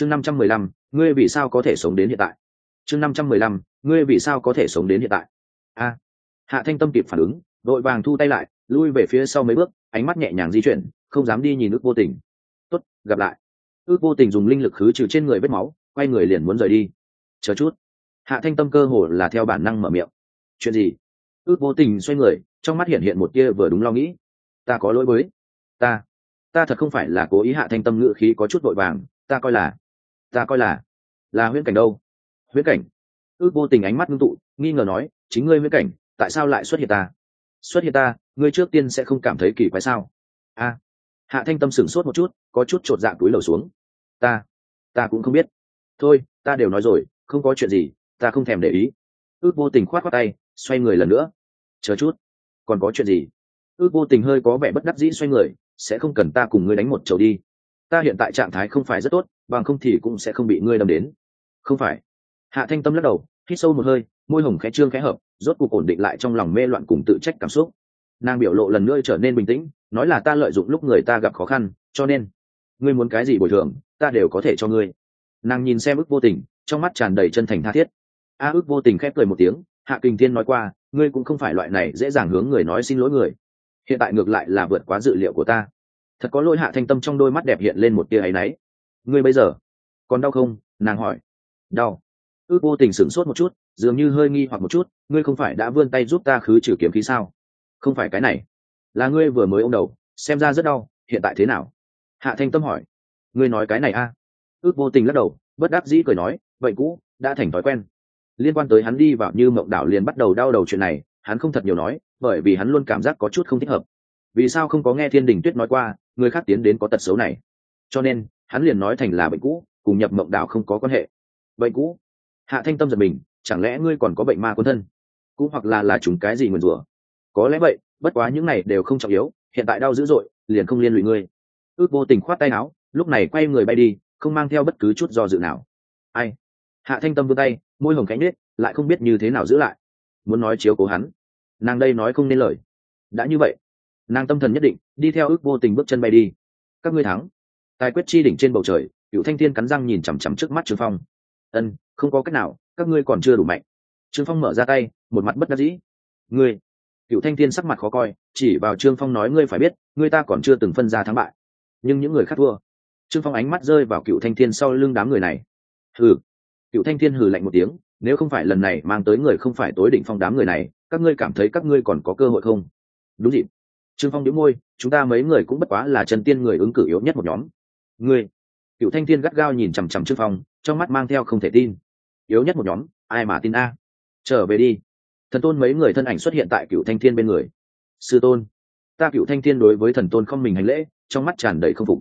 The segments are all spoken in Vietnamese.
chương năm trăm mười lăm, ngươi vì sao có thể sống đến hiện tại? Chương năm trăm mười lăm, ngươi vì sao có thể sống đến hiện tại? A. Hạ thanh tâm kịp phản ứng, đội vàng thu tay lại, lui về phía sau mấy bước, ánh mắt nhẹ nhàng di chuyển, không dám đi nhìn ước vô tình. Tốt, gặp lại. Ước vô tình dùng linh lực khứ trừ trên người vết máu, quay người liền muốn rời đi. Chờ chút. Hạ thanh tâm cơ hồ là theo bản năng mở miệng. Chuyện gì? Ước vô tình xoay người, trong mắt hiện hiện một tia vừa đúng lo nghĩ. Ta có lỗi với ta. Ta thật không phải là cố ý hạ thanh tâm ngự khí có chút vội vàng, ta coi là ta coi là là huyễn cảnh đâu? Huyễn cảnh? Ước vô tình ánh mắt ngưng tụ, nghi ngờ nói, chính ngươi huyễn cảnh, tại sao lại xuất hiện ta? Xuất hiện ta, ngươi trước tiên sẽ không cảm thấy kỳ quái sao? A. Hạ thanh tâm sửng sốt một chút, có chút t r ộ t dạ túi lầu xuống. Ta ta cũng không biết. Thôi, ta đều nói rồi, không có chuyện gì, ta không thèm để ý. Ước vô tình khoát khoát tay, xoay người lần nữa. Chờ chút, còn có chuyện gì? Ước vô tình hơi có vẻ bất đắc dĩ xoay người, sẽ không cần ta cùng ngươi đánh một chầu đi. Ta hiện tại trạng thái không phải rất tốt bằng không thì cũng sẽ không bị ngươi đâm đến. Không phải. Hạ thanh tâm lắc đầu, hít sâu một hơi, môi hồng khẽ trương khẽ hợp, rốt cuộc ổn định lại trong lòng mê loạn cùng tự trách cảm xúc. Nàng biểu lộ lần nữa trở nên bình tĩnh, nói là ta lợi dụng lúc người ta gặp khó khăn, cho nên, ngươi muốn cái gì bồi thường, ta đều có thể cho ngươi. Nàng nhìn xem ức vô tình, trong mắt tràn đầy chân thành tha thiết. A, ức vô tình khép cười một tiếng, hạ kình thiên nói qua, ngươi cũng không phải loại này dễ dàng hướng người nói xin lỗi người. Hiện tại ngược lại là vượt quá dự liệu của ta. Thật có lỗi hạ thanh tâm trong đôi mắt đẹp hiện lên một tia áy náy ngươi bây giờ còn đau không? Nàng hỏi. Đau. Ước vô tình sửng sốt một chút, dường như hơi nghi hoặc một chút, ngươi không phải đã vươn tay giúp ta khứ trừ kiếm khí sao? Không phải cái này. Là ngươi vừa mới ô m đầu, xem ra rất đau, hiện tại thế nào? Hạ thanh tâm hỏi. Ngươi nói cái này a? À? ước vô tình lắc đầu, bất đắc dĩ cười nói, vậy cũ, đã thành thói quen. Liên quan tới hắn đi vào như mộng đảo liền bắt đầu đau đầu chuyện này, hắn không thật nhiều nói, bởi vì hắn luôn cảm giác có chút không thích hợp. Vì sao không có nghe thiên đình tuyết nói qua, người khác tiến đến có tật xấu này? Cho nên hắn liền nói thành là bệnh cũ, cùng nhập mộng đảo không có quan hệ. Bệnh cũ? Hạ thanh tâm giật mình, chẳng lẽ ngươi còn có bệnh ma quân thân? Cũng hoặc là là chúng cái gì nguyền rủa? Có lẽ vậy, bất quá những này đều không trọng yếu, hiện tại đau dữ dội, liền không liên lụy ngươi. Ước vô tình khoát tay áo, lúc này quay người bay đi, không mang theo bất cứ chút do dự nào. Ai? Hạ thanh tâm vươn tay, môi hồng cánh nết lại không biết như thế nào giữ lại. Muốn nói chiếu cố hắn. Nàng đây nói không nên lời. Đã như vậy, nàng tâm thần nhất định, đi theo ước vô tình bước chân bay đi. Các ngươi thắng tài quyết chi đỉnh trên bầu trời, cựu thanh thiên cắn răng nhìn chằm chằm trước mắt trương phong. Ân, không có cách nào, các ngươi còn chưa đủ mạnh. Trương phong mở ra tay, một mặt bất đắc dĩ. Ngươi? Cựu thanh thiên sắc mặt khó coi, chỉ vào trương phong nói, ngươi phải biết, ngươi ta còn chưa từng phân ra thắng bại. Nhưng những người khác thua. Trương phong ánh mắt rơi vào cựu thanh thiên sau lưng đám người này. Hừ. Cựu thanh thiên hừ lạnh một tiếng, nếu không phải lần này mang tới người không phải tối đỉnh phong đám người này, các ngươi cảm thấy các ngươi còn có cơ hội không? Đúng dịp. Trương phong đĩu môi, chúng ta mấy người cũng bất quá là chân tiên người ứng cử yếu nhất một nhóm ngươi. Cựu thanh thiên gắt gao nhìn chằm chằm trương phong, trong mắt mang theo không thể tin. Yếu nhất một nhóm, ai mà tin a? Trở về đi. Thần tôn mấy người thân ảnh xuất hiện tại cựu thanh thiên bên người. Sư tôn. Ta cựu thanh thiên đối với thần tôn không mình hành lễ, trong mắt tràn đầy không phục.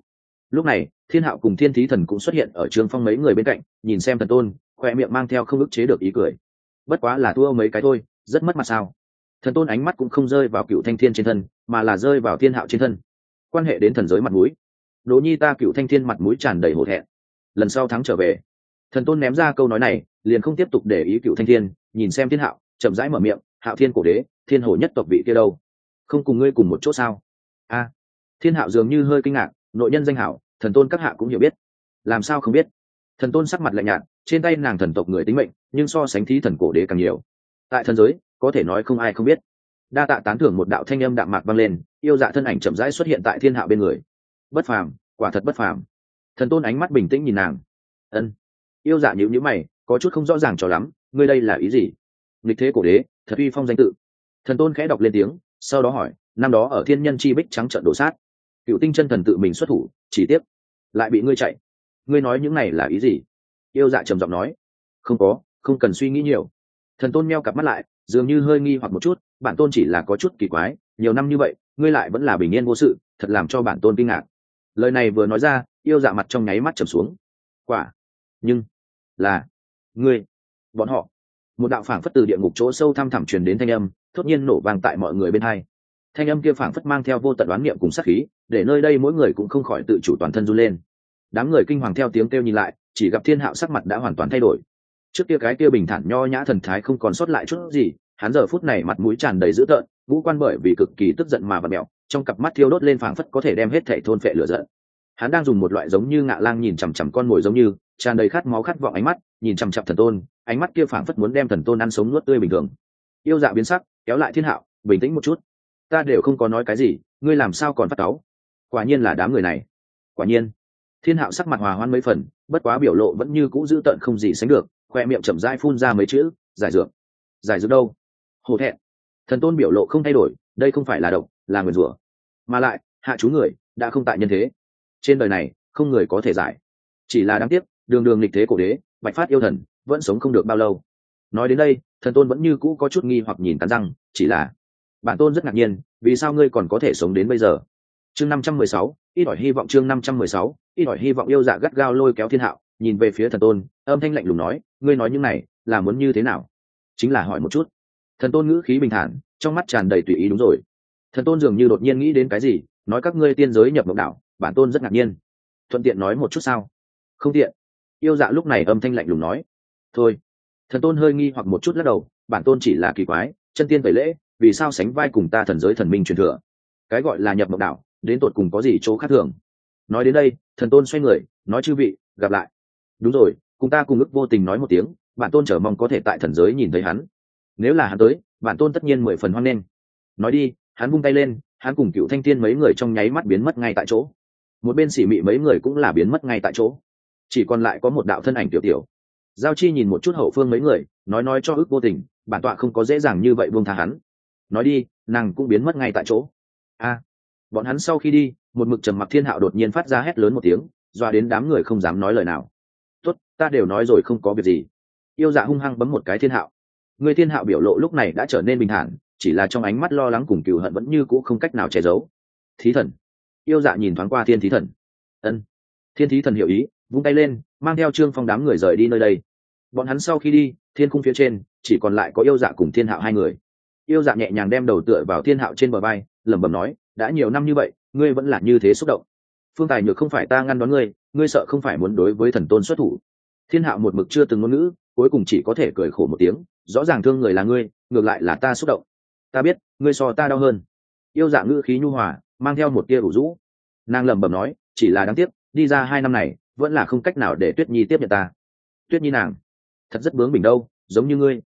Lúc này, thiên hạo cùng thiên thí thần cũng xuất hiện ở trường phong mấy người bên cạnh, nhìn xem thần tôn, khoe miệng mang theo không ức chế được ý cười. Bất quá là thua mấy cái thôi, rất mất mặt sao? Thần tôn ánh mắt cũng không rơi vào cựu thanh thiên trên thân, mà là rơi vào thiên hạo trên thân. Quan hệ đến thần giới mặt mũi đỗ nhi ta cựu thanh thiên mặt mũi tràn đầy hổ thẹn. Lần sau thắng trở về. Thần tôn ném ra câu nói này, liền không tiếp tục để ý cựu thanh thiên, nhìn xem thiên hạo, chậm rãi mở miệng, hạo thiên cổ đế, thiên hồ nhất tộc vị kia đâu? Không cùng ngươi cùng một chỗ sao? A. Thiên hạo dường như hơi kinh ngạc, nội nhân danh hảo, thần tôn các hạ cũng hiểu biết. Làm sao không biết? Thần tôn sắc mặt lạnh nhạt, trên tay nàng thần tộc người tính mệnh, nhưng so sánh thí thần cổ đế càng nhiều. Tại thần giới, có thể nói không ai không biết. Đa tạ tán thưởng một đạo thanh âm đạm mạc vang lên, yêu dạ thân ảnh chậm rãi xuất hiện tại thiên hạo bên người bất phàm, quả thật bất phàm. Thần tôn ánh mắt bình tĩnh nhìn nàng. Ân. Yêu dạ nhữ nhữ mày, có chút không rõ ràng cho lắm, ngươi đây là ý gì? Lịch thế cổ đế, thật uy phong danh tự. Thần tôn khẽ đọc lên tiếng, sau đó hỏi, năm đó ở thiên nhân chi bích trắng trận đổ sát, cựu tinh chân thần tự mình xuất thủ, chỉ tiếp lại bị ngươi chạy. Ngươi nói những này là ý gì? Yêu dạ trầm giọng nói, không có, không cần suy nghĩ nhiều. Thần tôn meo cặp mắt lại, dường như hơi nghi hoặc một chút, bản tôn chỉ là có chút kỳ quái, nhiều năm như vậy, ngươi lại vẫn là bình yên vô sự, thật làm cho bản tôn kinh ngạc lời này vừa nói ra, yêu dạ mặt trong nháy mắt trầm xuống. Quả. Nhưng là ngươi, bọn họ. Một đạo phảng phất từ địa ngục chỗ sâu thăm thẳm truyền đến thanh âm, thốt nhiên nổ vang tại mọi người bên hai. Thanh âm kia phảng phất mang theo vô tận đoán niệm cùng sát khí, để nơi đây mỗi người cũng không khỏi tự chủ toàn thân run lên. Đám người kinh hoàng theo tiếng kêu nhìn lại, chỉ gặp thiên hạo sắc mặt đã hoàn toàn thay đổi. Trước kia cái kia bình thản nho nhã thần thái không còn sót lại chút gì, hắn giờ phút này mặt mũi tràn đầy dữ tợn, ngũ quan bởi vì cực kỳ tức giận mà vật mẹo trong cặp mắt thiêu đốt lên phảng phất có thể đem hết thể thôn phệ lửa giận. Hắn đang dùng một loại giống như ngạ lang nhìn chằm chằm con mồi giống như, tràn đầy khát máu khát vọng ánh mắt, nhìn chằm chằm thần tôn, ánh mắt kia phảng phất muốn đem thần tôn ăn sống nuốt tươi bình thường. Yêu dạ biến sắc, kéo lại thiên hạo, bình tĩnh một chút. Ta đều không có nói cái gì, ngươi làm sao còn phát cáu? Quả nhiên là đám người này. Quả nhiên. Thiên hạo sắc mặt hòa hoan mấy phần, bất quá biểu lộ vẫn như cũ giữ tợn không gì sánh được, khoe miệng chậm rãi phun ra mấy chữ, giải dược. Giải dược đâu? Hổ thẹn. Thần tôn biểu lộ không thay đổi, đây không phải là độc là nguyền rủa. Mà lại, hạ chú người đã không tại nhân thế. Trên đời này, không người có thể giải. Chỉ là đáng tiếc, đường đường lịch thế cổ đế, bạch phát yêu thần, vẫn sống không được bao lâu. Nói đến đây, thần tôn vẫn như cũ có chút nghi hoặc nhìn cắn răng, chỉ là, bản tôn rất ngạc nhiên, vì sao ngươi còn có thể sống đến bây giờ? Chương năm trăm mười sáu, ít ỏi hy vọng chương năm trăm mười sáu, ít ỏi hy vọng yêu dạ gắt gao lôi kéo thiên hạo, nhìn về phía thần tôn, âm thanh lạnh lùng nói, ngươi nói những này, là muốn như thế nào? Chính là hỏi một chút. Thần tôn ngữ khí bình thản, trong mắt tràn đầy tùy ý đúng rồi thần tôn dường như đột nhiên nghĩ đến cái gì, nói các ngươi tiên giới nhập mộng đảo, bản tôn rất ngạc nhiên. Thuận tiện nói một chút sao? Không tiện. Yêu dạ lúc này âm thanh lạnh lùng nói. Thôi. Thần tôn hơi nghi hoặc một chút lắc đầu, bản tôn chỉ là kỳ quái, chân tiên tẩy lễ, vì sao sánh vai cùng ta thần giới thần minh truyền thừa? Cái gọi là nhập mộng đảo, đến tột cùng có gì chỗ khác thường? Nói đến đây, thần tôn xoay người, nói chư vị, gặp lại. Đúng rồi, cùng ta cùng ức vô tình nói một tiếng, bản tôn chờ mong có thể tại thần giới nhìn thấy hắn. Nếu là hắn tới, bản tôn tất nhiên mười phần hoan nghênh. Nói đi hắn vung tay lên, hắn cùng cựu thanh thiên mấy người trong nháy mắt biến mất ngay tại chỗ. Một bên xỉ mị mấy người cũng là biến mất ngay tại chỗ. Chỉ còn lại có một đạo thân ảnh tiểu tiểu. Giao chi nhìn một chút hậu phương mấy người, nói nói cho ước vô tình, bản tọa không có dễ dàng như vậy buông tha hắn. Nói đi, nàng cũng biến mất ngay tại chỗ. A. Bọn hắn sau khi đi, một mực trầm mặc thiên hạo đột nhiên phát ra hét lớn một tiếng doa đến đám người không dám nói lời nào. Tuất ta đều nói rồi không có việc gì. Yêu dạ hung hăng bấm một cái thiên hạo. Người thiên hạo biểu lộ lúc này đã trở nên bình thản chỉ là trong ánh mắt lo lắng cùng cừu hận vẫn như cũ không cách nào che giấu. Thí thần. Yêu dạ nhìn thoáng qua thiên thí thần. Ân. Thiên thí thần hiểu ý, vung tay lên, mang theo trương phong đám người rời đi nơi đây. Bọn hắn sau khi đi, thiên khung phía trên, chỉ còn lại có yêu dạ cùng thiên hạo hai người. Yêu dạ nhẹ nhàng đem đầu tựa vào thiên hạo trên bờ bay lẩm bẩm nói, đã nhiều năm như vậy, ngươi vẫn là như thế xúc động. Phương tài nhược không phải ta ngăn đón ngươi ngươi sợ không phải muốn đối với thần tôn xuất thủ. Thiên hạo một mực chưa từng ngôn ngữ, cuối cùng chỉ có thể cười khổ một tiếng, rõ ràng thương người là ngươi, ngược lại là ta xúc động ta biết, ngươi so ta đau hơn. Yêu dạ ngữ khí nhu hòa, mang theo một tia ủ rũ. Nàng lẩm bẩm nói, chỉ là đáng tiếc, đi ra hai năm này, vẫn là không cách nào để tuyết nhi tiếp nhận ta. Tuyết nhi nàng, thật rất bướng bỉnh đâu, giống như ngươi.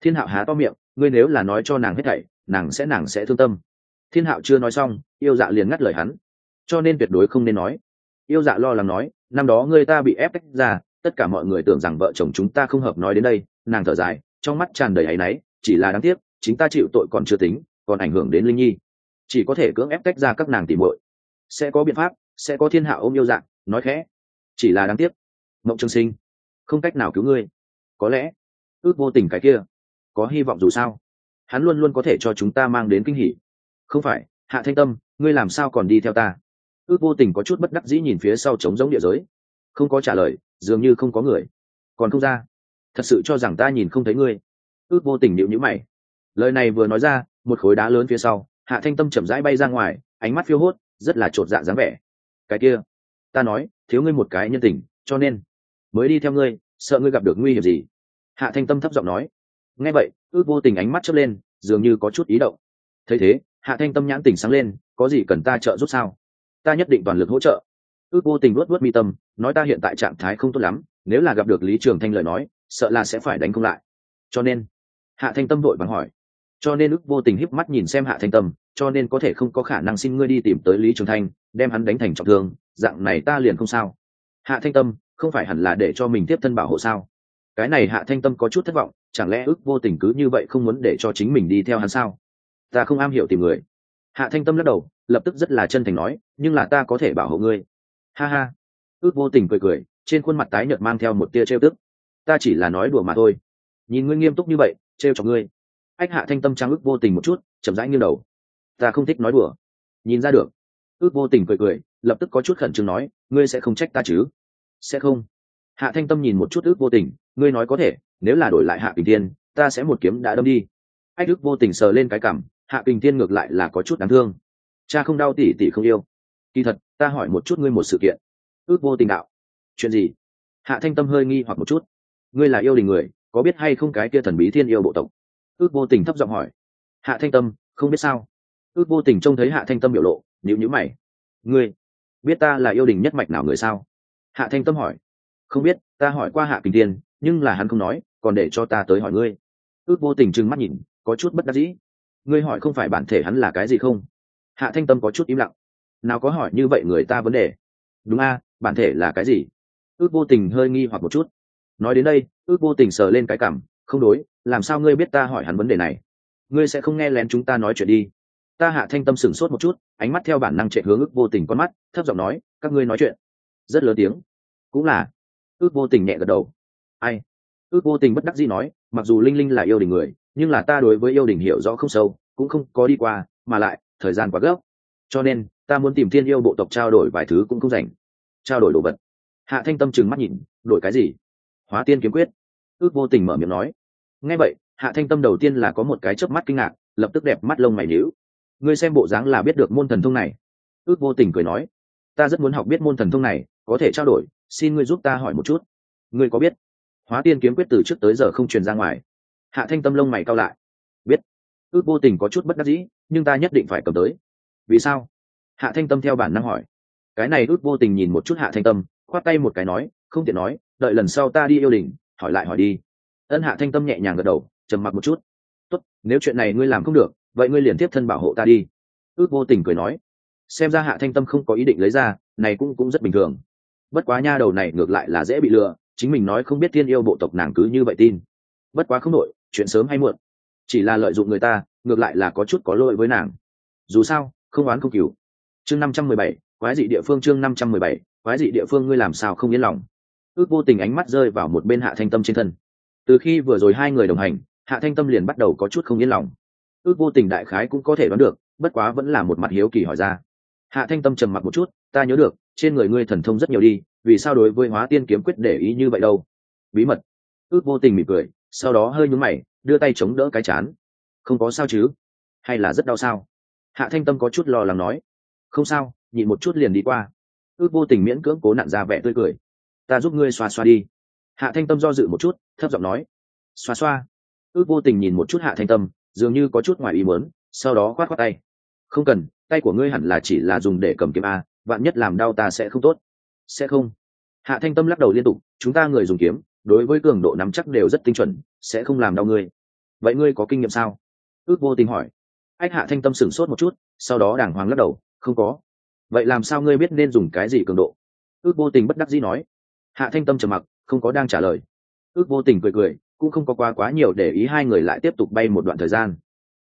Thiên hạo há to miệng, ngươi nếu là nói cho nàng hết thảy, nàng sẽ nàng sẽ thương tâm. Thiên hạo chưa nói xong, yêu dạ liền ngắt lời hắn. Cho nên tuyệt đối không nên nói. Yêu dạ lo lắng nói, năm đó ngươi ta bị ép tách ra, tất cả mọi người tưởng rằng vợ chồng chúng ta không hợp nói đến đây. Nàng thở dài, trong mắt tràn đầy áy náy, chỉ là đáng tiếc chính ta chịu tội còn chưa tính, còn ảnh hưởng đến linh nhi. Chỉ có thể cưỡng ép tách ra các nàng tìm muội. Sẽ có biện pháp, sẽ có thiên hạ ôm yêu dạng, nói khẽ. Chỉ là đáng tiếc. Mộng trường sinh, không cách nào cứu ngươi. Có lẽ, ước vô tình cái kia, có hy vọng dù sao. Hắn luôn luôn có thể cho chúng ta mang đến kinh hỉ. Không phải, hạ thanh tâm, ngươi làm sao còn đi theo ta? Ước vô tình có chút bất đắc dĩ nhìn phía sau trống giống địa giới. Không có trả lời, dường như không có người. Còn không ra. Thật sự cho rằng ta nhìn không thấy ngươi. Ước vô tình điệu nhữ mày lời này vừa nói ra, một khối đá lớn phía sau, hạ thanh tâm chậm rãi bay ra ngoài, ánh mắt phiêu hốt, rất là chột dạ dáng vẻ. Cái kia, ta nói, thiếu ngươi một cái nhân tình, cho nên, mới đi theo ngươi, sợ ngươi gặp được nguy hiểm gì. Hạ thanh tâm thấp giọng nói. Nghe vậy, ước vô tình ánh mắt chớp lên, dường như có chút ý động. Thấy thế, hạ thanh tâm nhãn tình sáng lên, có gì cần ta trợ giúp sao? Ta nhất định toàn lực hỗ trợ. Ước vô tình luốt luốt mi tâm, nói ta hiện tại trạng thái không tốt lắm, nếu là gặp được lý trường thanh lời nói, sợ là sẽ phải đánh không lại. Cho nên, hạ thanh tâm vội bằng hỏi cho nên ước vô tình híp mắt nhìn xem hạ thanh tâm, cho nên có thể không có khả năng xin ngươi đi tìm tới lý trường thanh, đem hắn đánh thành trọng thương, dạng này ta liền không sao. Hạ thanh tâm, không phải hẳn là để cho mình tiếp thân bảo hộ sao? Cái này hạ thanh tâm có chút thất vọng, chẳng lẽ ước vô tình cứ như vậy không muốn để cho chính mình đi theo hắn sao? Ta không am hiểu tìm người. Hạ thanh tâm lắc đầu, lập tức rất là chân thành nói, nhưng là ta có thể bảo hộ ngươi. Ha ha. Ước vô tình cười cười, trên khuôn mặt tái nhợt mang theo một tia trêu tức. Ta chỉ là nói đùa mà thôi. Nhìn ngươi nghiêm túc như vậy, trêu cho ngươi ách hạ thanh tâm trang ước vô tình một chút chậm rãi nghiêng đầu. Ta không thích nói đùa. Nhìn ra được. Ước vô tình cười cười lập tức có chút khẩn trương nói ngươi sẽ không trách ta chứ? Sẽ không. Hạ thanh tâm nhìn một chút ước vô tình ngươi nói có thể nếu là đổi lại hạ bình Thiên, ta sẽ một kiếm đã đâm đi. Ách ước vô tình sờ lên cái cảm hạ bình Thiên ngược lại là có chút đáng thương. Cha không đau tỉ tỉ không yêu. Kỳ thật ta hỏi một chút ngươi một sự kiện. Ước vô tình đạo. Chuyện gì? Hạ thanh tâm hơi nghi hoặc một chút. Ngươi là yêu đình người có biết hay không cái kia thần bí thiên yêu bộ tộc? Ước vô tình thấp giọng hỏi. Hạ thanh tâm, không biết sao? Ước vô tình trông thấy hạ thanh tâm biểu lộ nếu nhữ mày. Ngươi, biết ta là yêu đình nhất mạch nào người sao? Hạ thanh tâm hỏi. Không biết, ta hỏi qua hạ kinh tiên nhưng là hắn không nói, còn để cho ta tới hỏi ngươi. Ước vô tình trừng mắt nhìn, có chút bất đắc dĩ. Ngươi hỏi không phải bản thể hắn là cái gì không? Hạ thanh tâm có chút im lặng. Nào có hỏi như vậy người ta vấn đề. Đúng a, bản thể là cái gì? Ước vô tình hơi nghi hoặc một chút. Nói đến đây, ước vô tình sờ lên cái cảm, không đối làm sao ngươi biết ta hỏi hắn vấn đề này? Ngươi sẽ không nghe lén chúng ta nói chuyện đi. Ta hạ thanh tâm sửng sốt một chút, ánh mắt theo bản năng chạy hướng ức vô tình con mắt, thấp giọng nói, các ngươi nói chuyện. Rất lớn tiếng. Cũng là. Ước vô tình nhẹ gật đầu. Ai? Ước vô tình bất đắc dĩ nói, mặc dù linh linh là yêu đình người, nhưng là ta đối với yêu đình hiểu rõ không sâu, cũng không có đi qua, mà lại, thời gian quá gấp. Cho nên, ta muốn tìm thiên yêu bộ tộc trao đổi vài thứ cũng không rảnh. Trao đổi đồ vật. Hạ thanh tâm trừng mắt nhìn, đổi cái gì? Hóa tiên kiếm quyết. Ước vô tình mở miệng nói ngay vậy, hạ thanh tâm đầu tiên là có một cái chớp mắt kinh ngạc, lập tức đẹp mắt lông mày nhíu. Ngươi xem bộ dáng là biết được môn thần thông này. Ước vô tình cười nói, ta rất muốn học biết môn thần thông này, có thể trao đổi, xin ngươi giúp ta hỏi một chút. Ngươi có biết? Hóa tiên kiếm quyết từ trước tới giờ không truyền ra ngoài. Hạ thanh tâm lông mày cao lại. Biết. Ước vô tình có chút bất đắc dĩ, nhưng ta nhất định phải cầm tới. Vì sao? Hạ thanh tâm theo bản năng hỏi. Cái này ước vô tình nhìn một chút hạ thanh tâm, khoát tay một cái nói, không tiện nói, đợi lần sau ta đi yêu đình, hỏi lại hỏi đi ân hạ thanh tâm nhẹ nhàng gật đầu, trầm mặc một chút. Tốt, nếu chuyện này ngươi làm không được, vậy ngươi liền tiếp thân bảo hộ ta đi. Ước vô tình cười nói. Xem ra hạ thanh tâm không có ý định lấy ra, này cũng cũng rất bình thường. Bất quá nha đầu này ngược lại là dễ bị lừa, chính mình nói không biết tiên yêu bộ tộc nàng cứ như vậy tin. Bất quá không nội chuyện sớm hay muộn. Chỉ là lợi dụng người ta, ngược lại là có chút có lỗi với nàng. Dù sao, không oán không cừu. Chương năm trăm mười bảy, quái dị địa phương chương năm trăm mười bảy, quái dị địa phương ngươi làm sao không yên lòng? Ước vô tình ánh mắt rơi vào một bên hạ thanh tâm trên thân từ khi vừa rồi hai người đồng hành, hạ thanh tâm liền bắt đầu có chút không yên lòng. Ước vô tình đại khái cũng có thể đoán được, bất quá vẫn là một mặt hiếu kỳ hỏi ra. Hạ thanh tâm trầm mặc một chút, ta nhớ được, trên người ngươi thần thông rất nhiều đi, vì sao đối với hóa tiên kiếm quyết để ý như vậy đâu? Bí mật. Ước vô tình mỉm cười, sau đó hơi nhún mày, đưa tay chống đỡ cái chán. Không có sao chứ? Hay là rất đau sao? Hạ thanh tâm có chút lo lắng nói. Không sao, nhịn một chút liền đi qua. Ước vô tình miễn cưỡng cố nặn ra vẻ tươi cười. Ta giúp ngươi xoa xoa đi hạ thanh tâm do dự một chút, thấp giọng nói, xoa xoa. Ước vô tình nhìn một chút hạ thanh tâm, dường như có chút ngoài ý muốn, sau đó khoát khoát tay. Không cần, tay của ngươi hẳn là chỉ là dùng để cầm kiếm a, vạn nhất làm đau ta sẽ không tốt. Sẽ không. Hạ thanh tâm lắc đầu liên tục, chúng ta người dùng kiếm, đối với cường độ nắm chắc đều rất tinh chuẩn, sẽ không làm đau ngươi. Vậy ngươi có kinh nghiệm sao? Ước vô tình hỏi. Anh hạ thanh tâm sửng sốt một chút, sau đó đàng hoàng lắc đầu, không có. Vậy làm sao ngươi biết nên dùng cái gì cường độ? Ước vô tình bất đắc dĩ nói. Hạ thanh tâm trầm mặc không có đang trả lời. Ước vô tình cười cười, cũng không có quá quá nhiều để ý hai người lại tiếp tục bay một đoạn thời gian.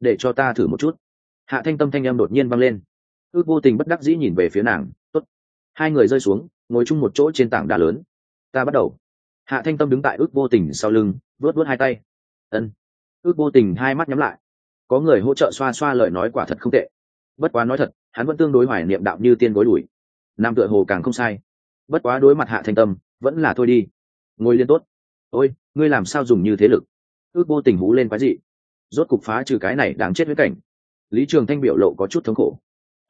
Để cho ta thử một chút. Hạ thanh tâm thanh em đột nhiên văng lên. Ước vô tình bất đắc dĩ nhìn về phía nàng t ố t hai người rơi xuống, ngồi chung một chỗ trên tảng đá lớn. Ta bắt đầu. Hạ thanh tâm đứng tại ước vô tình sau lưng, vớt vớt hai tay. Ân. Ước vô tình hai mắt nhắm lại. Có người hỗ trợ xoa xoa lời nói quả thật không tệ. Bất quá nói thật, hắn vẫn tương đối hoài niệm đạo như tiên gối đuổi. Nam tựa hồ càng không sai. Bất quá đối mặt hạ thanh tâm, vẫn là thôi đi ngồi liên tốt. Ôi, ngươi làm sao dùng như thế lực? Ước vô tình hú lên quái dị. Rốt cục phá trừ cái này đáng chết huyễn cảnh. Lý trường thanh biểu lộ có chút thống khổ.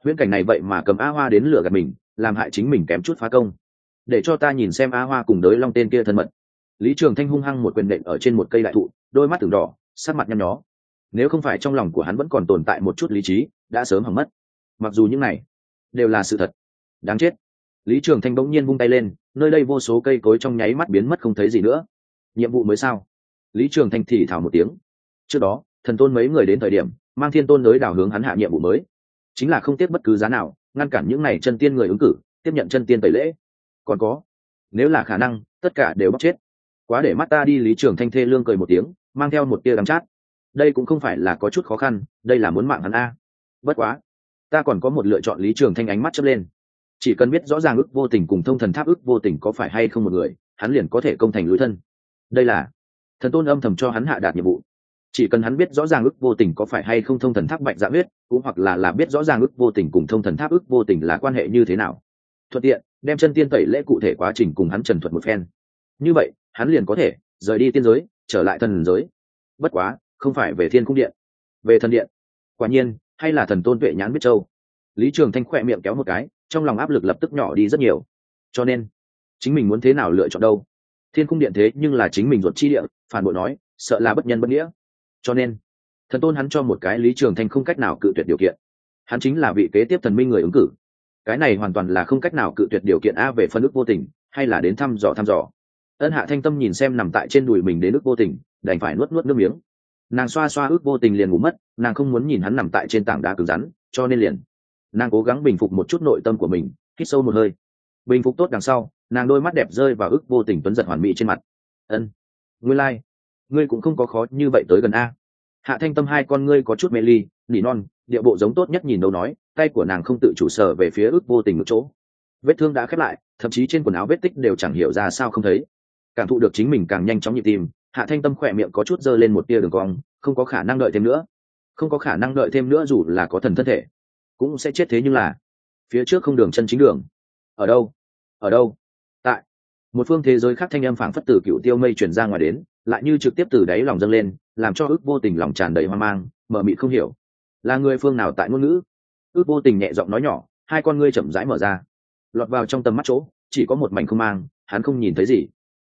Huyễn cảnh này vậy mà cầm a hoa đến lửa gạt mình, làm hại chính mình kém chút phá công. Để cho ta nhìn xem a hoa cùng đới long tên kia thân mật. Lý trường thanh hung hăng một quyền nện ở trên một cây đại thụ, đôi mắt từng đỏ, sắc mặt nhăn nhó. Nếu không phải trong lòng của hắn vẫn còn tồn tại một chút lý trí, đã sớm hỏng mất. Mặc dù những này đều là sự thật. Đáng chết. Lý trường thanh bỗng nhiên vung tay lên nơi đây vô số cây cối trong nháy mắt biến mất không thấy gì nữa. Nhiệm vụ mới sao? Lý trường thanh thì thảo một tiếng. Trước đó, thần tôn mấy người đến thời điểm, mang thiên tôn tới đảo hướng hắn hạ nhiệm vụ mới. Chính là không tiếc bất cứ giá nào, ngăn cản những n à y chân tiên người ứng cử, tiếp nhận chân tiên tẩy lễ. Còn có, nếu là khả năng, tất cả đều bóc chết. Quá để mắt ta đi, lý trường thanh thê lương cười một tiếng, mang theo một tia đắm chát. Đây cũng không phải là có chút khó khăn, đây là muốn mạng hắn a. Bất quá, ta còn có một lựa chọn, lý trường thanh ánh mắt chớp lên chỉ cần biết rõ ràng ức vô tình cùng thông thần tháp ức vô tình có phải hay không một người, hắn liền có thể công thành lối thân. Đây là thần tôn âm thầm cho hắn hạ đạt nhiệm vụ. Chỉ cần hắn biết rõ ràng ức vô tình có phải hay không thông thần tháp bạch dạ huyết, cũng hoặc là là biết rõ ràng ức vô tình cùng thông thần tháp ức vô tình là quan hệ như thế nào. Thuận tiện, đem chân tiên tẩy lễ cụ thể quá trình cùng hắn trần thuật một phen. Như vậy, hắn liền có thể rời đi tiên giới, trở lại thần giới. Bất quá, không phải về thiên cung điện. Về thần điện. Quả nhiên, hay là thần tôn tuệ nhãn biết châu. Lý trường thanh khỏe miệng kéo một cái trong lòng áp lực lập tức nhỏ đi rất nhiều. Cho nên, chính mình muốn thế nào lựa chọn đâu? Thiên cung điện thế nhưng là chính mình ruột chi điện phản bội nói, sợ là bất nhân bất nghĩa. Cho nên, thần tôn hắn cho một cái lý trường thanh không cách nào cự tuyệt điều kiện. Hắn chính là vị kế tiếp thần minh người ứng cử. Cái này hoàn toàn là không cách nào cự tuyệt điều kiện a về phân ước vô tình, hay là đến thăm dò thăm dò. Ân hạ thanh tâm nhìn xem nằm tại trên đùi mình đến ước vô tình, đành phải nuốt nuốt nước miếng. Nàng xoa xoa ước vô tình liền ngủ mất, nàng không muốn nhìn hắn nằm tại trên tảng đá cứng rắn, cho nên liền nàng cố gắng bình phục một chút nội tâm của mình, hít sâu một hơi. Bình phục tốt đằng sau, nàng đôi mắt đẹp rơi vào ức vô tình tuấn giật hoàn mỹ trên mặt. Ân, ngươi lai、like. ngươi cũng không có khó như vậy tới gần a. Hạ thanh tâm hai con ngươi có chút mê ly, nỉ non, địa bộ giống tốt nhất nhìn đâu nói, tay của nàng không tự chủ sở về phía ức vô tình một chỗ. Vết thương đã khép lại, thậm chí trên quần áo vết tích đều chẳng hiểu ra sao không thấy. Cảm thụ được chính mình càng nhanh chóng nhịp tim, hạ thanh tâm khỏe miệng có chút dơ lên một tia đường cong, không có khả năng đợi thêm nữa. Không có khả năng đợi thêm nữa dù là có thần thân thể cũng sẽ chết thế nhưng là, phía trước không đường chân chính đường. Ở đâu? Ở đâu? Tại. Một phương thế giới khác thanh âm phảng phất từ cựu tiêu mây chuyển ra ngoài đến, lại như trực tiếp từ đáy lòng dâng lên, làm cho ước vô tình lòng tràn đầy hoang mang mờ mịt không hiểu. Là người phương nào tại ngôn ngữ? Ước vô tình nhẹ giọng nói nhỏ, hai con ngươi chậm rãi mở ra. Lọt vào trong tầm mắt chỗ, chỉ có một mảnh không mang, hắn không nhìn thấy gì.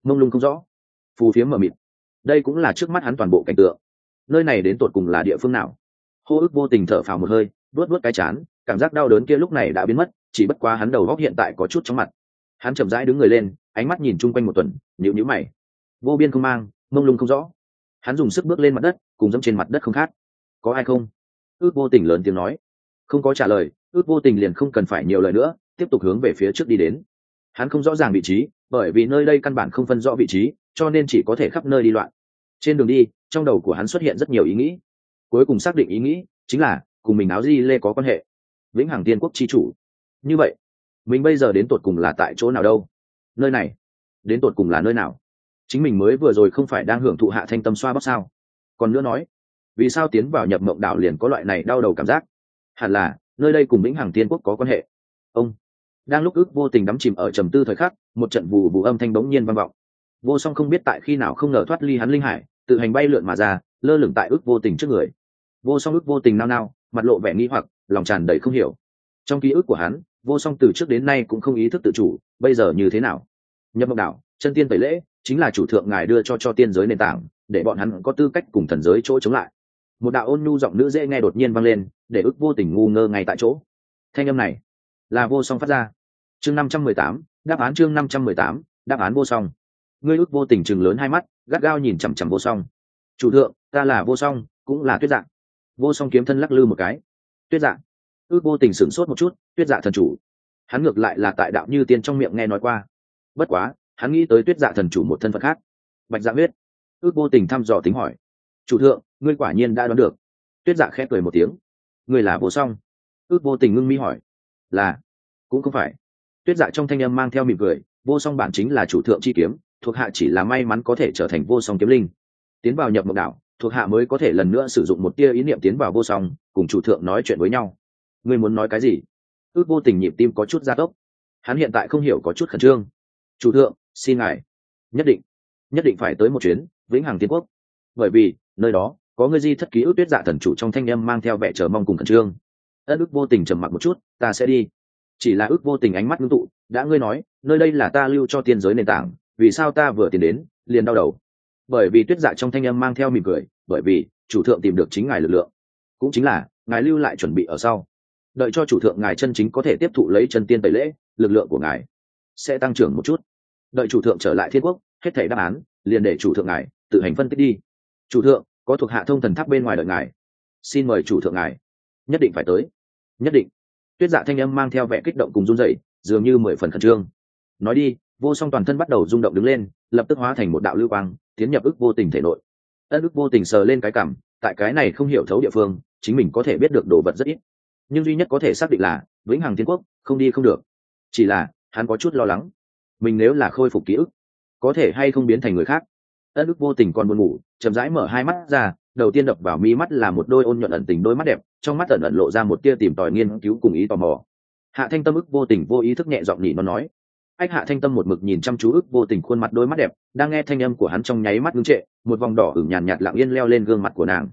Mông lung không rõ. Phù phiếm mờ mịt. Đây cũng là trước mắt hắn toàn bộ cảnh tượng. Nơi này đến tột cùng là địa phương nào? Hô ức vô tình thở phào một hơi vớt vớt cái chán, cảm giác đau đớn kia lúc này đã biến mất, chỉ bất quá hắn đầu góc hiện tại có chút chóng mặt. Hắn chậm rãi đứng người lên, ánh mắt nhìn chung quanh một tuần nhịu nhữ mày. Vô biên không mang, mông lung không rõ. Hắn dùng sức bước lên mặt đất, cùng dẫm trên mặt đất không khát có ai không? Ước vô tình lớn tiếng nói. Không có trả lời, ước vô tình liền không cần phải nhiều lời nữa, tiếp tục hướng về phía trước đi đến. Hắn không rõ ràng vị trí, bởi vì nơi đây căn bản không phân rõ vị trí, cho nên chỉ có thể khắp nơi đi loạn. Trên đường đi, trong đầu của hắn xuất hiện rất nhiều ý nghĩ. Cuối cùng xác định ý nghĩ chính là cùng mình áo di lê có quan hệ. Vĩnh hằng tiên quốc chi chủ. Như vậy, mình bây giờ đến tột cùng là tại chỗ nào đâu? Nơi này, đến tột cùng là nơi nào? Chính mình mới vừa rồi không phải đang hưởng thụ hạ thanh tâm xoa bóp sao? Còn nữa nói, vì sao tiến vào nhập mộng đảo liền có loại này đau đầu cảm giác? Hẳn là, nơi đây cùng vĩnh hằng tiên quốc có quan hệ. Ông, đang lúc ước vô tình đắm chìm ở trầm tư thời khắc, một trận vù vù âm thanh bỗng nhiên vang vọng. Vô song không biết tại khi nào không ngờ thoát ly hắn linh hải, tự hành bay lượn mà ra, lơ lửng tại ước vô tình trước người. Vô song ước vô tình nao nao mặt lộ vẻ nghi hoặc, lòng tràn đầy không hiểu. Trong ký ức của hắn, vô song từ trước đến nay cũng không ý thức tự chủ, bây giờ như thế nào? Nhập mộng đạo chân tiên tẩy lễ, chính là chủ thượng ngài đưa cho cho tiên giới nền tảng, để bọn hắn có tư cách cùng thần giới chỗ chống lại. Một đạo ôn nhu giọng nữ dễ nghe đột nhiên vang lên, để ức vô tình ngu ngơ ngay tại chỗ. Thanh âm này, là vô song phát ra. Chương năm trăm mười tám, đáp án chương năm trăm mười tám, đáp án vô song. Ngươi ức vô tình chừng lớn hai mắt, gắt gao nhìn chằm chằm vô song. Chủ thượng, ta là vô song, cũng là tuyết dạng vô song kiếm thân lắc lư một cái. Tuyết Dạ, ước vô tình sửng sốt một chút tuyết dạ thần chủ. Hắn ngược lại là tại đạo như tiên trong miệng nghe nói qua. Bất quá hắn nghĩ tới tuyết dạ thần chủ một thân phận khác. Bạch dạ huyết. Ước vô tình thăm dò tính hỏi. Chủ thượng ngươi quả nhiên đã đoán được. Tuyết dạ khẽ cười một tiếng. Ngươi là vô song. Ước vô tình ngưng mi hỏi. Là. Cũng không phải. Tuyết dạ trong thanh âm mang theo mỉm cười. Vô song bản chính là chủ thượng chi kiếm thuộc hạ chỉ là may mắn có thể trở thành vô song kiếm linh. Tiến vào nhập mộng đảo thuộc hạ mới có thể lần nữa sử dụng một tia ý niệm tiến vào vô song, cùng chủ thượng nói chuyện với nhau. Ngươi muốn nói cái gì? Ước vô tình nhịp tim có chút gia tốc. Hắn hiện tại không hiểu có chút khẩn trương. Chủ thượng, xin ngài. Nhất định. Nhất định phải tới một chuyến, vĩnh hằng tiên quốc. Bởi vì, nơi đó, có ngươi di thất ký ước tuyết dạ thần chủ trong thanh â m mang theo vẻ chờ mong cùng khẩn trương. Ất ước vô tình trầm mặc một chút, ta sẽ đi. Chỉ là ước vô tình ánh mắt ngưng tụ, đã ngươi nói, nơi đây là ta lưu cho tiên giới nền tảng, vì sao ta vừa tiến đến, liền đau đầu? Bởi vì tuyết dạ trong thanh âm mang theo mỉm cười bởi vì chủ thượng tìm được chính ngài lực lượng. Cũng chính là ngài lưu lại chuẩn bị ở sau. Đợi cho chủ thượng ngài chân chính có thể tiếp thụ lấy chân tiên tẩy lễ lực lượng của ngài sẽ tăng trưởng một chút. Đợi chủ thượng trở lại thiên quốc hết thể đáp án liền để chủ thượng ngài tự hành phân tích đi. Chủ thượng có thuộc hạ thông thần tháp bên ngoài đợi ngài. Xin mời chủ thượng ngài. Nhất định phải tới. Nhất định. Tuyết dạ thanh âm mang theo vẻ kích động cùng run rẩy, dường như mười phần khẩn trương. Nói đi vô song toàn thân bắt đầu rung động đứng lên lập tức hóa thành một đạo lưu quang tiến nhập ức vô tình thể nội. Ân ức vô tình sờ lên cái cảm, tại cái này không hiểu thấu địa phương, chính mình có thể biết được đồ vật rất ít. Nhưng duy nhất có thể xác định là, vĩnh hằng thiên quốc, không đi không được. Chỉ là, hắn có chút lo lắng. Mình nếu là khôi phục ký ức, có thể hay không biến thành người khác? Ân ức vô tình còn buồn ngủ, chậm rãi mở hai mắt ra, đầu tiên đập vào mi mắt là một đôi ôn nhuận ẩn tình đôi mắt đẹp, trong mắt ẩn ẩn lộ ra một tia tìm tòi nghiên cứu cùng ý tò mò. Hạ thanh tâm ức vô tình vô ý thức nhẹ giọng nhỉ nó nói ách hạ thanh tâm một mực nhìn chăm chú ức vô tình khuôn mặt đôi mắt đẹp đang nghe thanh âm của hắn trong nháy mắt ngưng trệ một vòng đỏ ửng nhàn nhạt, lặng yên leo lên gương mặt của nàng.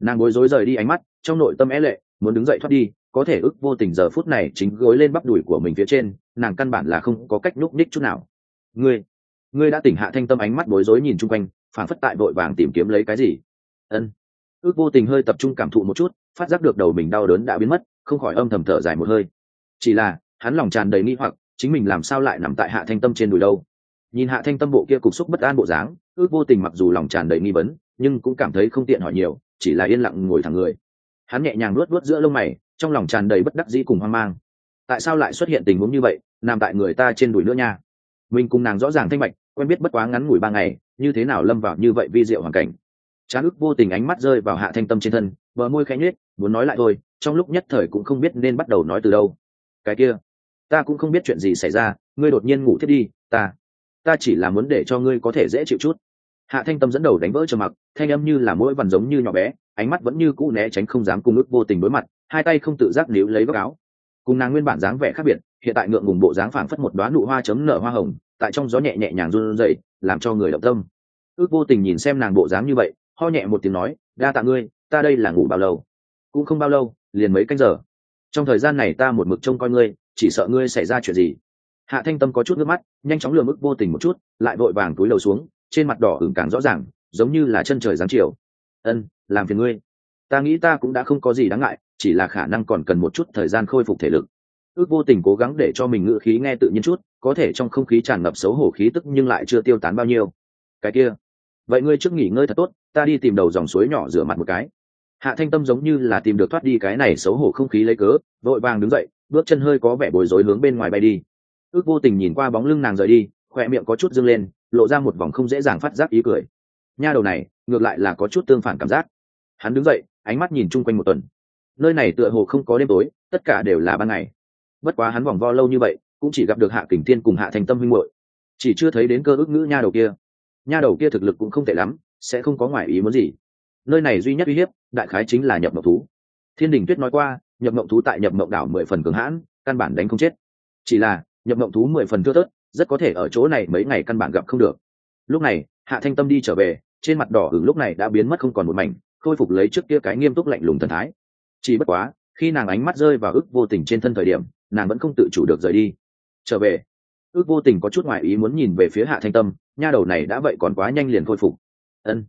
Nàng bối rối rời đi ánh mắt trong nội tâm é lệ muốn đứng dậy thoát đi có thể ức vô tình giờ phút này chính gối lên bắp đùi của mình phía trên nàng căn bản là không có cách núp ních chút nào. Ngươi ngươi đã tỉnh hạ thanh tâm ánh mắt bối rối nhìn chung quanh phản phất tại vội vàng tìm kiếm lấy cái gì. Ân. Ước vô tình hơi tập trung cảm thụ một chút phát giác được đầu mình đau đớn đã biến mất không khỏi âm thầm thở dài một hơi. Chỉ là hắn lòng tràn đầy nghi hoặc chính mình làm sao lại nằm tại hạ thanh tâm trên đùi đâu? Nhìn hạ thanh tâm bộ kia cục xúc bất an bộ dáng ước vô tình mặc dù lòng tràn đầy nghi vấn nhưng cũng cảm thấy không tiện hỏi nhiều chỉ là yên lặng ngồi thẳng người. Hắn nhẹ nhàng luốt luốt giữa lông mày trong lòng tràn đầy bất đắc dĩ cùng hoang mang. Tại sao lại xuất hiện tình huống như vậy nằm tại người ta trên đùi nữa nha? Mình cùng nàng rõ ràng thanh mạch, quen biết bất quá ngắn ngủi ba ngày như thế nào lâm vào như vậy vi diệu hoàn cảnh? Trán ức vô tình ánh mắt rơi vào hạ thanh tâm trên thân bờ môi khẽ nhếch muốn nói lại thôi trong lúc nhất thời cũng không biết nên bắt đầu nói từ đâu. Cái kia ta cũng không biết chuyện gì xảy ra, ngươi đột nhiên ngủ thiết đi, ta ta chỉ là muốn để cho ngươi có thể dễ chịu chút. Hạ thanh tâm dẫn đầu đánh vỡ trầm mặc, thanh âm như là mỗi vằn giống như nhỏ bé, ánh mắt vẫn như cũ né tránh không dám cung ức vô tình đối mặt, hai tay không tự giác níu lấy góc áo. Cùng nàng nguyên bản dáng vẻ khác biệt, hiện tại ngượng ngùng bộ dáng phảng phất một đoán nụ hoa chấm nở hoa hồng, tại trong gió nhẹ nhẹ nhàng run rẩy, làm cho người động tâm. Ước vô tình nhìn xem nàng bộ dáng như vậy, ho nhẹ một tiếng nói, đa tạ ngươi, ta đây là ngủ bao lâu? Cũng không bao lâu, liền mấy canh giờ. Trong thời gian này ta một mực trông coi ngươi chỉ sợ ngươi xảy ra chuyện gì? Hạ thanh tâm có chút nước mắt, nhanh chóng lừa mức vô tình một chút, lại vội vàng túi đầu xuống, trên mặt đỏ ửng càng rõ ràng, giống như là chân trời giáng chiều. Ân, làm phiền ngươi. Ta nghĩ ta cũng đã không có gì đáng ngại, chỉ là khả năng còn cần một chút thời gian khôi phục thể lực. Ước vô tình cố gắng để cho mình ngự khí nghe tự nhiên chút, có thể trong không khí tràn ngập xấu hổ khí tức nhưng lại chưa tiêu tán bao nhiêu. Cái kia, vậy ngươi trước nghỉ ngơi thật tốt, ta đi tìm đầu dòng suối nhỏ rửa mặt một cái. Hạ thanh tâm giống như là tìm được thoát đi cái này xấu hổ không khí lấy cớ, vội vàng đứng dậy bước chân hơi có vẻ bối rối hướng bên ngoài bay đi. Ước vô tình nhìn qua bóng lưng nàng rời đi khoe miệng có chút dâng lên, lộ ra một vòng không dễ dàng phát giác ý cười. Nha đầu này, ngược lại là có chút tương phản cảm giác. Hắn đứng dậy, ánh mắt nhìn chung quanh một tuần. Nơi này tựa hồ không có đêm tối, tất cả đều là ban ngày. Bất quá hắn vòng vo lâu như vậy, cũng chỉ gặp được hạ kình thiên cùng hạ thành tâm huynh hội chỉ chưa thấy đến cơ ước ngữ nha đầu kia. Nha đầu kia thực lực cũng không tệ lắm, sẽ không có ngoại ý muốn gì. Nơi này duy nhất uy hiếp, đại khái chính là nhập mộc thú. Thiên đình tuyết nói qua nhập mộng thú tại nhập mộng đảo mười phần cường hãn, căn bản đánh không chết. Chỉ là, nhập mộng thú mười phần thưa thớt, rất có thể ở chỗ này mấy ngày căn bản gặp không được. Lúc này, hạ thanh tâm đi trở về, trên mặt đỏ hứng lúc này đã biến mất không còn một mảnh, khôi phục lấy trước kia cái nghiêm túc lạnh lùng thần thái. Chỉ bất quá, khi nàng ánh mắt rơi vào ức vô tình trên thân thời điểm, nàng vẫn không tự chủ được rời đi. Trở về, ước vô tình có chút ngoại ý muốn nhìn về phía hạ thanh tâm, nha đầu này đã vậy còn quá nhanh liền khôi phục. Ân.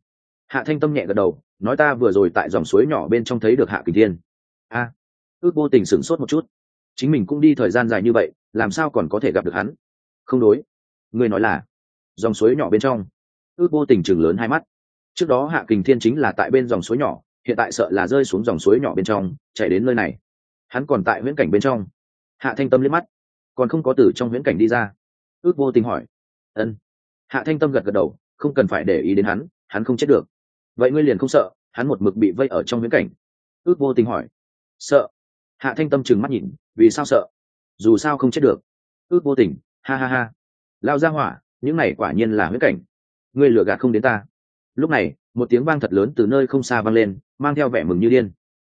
Hạ thanh tâm nhẹ gật đầu, nói ta vừa rồi tại dòng suối nhỏ bên trong thấy được hạ kỳ thiên. A ước vô tình sửng sốt một chút. Chính mình cũng đi thời gian dài như vậy, làm sao còn có thể gặp được hắn? Không đối. Ngươi nói là, dòng suối nhỏ bên trong, ước vô tình chừng lớn hai mắt. Trước đó hạ kình thiên chính là tại bên dòng suối nhỏ, hiện tại sợ là rơi xuống dòng suối nhỏ bên trong, chạy đến nơi này. Hắn còn tại viễn cảnh bên trong. Hạ thanh tâm liếc mắt, còn không có từ trong viễn cảnh đi ra. Ước vô tình hỏi, ân. Hạ thanh tâm gật gật đầu, không cần phải để ý đến hắn hắn không chết được. Vậy ngươi liền không sợ, hắn một mực bị vây ở trong viễn cảnh? Ước vô tình hỏi, sợ hạ thanh tâm trừng mắt nhìn, vì sao sợ? Dù sao không chết được. Ước vô tình, ha ha ha. Lao ra hỏa, những này quả nhiên là huyết cảnh. Ngươi lừa gạt không đến ta. Lúc này, một tiếng vang thật lớn từ nơi không xa vang lên, mang theo vẻ mừng như điên.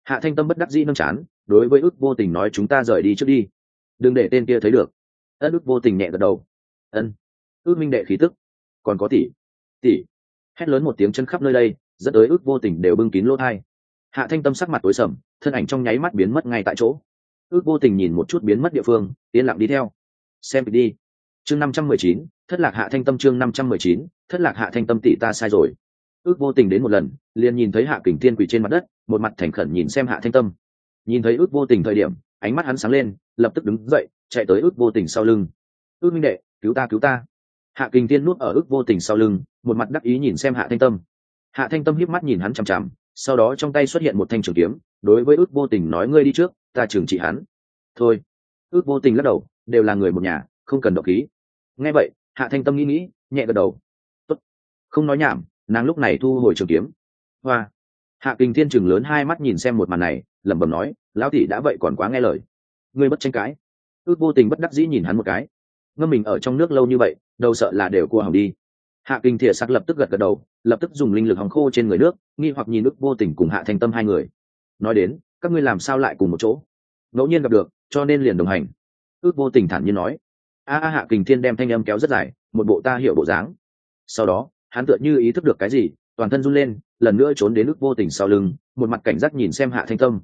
Hạ thanh tâm bất đắc dĩ nâng chán, đối với ước vô tình nói chúng ta rời đi trước đi. Đừng để tên kia thấy được. Ân, ước vô tình nhẹ gật đầu. Ân. Ước minh đệ khí tức. Còn có tỷ. Tỷ. Hét lớn một tiếng chân khắp nơi đây, dẫn tới ước vô tình đều bưng kín lỗ thai. Hạ thanh tâm sắc mặt tối sầm thân ảnh trong nháy mắt biến mất ngay tại chỗ. Ước vô tình nhìn một chút biến mất địa phương, yên lặng đi theo. Xem đi. Chương năm trăm mười chín, thất lạc hạ thanh tâm chương năm trăm mười chín, thất lạc hạ thanh tâm tỷ ta sai rồi. Ước vô tình đến một lần, liền nhìn thấy hạ kình thiên quỳ trên mặt đất, một mặt thành khẩn nhìn xem hạ thanh tâm. Nhìn thấy ước vô tình thời điểm, ánh mắt hắn sáng lên, lập tức đứng dậy, chạy tới ước vô tình sau lưng. Ước minh đệ, cứu ta cứu ta. Hạ kình thiên nuốt ở ước vô tình sau lưng, một mặt đắc ý nhìn xem hạ thanh tâm. Hạ thanh tâm hiếp mắt nhìn hắn chằm chằm, sau đó trong tay xuất hiện một thanh trường kiếm đối với ước vô tình nói ngươi đi trước, ta trừng trị hắn. Thôi. Ước vô tình lắc đầu, đều là người một nhà, không cần động khí. Nghe vậy, hạ thanh tâm nghĩ nghĩ, nhẹ gật đầu. Tốt. không nói nhảm, nàng lúc này thu hồi trường kiếm. Hoa. Hạ kinh thiên chừng lớn hai mắt nhìn xem một màn này, lẩm bẩm nói, lão thị đã vậy còn quá nghe lời. Ngươi bất tranh cãi. Ước vô tình bất đắc dĩ nhìn hắn một cái. Ngâm mình ở trong nước lâu như vậy đâu sợ là đều cua hỏng đi. Hạ kinh thiệt sắc lập tức gật gật đầu, lập tức dùng linh lực hòng khô trên người nước, nghi hoặc nhìn ước vô tình cùng hạ thanh tâm hai người nói đến, các ngươi làm sao lại cùng một chỗ? Ngẫu nhiên gặp được, cho nên liền đồng hành. Ước vô tình thản nhiên nói. A a hạ kình thiên đem thanh âm kéo rất dài, một bộ ta hiểu bộ dáng. Sau đó, hắn tựa như ý thức được cái gì, toàn thân run lên, lần nữa trốn đến ước vô tình sau lưng, một mặt cảnh giác nhìn xem hạ thanh tâm.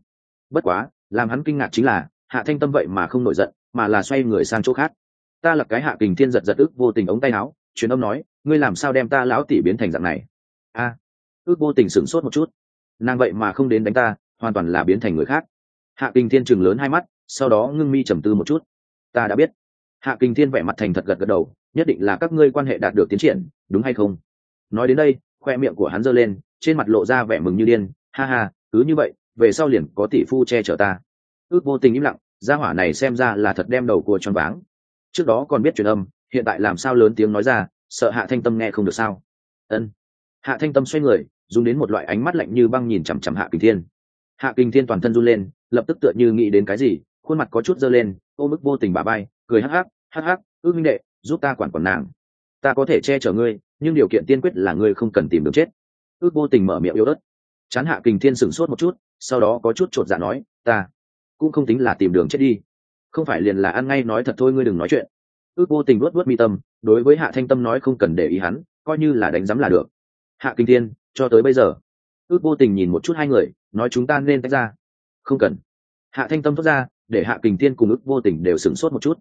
Bất quá, làm hắn kinh ngạc chính là, hạ thanh tâm vậy mà không nổi giận, mà là xoay người sang chỗ khác. Ta là cái hạ kình thiên giật giật ước vô tình ống tay áo, truyền âm nói, ngươi làm sao đem ta lão tỷ biến thành dạng này? A. Ước vô tình sửng sốt một chút. Nàng vậy mà không đến đánh ta hoàn toàn là biến thành người khác. Hạ kình thiên chừng lớn hai mắt, sau đó ngưng mi trầm tư một chút. Ta đã biết. Hạ kinh thiên vẻ mặt thành thật gật gật đầu, nhất định là các ngươi quan hệ đạt được tiến triển, đúng hay không? Nói đến đây, khoe miệng của hắn giơ lên, trên mặt lộ ra vẻ mừng như điên. Ha ha, cứ như vậy, về sau liền có tỷ phu che chở ta. Ước vô tình im lặng, gia hỏa này xem ra là thật đem đầu cua tròn váng. Trước đó còn biết truyền âm, hiện tại làm sao lớn tiếng nói ra, sợ hạ thanh tâm nghe không được sao? Ân. Hạ thanh tâm xoay người, dùng đến một loại ánh mắt lạnh như băng nhìn chằm chằm hạ kinh thiên hạ kinh thiên toàn thân run lên, lập tức tựa như nghĩ đến cái gì, khuôn mặt có chút dơ lên, ô mức vô tình bà bay, cười hắc hắc hắc hắc ước minh đệ, giúp ta quản quản nàng. Ta có thể che chở ngươi, nhưng điều kiện tiên quyết là ngươi không cần tìm đường chết. Ước vô tình mở miệng yếu ớt. Chán hạ kinh thiên sửng sốt một chút, sau đó có chút chột dạ nói, ta cũng không tính là tìm đường chết đi. Không phải liền là ăn ngay nói thật thôi, ngươi đừng nói chuyện. Ước vô tình luốt luốt mi tâm, đối với hạ thanh tâm nói không cần để ý hắn, coi như là đánh giám là được. Hạ kinh thiên, cho tới bây giờ ước vô tình nhìn một chút hai người, nói chúng ta nên tách ra. Không cần. Hạ thanh tâm thoát ra, để hạ kình thiên cùng ước vô tình đều sửng sốt một chút.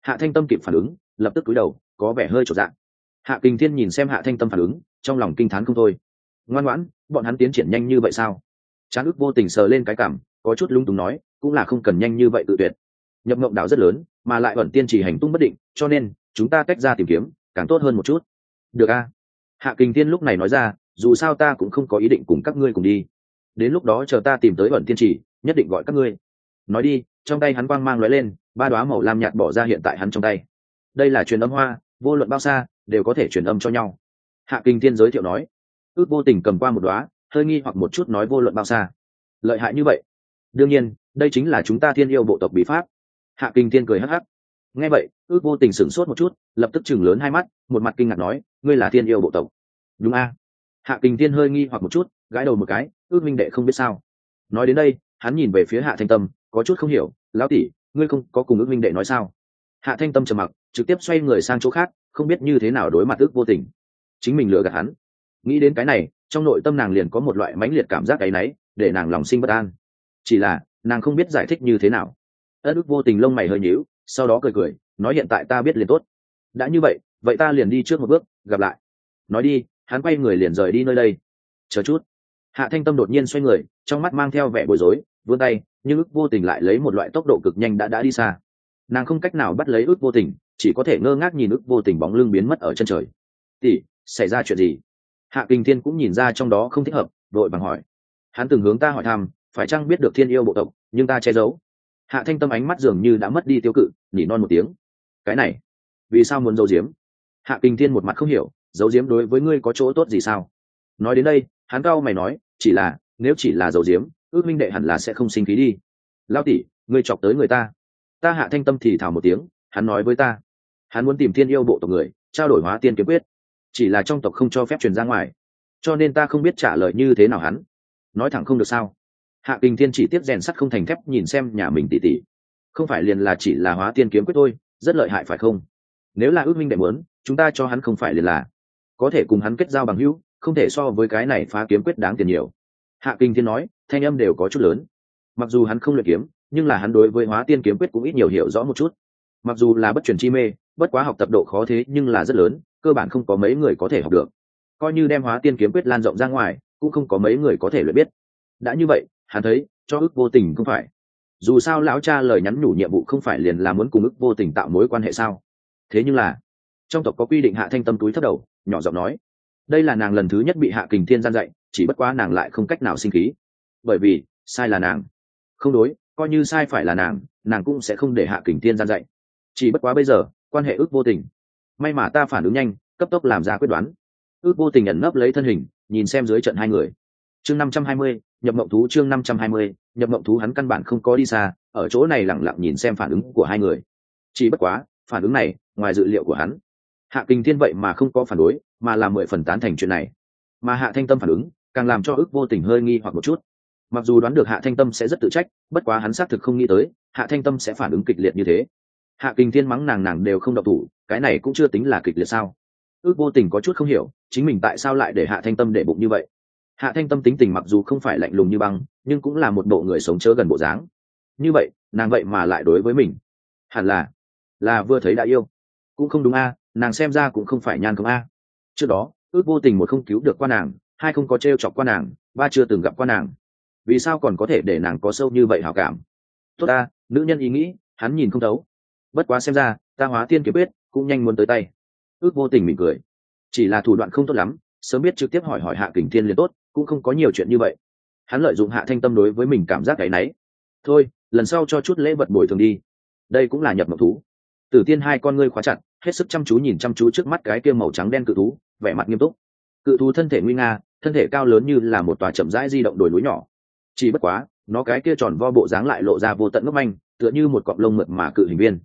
Hạ thanh tâm kịp phản ứng, lập tức cúi đầu, có vẻ hơi trột dạng hạ kình thiên nhìn xem hạ thanh tâm phản ứng, trong lòng kinh t h á n không thôi. Ngoan ngoãn, bọn hắn tiến triển nhanh như vậy sao? Tráng ước vô tình sờ lên cái cảm, có chút lung túng nói, cũng là không cần nhanh như vậy tự tuyệt. Nhập mộng đạo rất lớn, mà lại vẫn tiên chỉ hành tung bất định, cho nên, chúng ta tách ra tìm kiếm, càng tốt hơn một chút. Được a. Hạ kình thiên lúc này nói ra dù sao ta cũng không có ý định cùng các ngươi cùng đi. Đến lúc đó chờ ta tìm tới ẩn tiên chỉ, nhất định gọi các ngươi. Nói đi, trong tay hắn quang mang lóe lên, ba đoá màu lam nhạt bỏ ra hiện tại hắn trong tay. Đây là truyền âm hoa, vô luận bao xa, đều có thể truyền âm cho nhau. Hạ kinh thiên giới thiệu nói. Ước vô tình cầm qua một đoá hơi nghi hoặc một chút nói vô luận bao xa. Lợi hại như vậy. Đương nhiên, đây chính là chúng ta thiên yêu bộ tộc bí pháp. Hạ kinh thiên cười hắc hắc. Nghe vậy, ước vô tình sửng sốt một chút, lập tức chừng lớn hai mắt, một mặt kinh ngạc nói, ngươi là thiên yêu bộ tộc. Đúng a hạ kinh thiên hơi nghi hoặc một chút, gãi đầu một cái, ước minh đệ không biết sao. Nói đến đây, hắn nhìn về phía hạ thanh tâm, có chút không hiểu, lão tỷ, ngươi không có cùng ước minh đệ nói sao? Hạ thanh tâm trầm mặc, trực tiếp xoay người sang chỗ khác, không biết như thế nào đối mặt ước vô tình. Chính mình lừa gạt hắn. Nghĩ đến cái này, trong nội tâm nàng liền có một loại mãnh liệt cảm giác áy náy, để nàng lòng sinh bất an. Chỉ là, nàng không biết giải thích như thế nào. Ất ức vô tình lông mày hơi nhíu, sau đó cười cười, nói hiện tại ta biết liền tốt. Đã như vậy vậy ta liền đi trước một bước, gặp lại. Nói đi hắn quay người liền rời đi nơi đây. Chờ chút. Hạ thanh tâm đột nhiên xoay người, trong mắt mang theo vẻ bối rối, vươn tay, nhưng ức vô tình lại lấy một loại tốc độ cực nhanh đã đã đi xa. Nàng không cách nào bắt lấy ức vô tình, chỉ có thể ngơ ngác nhìn ức vô tình bóng lưng biến mất ở chân trời. Tỷ, xảy ra chuyện gì? Hạ kinh thiên cũng nhìn ra trong đó không thích hợp, đội bằng hỏi. Hắn từng hướng ta hỏi thăm, phải chăng biết được thiên yêu bộ tộc, nhưng ta che giấu. Hạ thanh tâm ánh mắt dường như đã mất đi tiêu cự, nhỉ non một tiếng. Cái này, vì sao muốn giấu giếm? Hạ kinh thiên một mặt không hiểu dấu diếm đối với ngươi có chỗ tốt gì sao? Nói đến đây, hắn cao mày nói, chỉ là, nếu chỉ là dấu diếm ước minh đệ hẳn là sẽ không sinh khí đi. Lao tỷ, ngươi chọc tới người ta. Ta hạ thanh tâm thì thảo một tiếng, hắn nói với ta. Hắn muốn tìm thiên yêu bộ tộc người, trao đổi hóa tiên kiếm quyết. Chỉ là trong tộc không cho phép truyền ra ngoài. Cho nên ta không biết trả lời như thế nào hắn. Nói thẳng không được sao? Hạ kinh thiên chỉ tiếp rèn sắt không thành thép, nhìn xem nhà mình tỉ tỉ không phải liền là chỉ là hóa tiên kiếm quyết thôi, rất lợi hại phải không? Nếu là ước minh đệ muốn, chúng ta cho hắn không phải liền là có thể cùng hắn kết giao bằng hữu, không thể so với cái này phá kiếm quyết đáng tiền nhiều. Hạ kinh thiên nói, thanh âm đều có chút lớn. Mặc dù hắn không luyện kiếm, nhưng là hắn đối với hóa tiên kiếm quyết cũng ít nhiều hiểu rõ một chút. Mặc dù là bất truyền chi mê, bất quá học tập độ khó thế nhưng là rất lớn, cơ bản không có mấy người có thể học được. Coi như đem hóa tiên kiếm quyết lan rộng ra ngoài, cũng không có mấy người có thể luyện biết. Đã như vậy, hắn thấy, cho ước vô tình không phải. Dù sao lão cha lời nhắn nhủ nhiệm vụ không phải liền là muốn cùng ước vô tình tạo mối quan hệ sao? Thế nhưng là trong tộc có quy định hạ thanh tâm túi thất đầu, nhỏ giọng nói, đây là nàng lần thứ nhất bị hạ kình thiên gian dạy, chỉ bất quá nàng lại không cách nào sinh khí. Bởi vì, sai là nàng. Không đối, coi như sai phải là nàng nàng cũng sẽ không để hạ kình thiên gian dạy. Chỉ bất quá bây giờ, quan hệ ước vô tình. May mà ta phản ứng nhanh, cấp tốc làm ra quyết đoán. Ước vô tình ẩn nấp lấy thân hình, nhìn xem dưới trận hai người. Chương năm trăm hai mươi, nhập mộng thú chương năm trăm hai mươi, nhập mộng thú hắn căn bản không có đi xa, ở chỗ này lẳng lặng nhìn xem phản ứng của hai người. Chỉ bất quá, phản ứng này, ngoài dự liệu của hắn hạ kinh thiên vậy mà không có phản đối, mà làm mười phần tán thành chuyện này. Mà hạ thanh tâm phản ứng, càng làm cho ước vô tình hơi nghi hoặc một chút. Mặc dù đoán được hạ thanh tâm sẽ rất tự trách, bất quá hắn xác thực không nghĩ tới, hạ thanh tâm sẽ phản ứng kịch liệt như thế. Hạ kinh thiên mắng nàng nàng đều không độc thủ, cái này cũng chưa tính là kịch liệt sao? Ước vô tình có chút không hiểu, chính mình tại sao lại để hạ thanh tâm để bụng như vậy? Hạ thanh tâm tính tình mặc dù không phải lạnh lùng như băng, nhưng cũng là một bộ người sống chớ gần bộ dáng. Như vậy, nàng vậy mà lại đối với mình. Hẳn là là vừa thấy đã yêu. Cũng không đúng a nàng xem ra cũng không phải nhan công a. Trước đó, ước vô tình một không cứu được qua nàng, hai không có t r e o chọc qua nàng, ba chưa từng gặp qua nàng. Vì sao còn có thể để nàng có sâu như vậy hảo cảm? Tốt ta, nữ nhân ý nghĩ, hắn nhìn không thấu. Bất quá xem ra, ta hóa tiên kiếm quyết, cũng nhanh muốn tới tay. Ước vô tình mỉm cười. Chỉ là thủ đoạn không tốt lắm, sớm biết trực tiếp hỏi hỏi hạ kình thiên liền tốt, cũng không có nhiều chuyện như vậy. Hắn lợi dụng hạ thanh tâm đối với mình cảm giác cái náy thôi, lần sau cho chút lễ vật bồi thường đi. Đây cũng là nhập mộc thú. Tử tiên hai con ngươi khóa chặt hết sức chăm chú nhìn chăm chú trước mắt cái kia màu trắng đen cự thú, vẻ mặt nghiêm túc. Cự thú thân thể nguy nga, thân thể cao lớn như là một tòa chậm rãi di động đồi núi nhỏ. Chỉ bất quá, nó cái kia tròn vo bộ dáng lại lộ ra vô tận ngốc manh, tựa như một cọng lông mượt mà cự hình viên.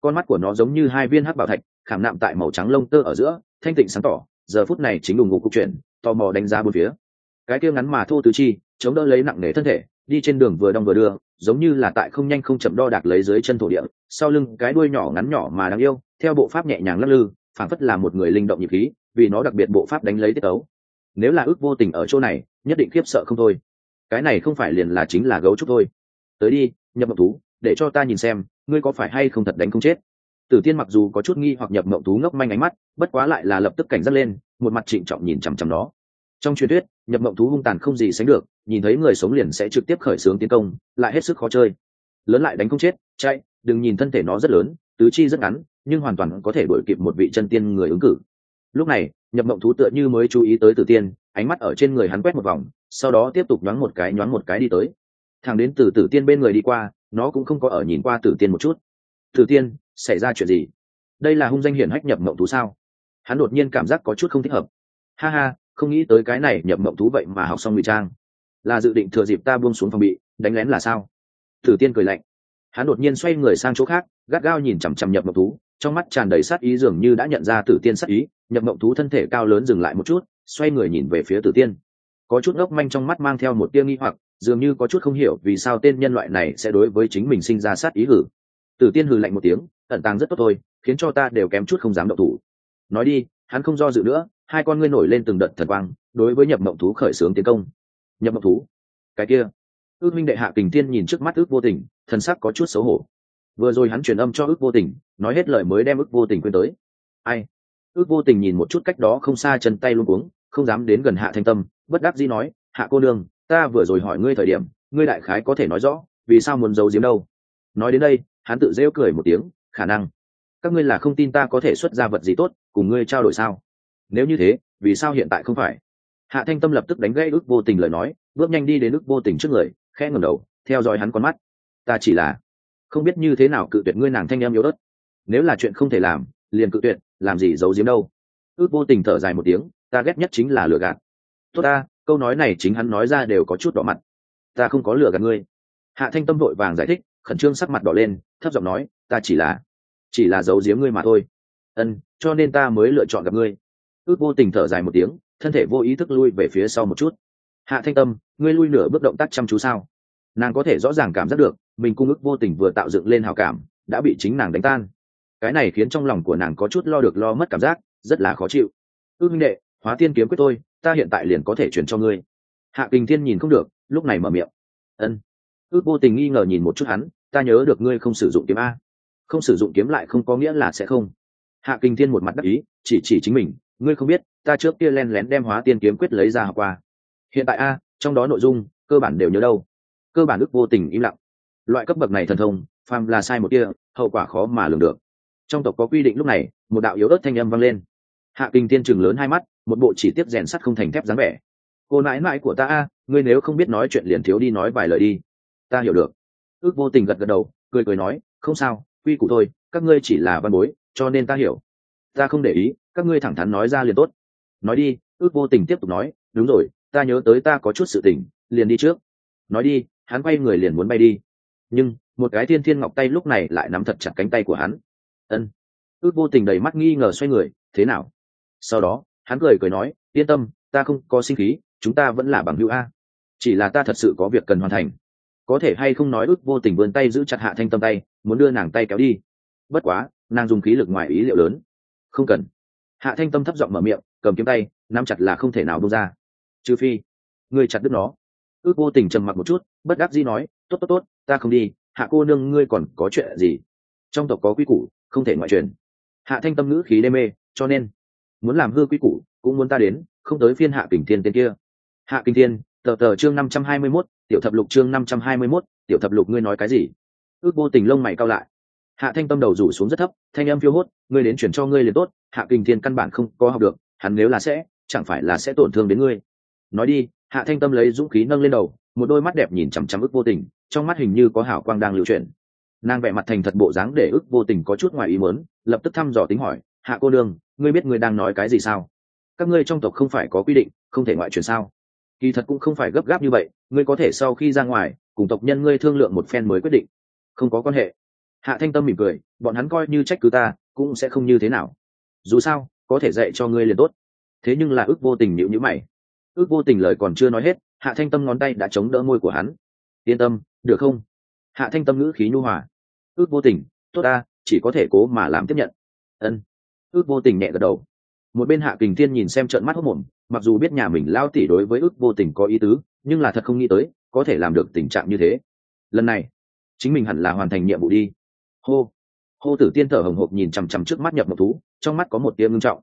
Con mắt của nó giống như hai viên hắc bảo thạch, khảm nạm tại màu trắng lông tơ ở giữa, thanh tịnh sáng tỏ, giờ phút này chính đùng ngục cục chuyển, tò mò đánh giá bốn phía. Cái kia ngắn mà thô tứ chi, chống đỡ lấy nặng nề thân thể đi trên đường vừa đong vừa đưa, giống như là tại không nhanh không chậm đo đạc lấy dưới chân thổ địa, sau lưng cái đuôi nhỏ ngắn nhỏ mà đáng yêu, theo bộ pháp nhẹ nhàng lắc lư, phảng phất là một người linh động nhịp khí, vì nó đặc biệt bộ pháp đánh lấy tiết ấu nếu là ước vô tình ở chỗ này, nhất định khiếp sợ không thôi. Cái này không phải liền là chính là gấu trúc thôi. Tới đi, nhập mộng thú, để cho ta nhìn xem, ngươi có phải hay không thật đánh không chết. Tử tiên mặc dù có chút nghi hoặc nhập mộng thú ngốc manh ánh mắt, bất quá lại là lập tức cảnh giác lên, một mặt trịnh trọng nhìn chằm chằm nó trong truyền thuyết, nhập mộng thú hung tàn không gì sánh được, nhìn thấy người sống liền sẽ trực tiếp khởi xướng tiến công, lại hết sức khó chơi. Lớn lại đánh không chết, chạy, đừng nhìn thân thể nó rất lớn, tứ chi rất ngắn, nhưng hoàn toàn có thể đổi kịp một vị chân tiên người ứng cử. Lúc này, nhập mộng thú tựa như mới chú ý tới tử tiên, ánh mắt ở trên người hắn quét một vòng, sau đó tiếp tục nhoáng một cái, nhoáng một cái đi tới. Thằng đến từ tử tiên bên người đi qua, nó cũng không có ở nhìn qua tử tiên một chút. Tử tiên, xảy ra chuyện gì? Đây là hung danh hiển hách nhập mộng thú sao? Hắn đột nhiên cảm giác có chút không thích hợp. Ha ha không nghĩ tới cái này nhập mộng thú vậy mà học xong ngụy trang. Là dự định thừa dịp ta buông xuống phòng bị, đánh lén là sao? Tử tiên cười lạnh. Hắn đột nhiên xoay người sang chỗ khác, gắt gao nhìn chằm chằm nhập mộng thú, trong mắt tràn đầy sát ý dường như đã nhận ra tử tiên sát ý, nhập mộng thú thân thể cao lớn dừng lại một chút, xoay người nhìn về phía tử tiên. Có chút ngốc manh trong mắt mang theo một tia nghi hoặc, dường như có chút không hiểu vì sao tên nhân loại này sẽ đối với chính mình sinh ra sát ý hử. Tử tiên hừ lạnh một tiếng, ẩn tàng rất tốt thôi, khiến cho ta đều kém chút không dám động thủ. Nói đi, hắn không do dự nữa hai con ngươi nổi lên từng đợt thần quang, đối với nhập mộng thú khởi xướng tiến công. Nhập mộng thú, cái kia. Ước minh đệ hạ kình tiên nhìn trước mắt ước vô tình, thần sắc có chút xấu hổ. Vừa rồi hắn truyền âm cho ước vô tình, nói hết lời mới đem ước vô tình quên tới. Ai? Ước vô tình nhìn một chút cách đó không xa chân tay luôn cuống, không dám đến gần hạ thanh tâm, bất đắc dĩ nói, hạ cô nương, ta vừa rồi hỏi ngươi thời điểm, ngươi đại khái có thể nói rõ, vì sao muốn giấu giếm đâu? Nói đến đây, hắn tự rêu cười một tiếng, khả năng. Các ngươi là không tin ta có thể xuất ra vật gì tốt, cùng ngươi trao đổi sao? Nếu như thế, vì sao hiện tại không phải? Hạ thanh tâm lập tức đánh gãy ước vô tình lời nói, bước nhanh đi đến ước vô tình trước người, khẽ ngẩng đầu, theo dõi hắn con mắt. Ta chỉ là không biết như thế nào cự tuyệt ngươi nàng thanh em yếu ớt. Nếu là chuyện không thể làm, liền cự tuyệt, làm gì giấu giếm đâu. Ước vô tình thở dài một tiếng, ta ghét nhất chính là lừa gạt. Tốt ta, câu nói này chính hắn nói ra đều có chút đỏ mặt. Ta không có lừa gạt ngươi. Hạ thanh tâm vội vàng giải thích, khẩn trương sắc mặt đỏ lên, thấp giọng nói, ta chỉ là chỉ là giấu giếm ngươi mà thôi. Ân, cho nên ta mới lựa chọn gặp ngươi ước vô tình thở dài một tiếng, thân thể vô ý thức lui về phía sau một chút. Hạ thanh tâm, ngươi lui nửa bước động tác chăm chú sao? Nàng có thể rõ ràng cảm giác được, mình cung ước vô tình vừa tạo dựng lên hào cảm, đã bị chính nàng đánh tan. Cái này khiến trong lòng của nàng có chút lo được lo mất cảm giác, rất là khó chịu. Ước minh đệ, hóa tiên kiếm quyết tôi, ta hiện tại liền có thể chuyển cho ngươi. Hạ kinh thiên nhìn không được, lúc này mở miệng. Ân. Ước vô tình nghi ngờ nhìn một chút hắn, ta nhớ được ngươi không sử dụng kiếm a. Không sử dụng kiếm lại không có nghĩa là sẽ không. Hạ kinh thiên một mặt đắc ý, chỉ chỉ chính mình ngươi không biết, ta trước kia len lén đem hóa tiên kiếm quyết lấy ra học qua. Hiện tại a, trong đó nội dung, cơ bản đều nhớ đâu. Cơ bản ước vô tình im lặng. Loại cấp bậc này thần thông, phàm là sai một kia, hậu quả khó mà lường được. Trong tộc có quy định lúc này, một đạo yếu ớt thanh âm vang lên. Hạ kinh tiên chừng lớn hai mắt, một bộ chỉ tiếp rèn sắt không thành thép dáng vẻ. Cô nãi nãi của ta a, ngươi nếu không biết nói chuyện liền thiếu đi nói vài lời đi. Ta hiểu được. Ước vô tình gật gật đầu, cười cười nói, không sao, quy củ thôi, các ngươi chỉ là văn bối, cho nên ta hiểu. Ta không để ý các ngươi thẳng thắn nói ra liền tốt. Nói đi, ước vô tình tiếp tục nói, đúng rồi, ta nhớ tới ta có chút sự tình, liền đi trước. Nói đi, hắn quay người liền muốn bay đi. Nhưng, một cái thiên thiên ngọc tay lúc này lại nắm thật chặt cánh tay của hắn. Ân. Ước vô tình đầy mắt nghi ngờ xoay người, thế nào? Sau đó, hắn cười cười nói, yên tâm, ta không có sinh khí, chúng ta vẫn là bằng hữu a. Chỉ là ta thật sự có việc cần hoàn thành. Có thể hay không nói ước vô tình vươn tay giữ chặt hạ thanh tâm tay, muốn đưa nàng tay kéo đi. Bất quá, nàng dùng khí lực ngoài ý liệu lớn. Không cần hạ thanh tâm thấp giọng mở miệng, cầm kiếm tay, nắm chặt là không thể nào bông ra. Trừ phi, ngươi chặt đứt nó. Ước vô tình trầm mặc một chút, bất đắc dĩ nói, tốt tốt tốt, ta không đi, hạ cô nương ngươi còn có chuyện gì? Trong tộc có quy củ, không thể ngoại truyền. Hạ thanh tâm ngữ khí đê mê, cho nên, muốn làm hư quy củ, cũng muốn ta đến, không tới phiên hạ kình thiên tên kia. Hạ kình thiên, tờ tờ chương năm trăm hai mươi mốt, tiểu thập lục chương năm trăm hai mươi mốt, tiểu thập lục ngươi nói cái gì? Ước vô tình lông mày cao lại hạ thanh tâm đầu rủ xuống rất thấp, thanh âm phiêu hốt, ngươi đến chuyển cho ngươi liền tốt, hạ kinh thiên căn bản không có học được, hắn nếu là sẽ, chẳng phải là sẽ tổn thương đến ngươi. Nói đi, hạ thanh tâm lấy dũng khí nâng lên đầu, một đôi mắt đẹp nhìn chằm chằm ức vô tình, trong mắt hình như có hảo quang đang lưu chuyển. Nàng vẻ mặt thành thật bộ dáng để ức vô tình có chút ngoài ý muốn, lập tức thăm dò tính hỏi, hạ cô đương ngươi biết ngươi đang nói cái gì sao? Các ngươi trong tộc không phải có quy định, không thể ngoại truyền sao? Kỳ thật cũng không phải gấp gáp như vậy, ngươi có thể sau khi ra ngoài, cùng tộc nhân ngươi thương lượng một phen mới quyết định. Không có quan hệ hạ thanh tâm mỉm cười, bọn hắn coi như trách cứ ta, cũng sẽ không như thế nào. Dù sao, có thể dạy cho ngươi liền tốt. Thế nhưng là ước vô tình nhịu nhữ mày. Ước vô tình lời còn chưa nói hết, hạ thanh tâm ngón tay đã chống đỡ môi của hắn. Yên tâm, được không? Hạ thanh tâm ngữ khí nhu hòa. Ước vô tình, tốt ta, chỉ có thể cố mà làm tiếp nhận. Ân. Ước vô tình nhẹ gật đầu. Một bên hạ kình thiên nhìn xem trận mắt hốc mồm, mặc dù biết nhà mình lao tỉ đối với ước vô tình có ý tứ, nhưng là thật không nghĩ tới, có thể làm được tình trạng như thế. Lần này, chính mình hẳn là hoàn thành nhiệm vụ đi hô. Hô tử tiên thở hồng hộc nhìn chằm chằm trước mắt nhập mộc thú, trong mắt có một tia ngưng trọng.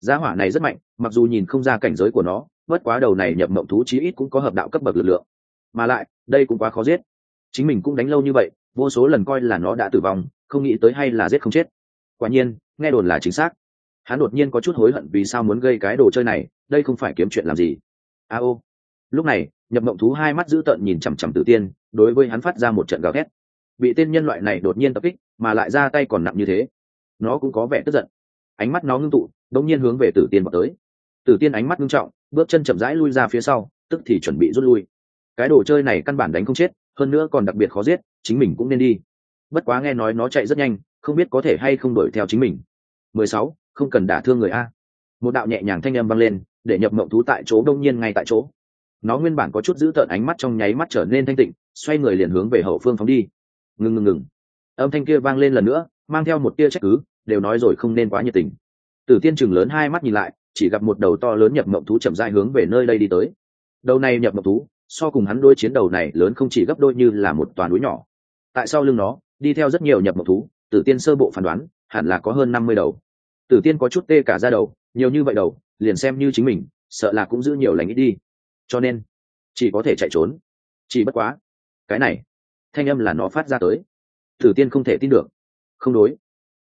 Giá hỏa này rất mạnh, mặc dù nhìn không ra cảnh giới của nó, bất quá đầu này nhập mộng thú chí ít cũng có hợp đạo cấp bậc lực lượng. Mà lại, đây cũng quá khó giết. Chính mình cũng đánh lâu như vậy, vô số lần coi là nó đã tử vong, không nghĩ tới hay là giết không chết. Quả nhiên, nghe đồn là chính xác. Hắn đột nhiên có chút hối hận vì sao muốn gây cái đồ chơi này, đây không phải kiếm chuyện làm gì. A ô. Lúc này nhập mộng thú hai mắt dữ tợn nhìn chằm chằm tử tiên, đối với hắn phát ra một trận gào thét bị tên nhân loại này đột nhiên tập kích, mà lại ra tay còn nặng như thế. Nó cũng có vẻ tức giận. Ánh mắt nó ngưng tụ đống nhiên hướng về tử tiên vào tới. Tử tiên ánh mắt ngưng trọng, bước chân chậm rãi lui ra phía sau, tức thì chuẩn bị rút lui. Cái đồ chơi này căn bản đánh không chết, hơn nữa còn đặc biệt khó giết, chính mình cũng nên đi. Bất quá nghe nói nó chạy rất nhanh, không biết có thể hay không đuổi theo chính mình. Mười sáu, không cần đả thương người a. Một đạo nhẹ nhàng thanh âm vang lên, để nhập mộng thú tại chỗ đông nhiên ngay tại chỗ. Nó nguyên bản có chút giữ tợn ánh mắt trong nháy mắt trở nên thanh tịnh, xoay người liền hướng về hậu phương phóng đi ngừng ngừng ngừng. Âm thanh kia vang lên lần nữa, mang theo một tia trách cứ, đều nói rồi không nên quá nhiệt tình. Tử tiên chừng lớn hai mắt nhìn lại, chỉ gặp một đầu to lớn nhập mộng thú chậm rãi hướng về nơi đây đi tới. Đầu này nhập mộng thú, so cùng hắn đôi chiến đầu này lớn không chỉ gấp đôi như là một toàn núi nhỏ. Tại sau lưng nó, đi theo rất nhiều nhập mộng thú, tử tiên sơ bộ phán đoán, hẳn là có hơn năm mươi đầu. Tử tiên có chút tê cả ra đầu, nhiều như vậy đầu, liền xem như chính mình, sợ là cũng giữ nhiều lành ít đi. Cho nên, chỉ có thể chạy trốn. Chỉ bất quá, cái này thanh âm là nó phát ra tới. Tử tiên không thể tin được. Không đối.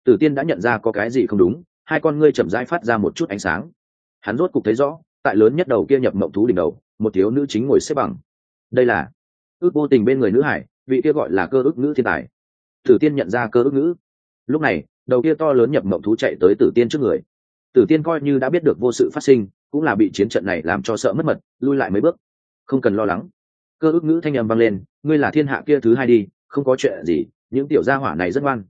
Tử tiên đã nhận ra có cái gì không đúng, hai con ngươi chậm rãi phát ra một chút ánh sáng. Hắn rốt cục thấy rõ, tại lớn nhất đầu kia nhập mộng thú đỉnh đầu, một thiếu nữ chính ngồi xếp bằng. Đây là ước vô tình bên người nữ hải, vị kia gọi là cơ ước nữ thiên tài. Tử tiên nhận ra cơ ước nữ. lúc này, đầu kia to lớn nhập mộng thú chạy tới tử tiên trước người. Tử tiên coi như đã biết được vô sự phát sinh, cũng là bị chiến trận này làm cho sợ mất mật, lui lại mấy bước. Không cần lo lắng cơ ước ngữ thanh âm vang lên, ngươi là thiên hạ kia thứ hai đi, không có chuyện gì, những tiểu gia hỏa này rất ngoan.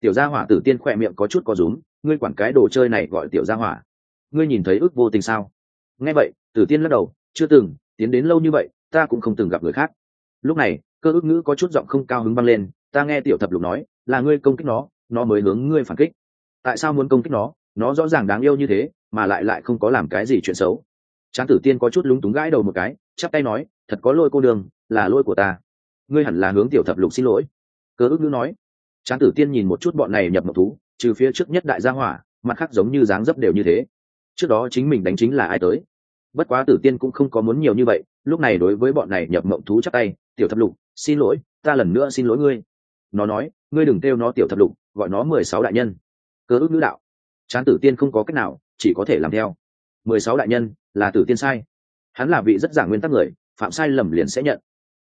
Tiểu gia hỏa tử tiên khỏe miệng có chút có rúm, ngươi quản cái đồ chơi này gọi tiểu gia hỏa. Ngươi nhìn thấy ước vô tình sao? Nghe vậy, tử tiên lắc đầu, chưa từng, tiến đến lâu như vậy, ta cũng không từng gặp người khác. Lúc này, cơ ước ngữ có chút giọng không cao hứng băng lên, ta nghe tiểu thập lục nói, là ngươi công kích nó nó mới hướng ngươi phản kích. Tại sao muốn công kích nó? Nó rõ ràng đáng yêu như thế, mà lại lại không có làm cái gì chuyện xấu. Tráng tử tiên có chút lúng túng gãi đầu một cái, chắp tay nói thật có lôi cô đường là lôi của ta. Ngươi hẳn là hướng tiểu thập lục xin lỗi. Cơ ước ngữ nói. Tráng tử tiên nhìn một chút bọn này nhập mộc thú, trừ phía trước nhất đại gia hỏa, mặt khác giống như dáng dấp đều như thế. Trước đó chính mình đánh chính là ai tới? Bất quá tử tiên cũng không có muốn nhiều như vậy, lúc này đối với bọn này nhập mộng thú chắc tay, tiểu thập lục, xin lỗi, ta lần nữa xin lỗi ngươi. Nó nói, ngươi đừng kêu nó tiểu thập lục, gọi nó mười sáu đại nhân. Cơ ước nữ đạo. Chán tử tiên không có cách nào, chỉ có thể làm theo. Mười sáu đại nhân, là tử tiên sai. Hắn là vị rất giả nguyên tắc người phạm sai lầm liền sẽ nhận.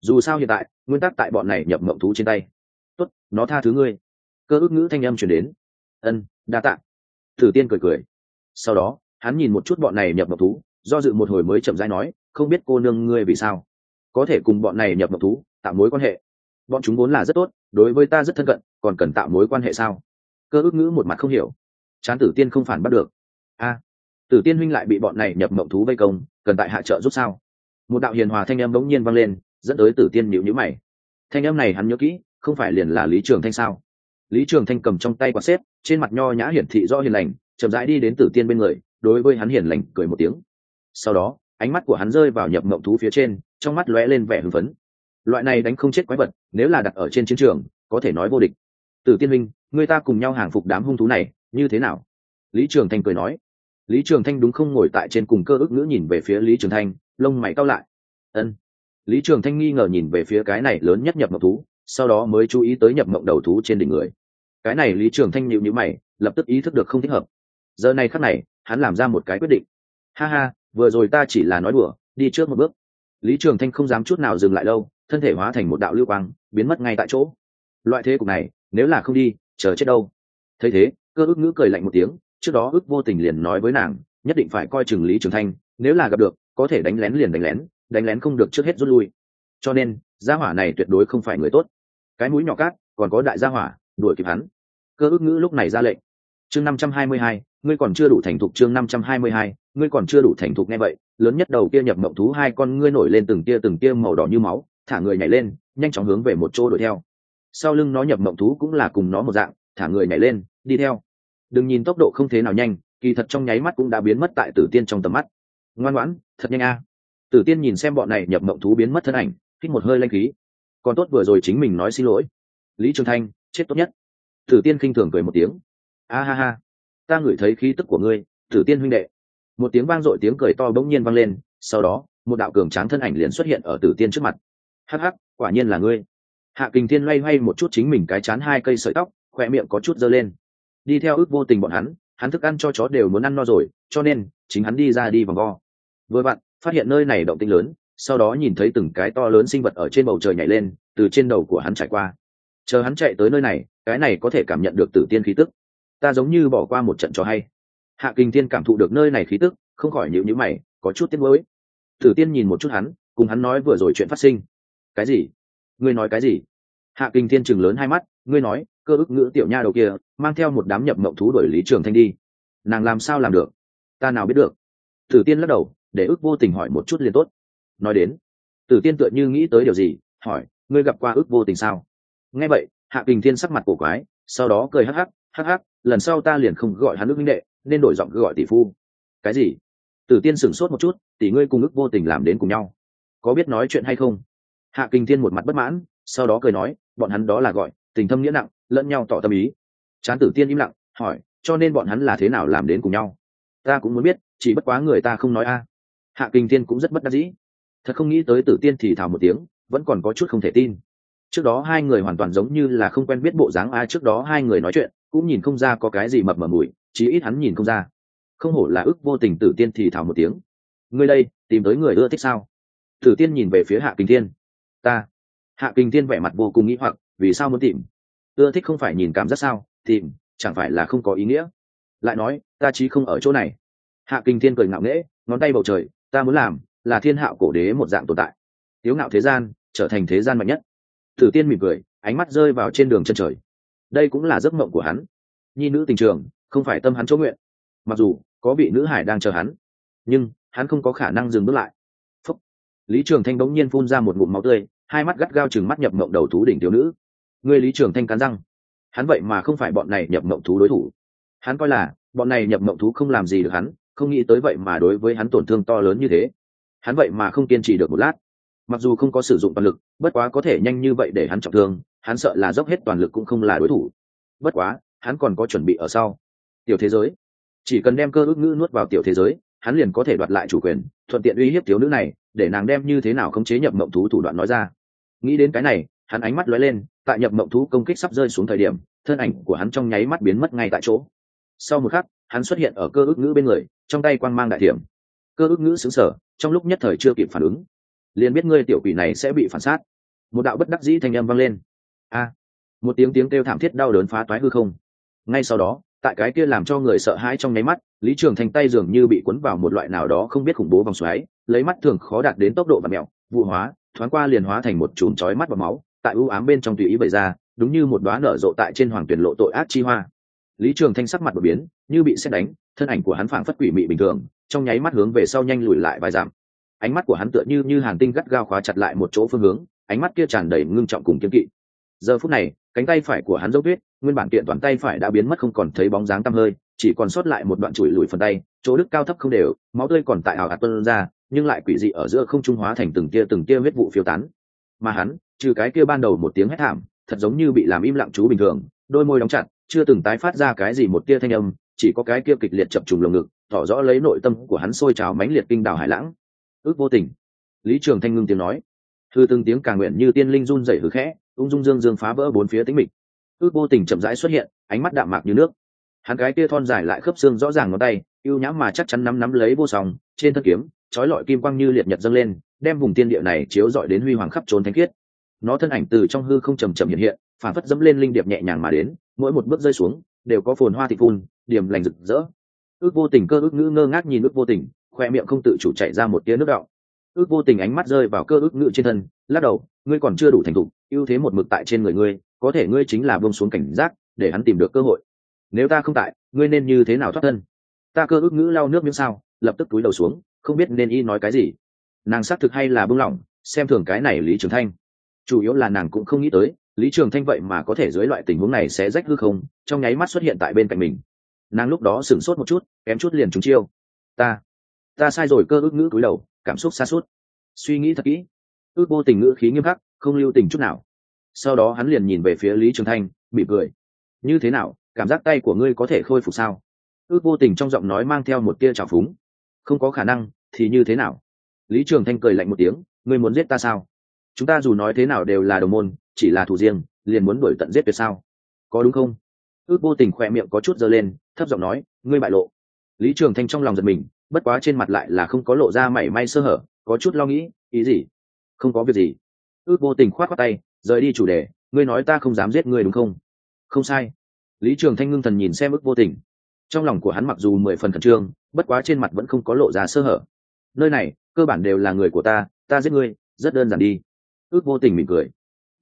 Dù sao hiện tại, nguyên tắc tại bọn này nhập mộng thú trên tay. Tốt, nó tha thứ ngươi. Cơ ước ngữ thanh âm chuyển đến. Ân, đa t ạ tử tiên cười cười. Sau đó, hắn nhìn một chút bọn này nhập mộng thú, do dự một hồi mới chậm rãi nói, không biết cô nương ngươi vì sao có thể cùng bọn này nhập mộng thú tạo mối quan hệ? Bọn chúng vốn là rất tốt, đối với ta rất thân cận, còn cần tạo mối quan hệ sao? Cơ ước ngữ một mặt không hiểu. Chán tử tiên không phản bắt được. A, tử tiên huynh lại bị bọn này nhập mộng thú vây công, cần tại hạ trợ giúp sao? Một đạo hiền hòa thanh âm bỗng nhiên vang lên, dẫn tới tử tiên nhịu nhữ mày. Thanh âm này hắn nhớ kỹ, không phải liền là lý trường thanh sao? Lý trường thanh cầm trong tay quạt xếp, trên mặt nho nhã hiển thị do hiền lành, chậm rãi đi đến tử tiên bên người, đối với hắn hiền lành cười một tiếng. Sau đó, ánh mắt của hắn rơi vào nhập mộng thú phía trên, trong mắt lóe lên vẻ hưng phấn. Loại này đánh không chết quái vật, nếu là đặt ở trên chiến trường, có thể nói vô địch. Tử tiên minh người ta cùng nhau hàng phục đám hung thú này, như thế nào? Lý trường thanh cười nói. Lý trường thanh đúng không ngồi tại trên cùng cơ ức ngữ nhìn về phía lý trường thanh lông mày cao lại. Ân. Lý trường thanh nghi ngờ nhìn về phía cái này lớn nhất nhập mộng thú, sau đó mới chú ý tới nhập mộng đầu thú trên đỉnh người. Cái này lý trường thanh nhịu nhữ mày, lập tức ý thức được không thích hợp. Giờ này khắc này, hắn làm ra một cái quyết định. Ha ha, vừa rồi ta chỉ là nói đùa, đi trước một bước. Lý trường thanh không dám chút nào dừng lại lâu, thân thể hóa thành một đạo lưu quang, biến mất ngay tại chỗ. Loại thế cục này, nếu là không đi, chờ chết đâu. Thấy thế, cơ ước ngữ cười lạnh một tiếng, trước đó ước vô tình liền nói với nàng, nhất định phải coi chừng lý trường thanh, nếu là gặp được có thể đánh lén liền đánh lén đánh lén không được trước hết rút lui. Cho nên, gia hỏa này tuyệt đối không phải người tốt. Cái mũi nhỏ cát, còn có đại gia hỏa, đuổi kịp hắn. Cơ ước ngữ lúc này ra lệnh. Chương năm trăm hai mươi hai, ngươi còn chưa đủ thành thục chương năm trăm hai mươi hai, ngươi còn chưa đủ thành thục nghe vậy, lớn nhất đầu kia nhập mộng thú hai con ngươi nổi lên từng tia từng tia màu đỏ như máu, thả người nhảy lên, nhanh chóng hướng về một chỗ đuổi theo. Sau lưng nó nhập mộng thú cũng là cùng nó một dạng, thả người nhảy lên, đi theo. Đừng nhìn tốc độ không thế nào nhanh, kỳ thật trong nháy mắt cũng đã biến mất tại tử tiên trong tầm mắt ngoan ngoãn, thật nhanh a. Tử tiên nhìn xem bọn này nhập mộng thú biến mất thân ảnh, hít một hơi lanh khí. Còn tốt vừa rồi chính mình nói xin lỗi. Lý trường thanh, chết tốt nhất. Tử tiên khinh thường cười một tiếng. A ha ha. Ta ngửi thấy khí tức của ngươi, tử tiên huynh đệ. Một tiếng vang dội tiếng cười to bỗng nhiên vang lên, sau đó, một đạo cường tráng thân ảnh liền xuất hiện ở tử tiên trước mặt. Hắc hắc, quả nhiên là ngươi. Hạ kình thiên loay hoay một chút chính mình cái chán hai cây sợi tóc khoe miệng có chút dơ lên. Đi theo ước vô tình bọn hắn hắn thức ăn cho chó đều muốn ăn no rồi, cho nên, chính hắn đi ra đi vòng vo vừa vặn, phát hiện nơi này động tinh lớn, sau đó nhìn thấy từng cái to lớn sinh vật ở trên bầu trời nhảy lên, từ trên đầu của hắn trải qua. Chờ hắn chạy tới nơi này, cái này có thể cảm nhận được tử tiên khí tức. Ta giống như bỏ qua một trận cho hay. Hạ kinh tiên cảm thụ được nơi này khí tức, không khỏi nhịu nhữ mày, có chút tiếc nuối. Tử tiên nhìn một chút hắn, cùng hắn nói vừa rồi chuyện phát sinh. Cái gì? Ngươi nói cái gì? Hạ kinh tiên chừng lớn hai mắt, ngươi nói, cơ ức ngữ tiểu nha đầu kia, mang theo một đám nhập mộng thú đổi lý trường thanh đi. Nàng làm sao làm được? Ta nào biết được? Tử tiên lắc đầu để ước vô tình hỏi một chút liền tốt. Nói đến, tử tiên tựa như nghĩ tới điều gì, hỏi, ngươi gặp qua ước vô tình sao? Nghe vậy, hạ bình thiên sắc mặt cổ quái, sau đó cười hắc hắc hắc hắc, lần sau ta liền không gọi hắn ước minh đệ, nên đổi giọng gọi tỷ phu. Cái gì? Tử tiên sửng sốt một chút, tỷ ngươi cùng ước vô tình làm đến cùng nhau, có biết nói chuyện hay không? Hạ kinh thiên một mặt bất mãn, sau đó cười nói, bọn hắn đó là gọi, tình thâm nghĩa nặng, lẫn nhau tỏ tâm ý. Chán tử tiên im lặng, hỏi, cho nên bọn hắn là thế nào làm đến cùng nhau? Ta cũng muốn biết, chỉ bất quá người ta không nói a hạ kinh thiên cũng rất bất đắc dĩ. Thật không nghĩ tới tử tiên thì thào một tiếng, vẫn còn có chút không thể tin. Trước đó hai người hoàn toàn giống như là không quen biết bộ dáng ai, trước đó hai người nói chuyện, cũng nhìn không ra có cái gì mập mờ mùi, chí ít hắn nhìn không ra. Không hổ là ức vô tình tử tiên thì thào một tiếng. Ngươi đây, tìm tới người ưa thích sao? Tử tiên nhìn về phía hạ kinh thiên. Ta. Hạ kinh thiên vẻ mặt vô cùng nghĩ hoặc, vì sao muốn tìm? Ưa thích không phải nhìn cảm giác sao? Tìm, chẳng phải là không có ý nghĩa. Lại nói, ta chí không ở chỗ này. Hạ kinh thiên cười ngạo nghễ, ngón tay bầu trời ta muốn làm là thiên hạo cổ đế một dạng tồn tại. Tiếu ngạo thế gian, trở thành thế gian mạnh nhất. Tử tiên mỉm cười, ánh mắt rơi vào trên đường chân trời. Đây cũng là giấc mộng của hắn. Nhi nữ tình trường, không phải tâm hắn chỗ nguyện. Mặc dù, có vị nữ hải đang chờ hắn, nhưng hắn không có khả năng dừng bước lại. Phúc. lý trường thanh bỗng nhiên phun ra một ngụm máu tươi, hai mắt gắt gao chừng mắt nhập mộng đầu thú đỉnh thiếu nữ. Người lý trường thanh cắn răng. Hắn vậy mà không phải bọn này nhập mộng thú đối thủ. Hắn coi là, bọn này nhập mộng thú không làm gì được hắn không nghĩ tới vậy mà đối với hắn tổn thương to lớn như thế. Hắn vậy mà không kiên trì được một lát. Mặc dù không có sử dụng toàn lực, bất quá có thể nhanh như vậy để hắn trọng thương, hắn sợ là dốc hết toàn lực cũng không là đối thủ. Bất quá, hắn còn có chuẩn bị ở sau. Tiểu thế giới. Chỉ cần đem cơ ước ngữ nuốt vào tiểu thế giới, hắn liền có thể đoạt lại chủ quyền, thuận tiện uy hiếp thiếu nữ này, để nàng đem như thế nào khống chế nhập mộng thú thủ đoạn nói ra. Nghĩ đến cái này, hắn ánh mắt lóe lên, tại nhập mộng thú công kích sắp rơi xuống thời điểm, thân ảnh của hắn trong nháy mắt biến mất ngay tại chỗ. Sau một khắc, hắn xuất hiện ở cơ ước ngữ bên người trong tay quang mang đại thiểm. Cơ ước ngữ xứng sở, trong lúc nhất thời chưa kịp phản ứng, liền biết ngươi tiểu quỷ này sẽ bị phản sát một đạo bất đắc dĩ thanh âm vang lên. A, một tiếng tiếng kêu thảm thiết đau đớn phá toái hư không. Ngay sau đó, tại cái kia làm cho người sợ hãi trong nháy mắt, lý trường thành tay dường như bị cuốn vào một loại nào đó không biết khủng bố vòng xoáy, lấy mắt thường khó đạt đến tốc độ và mẹo, vụ hóa, thoáng qua liền hóa thành một chùm chói mắt và máu, tại ưu ám bên trong tùy ý bày ra, đúng như một đoá nở rộ tại trên hoàng tuyển lộ tội ác chi hoa lý trường thanh sắc mặt đột biến, như bị xét đánh, thân ảnh của hắn phảng phất quỷ mị bình thường, trong nháy mắt hướng về sau nhanh lùi lại vài dặm. Ánh mắt của hắn tựa như như hàn tinh gắt gao khóa chặt lại một chỗ phương hướng, ánh mắt kia tràn đầy ngưng trọng cùng kiên kỵ. Giờ phút này, cánh tay phải của hắn dốc tuyết nguyên bản kiện toàn tay phải đã biến mất không còn thấy bóng dáng tăm hơi, chỉ còn sót lại một đoạn chùi lùi phần tay, chỗ đức cao thấp không đều, máu tươi còn tại ảo hạt tuân ra, nhưng lại quỷ dị ở giữa không trung hóa thành từng tia từng tia huyết vụ phiêu tán. Mà hắn, trừ cái kia ban đầu một tiếng hét thảm, thật giống như bị làm im lặng chú bình thường, đôi môi đóng chặt chưa từng tái phát ra cái gì một tia thanh âm, chỉ có cái kia kịch liệt chập trùng lồng ngực, tỏ rõ lấy nội tâm của hắn sôi trào mãnh liệt kinh đảo hải lãng. Ước vô tình, lý trường thanh ngưng tiếng nói. Thư từng tiếng càng nguyện như tiên linh run rẩy hừ khẽ, ung dung dương dương phá vỡ bốn phía tính mịch. Ước vô tình chậm rãi xuất hiện, ánh mắt đạm mạc như nước. Hắn cái kia thon dài lại khớp xương rõ ràng ngón tay, ưu nhãm mà chắc chắn nắm nắm lấy vô song, trên thân kiếm trói lọi kim quang như liệt nhật dâng lên, đem vùng tiên địa này chiếu rọi đến huy hoàng khắp trốn thánh khiết. Nó thân ảnh từ trong hư không trầm trầm hiện hiện phản phất dẫm lên linh điệp nhẹ nhàng mà đến mỗi một bước rơi xuống, đều có phồn hoa thịt phun, điểm lành rực rỡ. Ước vô tình cơ ước ngữ ngơ ngác nhìn ước vô tình, khoe miệng không tự chủ chạy ra một tia nước đạo ước vô tình ánh mắt rơi vào cơ ước ngữ trên thân, lắc đầu, ngươi còn chưa đủ thành thục, ưu thế một mực tại trên người ngươi, có thể ngươi chính là bông xuống cảnh giác, để hắn tìm được cơ hội. Nếu ta không tại, ngươi nên như thế nào thoát thân? Ta cơ ước ngữ lau nước miếng sao, lập tức túi đầu xuống, không biết nên y nói cái gì. Nàng xác thực hay là bưng lỏng, xem thường cái này lý trường thanh. Chủ yếu là nàng cũng không nghĩ tới lý trường thanh vậy mà có thể dưới loại tình huống này sẽ rách hư không, trong nháy mắt xuất hiện tại bên cạnh mình. Nàng lúc đó sửng sốt một chút, kém chút liền trúng chiêu. Ta ta sai rồi cơ ước ngữ cúi đầu, cảm xúc xa suốt. Suy nghĩ thật kỹ. Ước vô tình ngữ khí nghiêm khắc, không lưu tình chút nào. Sau đó hắn liền nhìn về phía lý trường thanh bị cười. Như thế nào, cảm giác tay của ngươi có thể khôi phục sao? Ước vô tình trong giọng nói mang theo một tia trào phúng. Không có khả năng, thì như thế nào? Lý trường thanh cười lạnh một tiếng. Ngươi muốn giết ta sao? Chúng ta dù nói thế nào đều là đồng môn chỉ là thủ riêng, liền muốn đuổi tận giết tuyệt sao? Có đúng không? Ước vô tình khỏe miệng có chút dơ lên, thấp giọng nói, ngươi bại lộ. Lý trường thanh trong lòng giật mình, bất quá trên mặt lại là không có lộ ra mảy may sơ hở, có chút lo nghĩ, ý gì? Không có việc gì. Ước vô tình khoát khoác tay, rời đi chủ đề, ngươi nói ta không dám giết ngươi đúng không? Không sai. Lý trường thanh ngưng thần nhìn xem ước vô tình. Trong lòng của hắn mặc dù mười phần khẩn trương, bất quá trên mặt vẫn không có lộ ra sơ hở. Nơi này, cơ bản đều là người của ta ta giết ngươi, rất đơn giản đi. Ước vô tình mỉm cười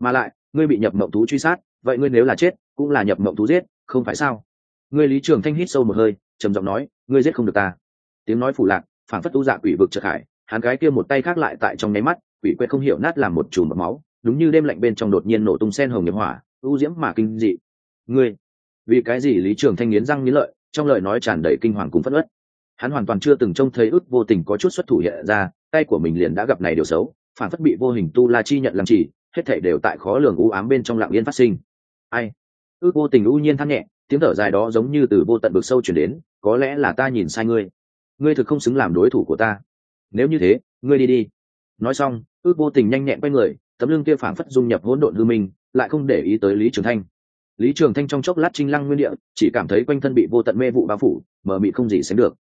mà lại, ngươi bị nhập mộng thú truy sát, vậy ngươi nếu là chết, cũng là nhập mộng thú giết, không phải sao? Ngươi lý trường thanh hít sâu một hơi, trầm giọng nói, ngươi giết không được ta. Tiếng nói phủ lạc phản phất tu dạ quỷ vực trợ hải hắn gái kia một tay khác lại tại trong nháy mắt, quỷ quét không hiểu nát làm một chùm bọt máu, đúng như đêm lạnh bên trong đột nhiên nổ tung sen hồng nghiệp hỏa ưu diễm mà kinh dị. Ngươi, vì cái gì lý trường thanh nghiến răng nghiến lợi, trong lời nói tràn đầy kinh hoàng cùng phất ớt hắn hoàn toàn chưa từng trông thấy ước vô tình có chút xuất thủ hiện ra, tay của mình liền đã gặp này điều xấu phản phất bị vô hình tu la chi nhận làm chỉ hết thảy đều tại khó lường u ám bên trong lặng yên phát sinh. Ai? Ước vô tình u nhiên than nhẹ, tiếng thở dài đó giống như từ vô tận vực sâu chuyển đến, có lẽ là ta nhìn sai ngươi. Ngươi thực không xứng làm đối thủ của ta. Nếu như thế, ngươi đi đi. Nói xong ước vô tình nhanh nhẹn quay người, tấm lưng kia phảng phất dung nhập hỗn độn hư minh, lại không để ý tới lý trường thanh. Lý trường thanh trong chốc lát trinh lăng nguyên địa, chỉ cảm thấy quanh thân bị vô tận mê vụ bao phủ, mờ mị không gì sánh được.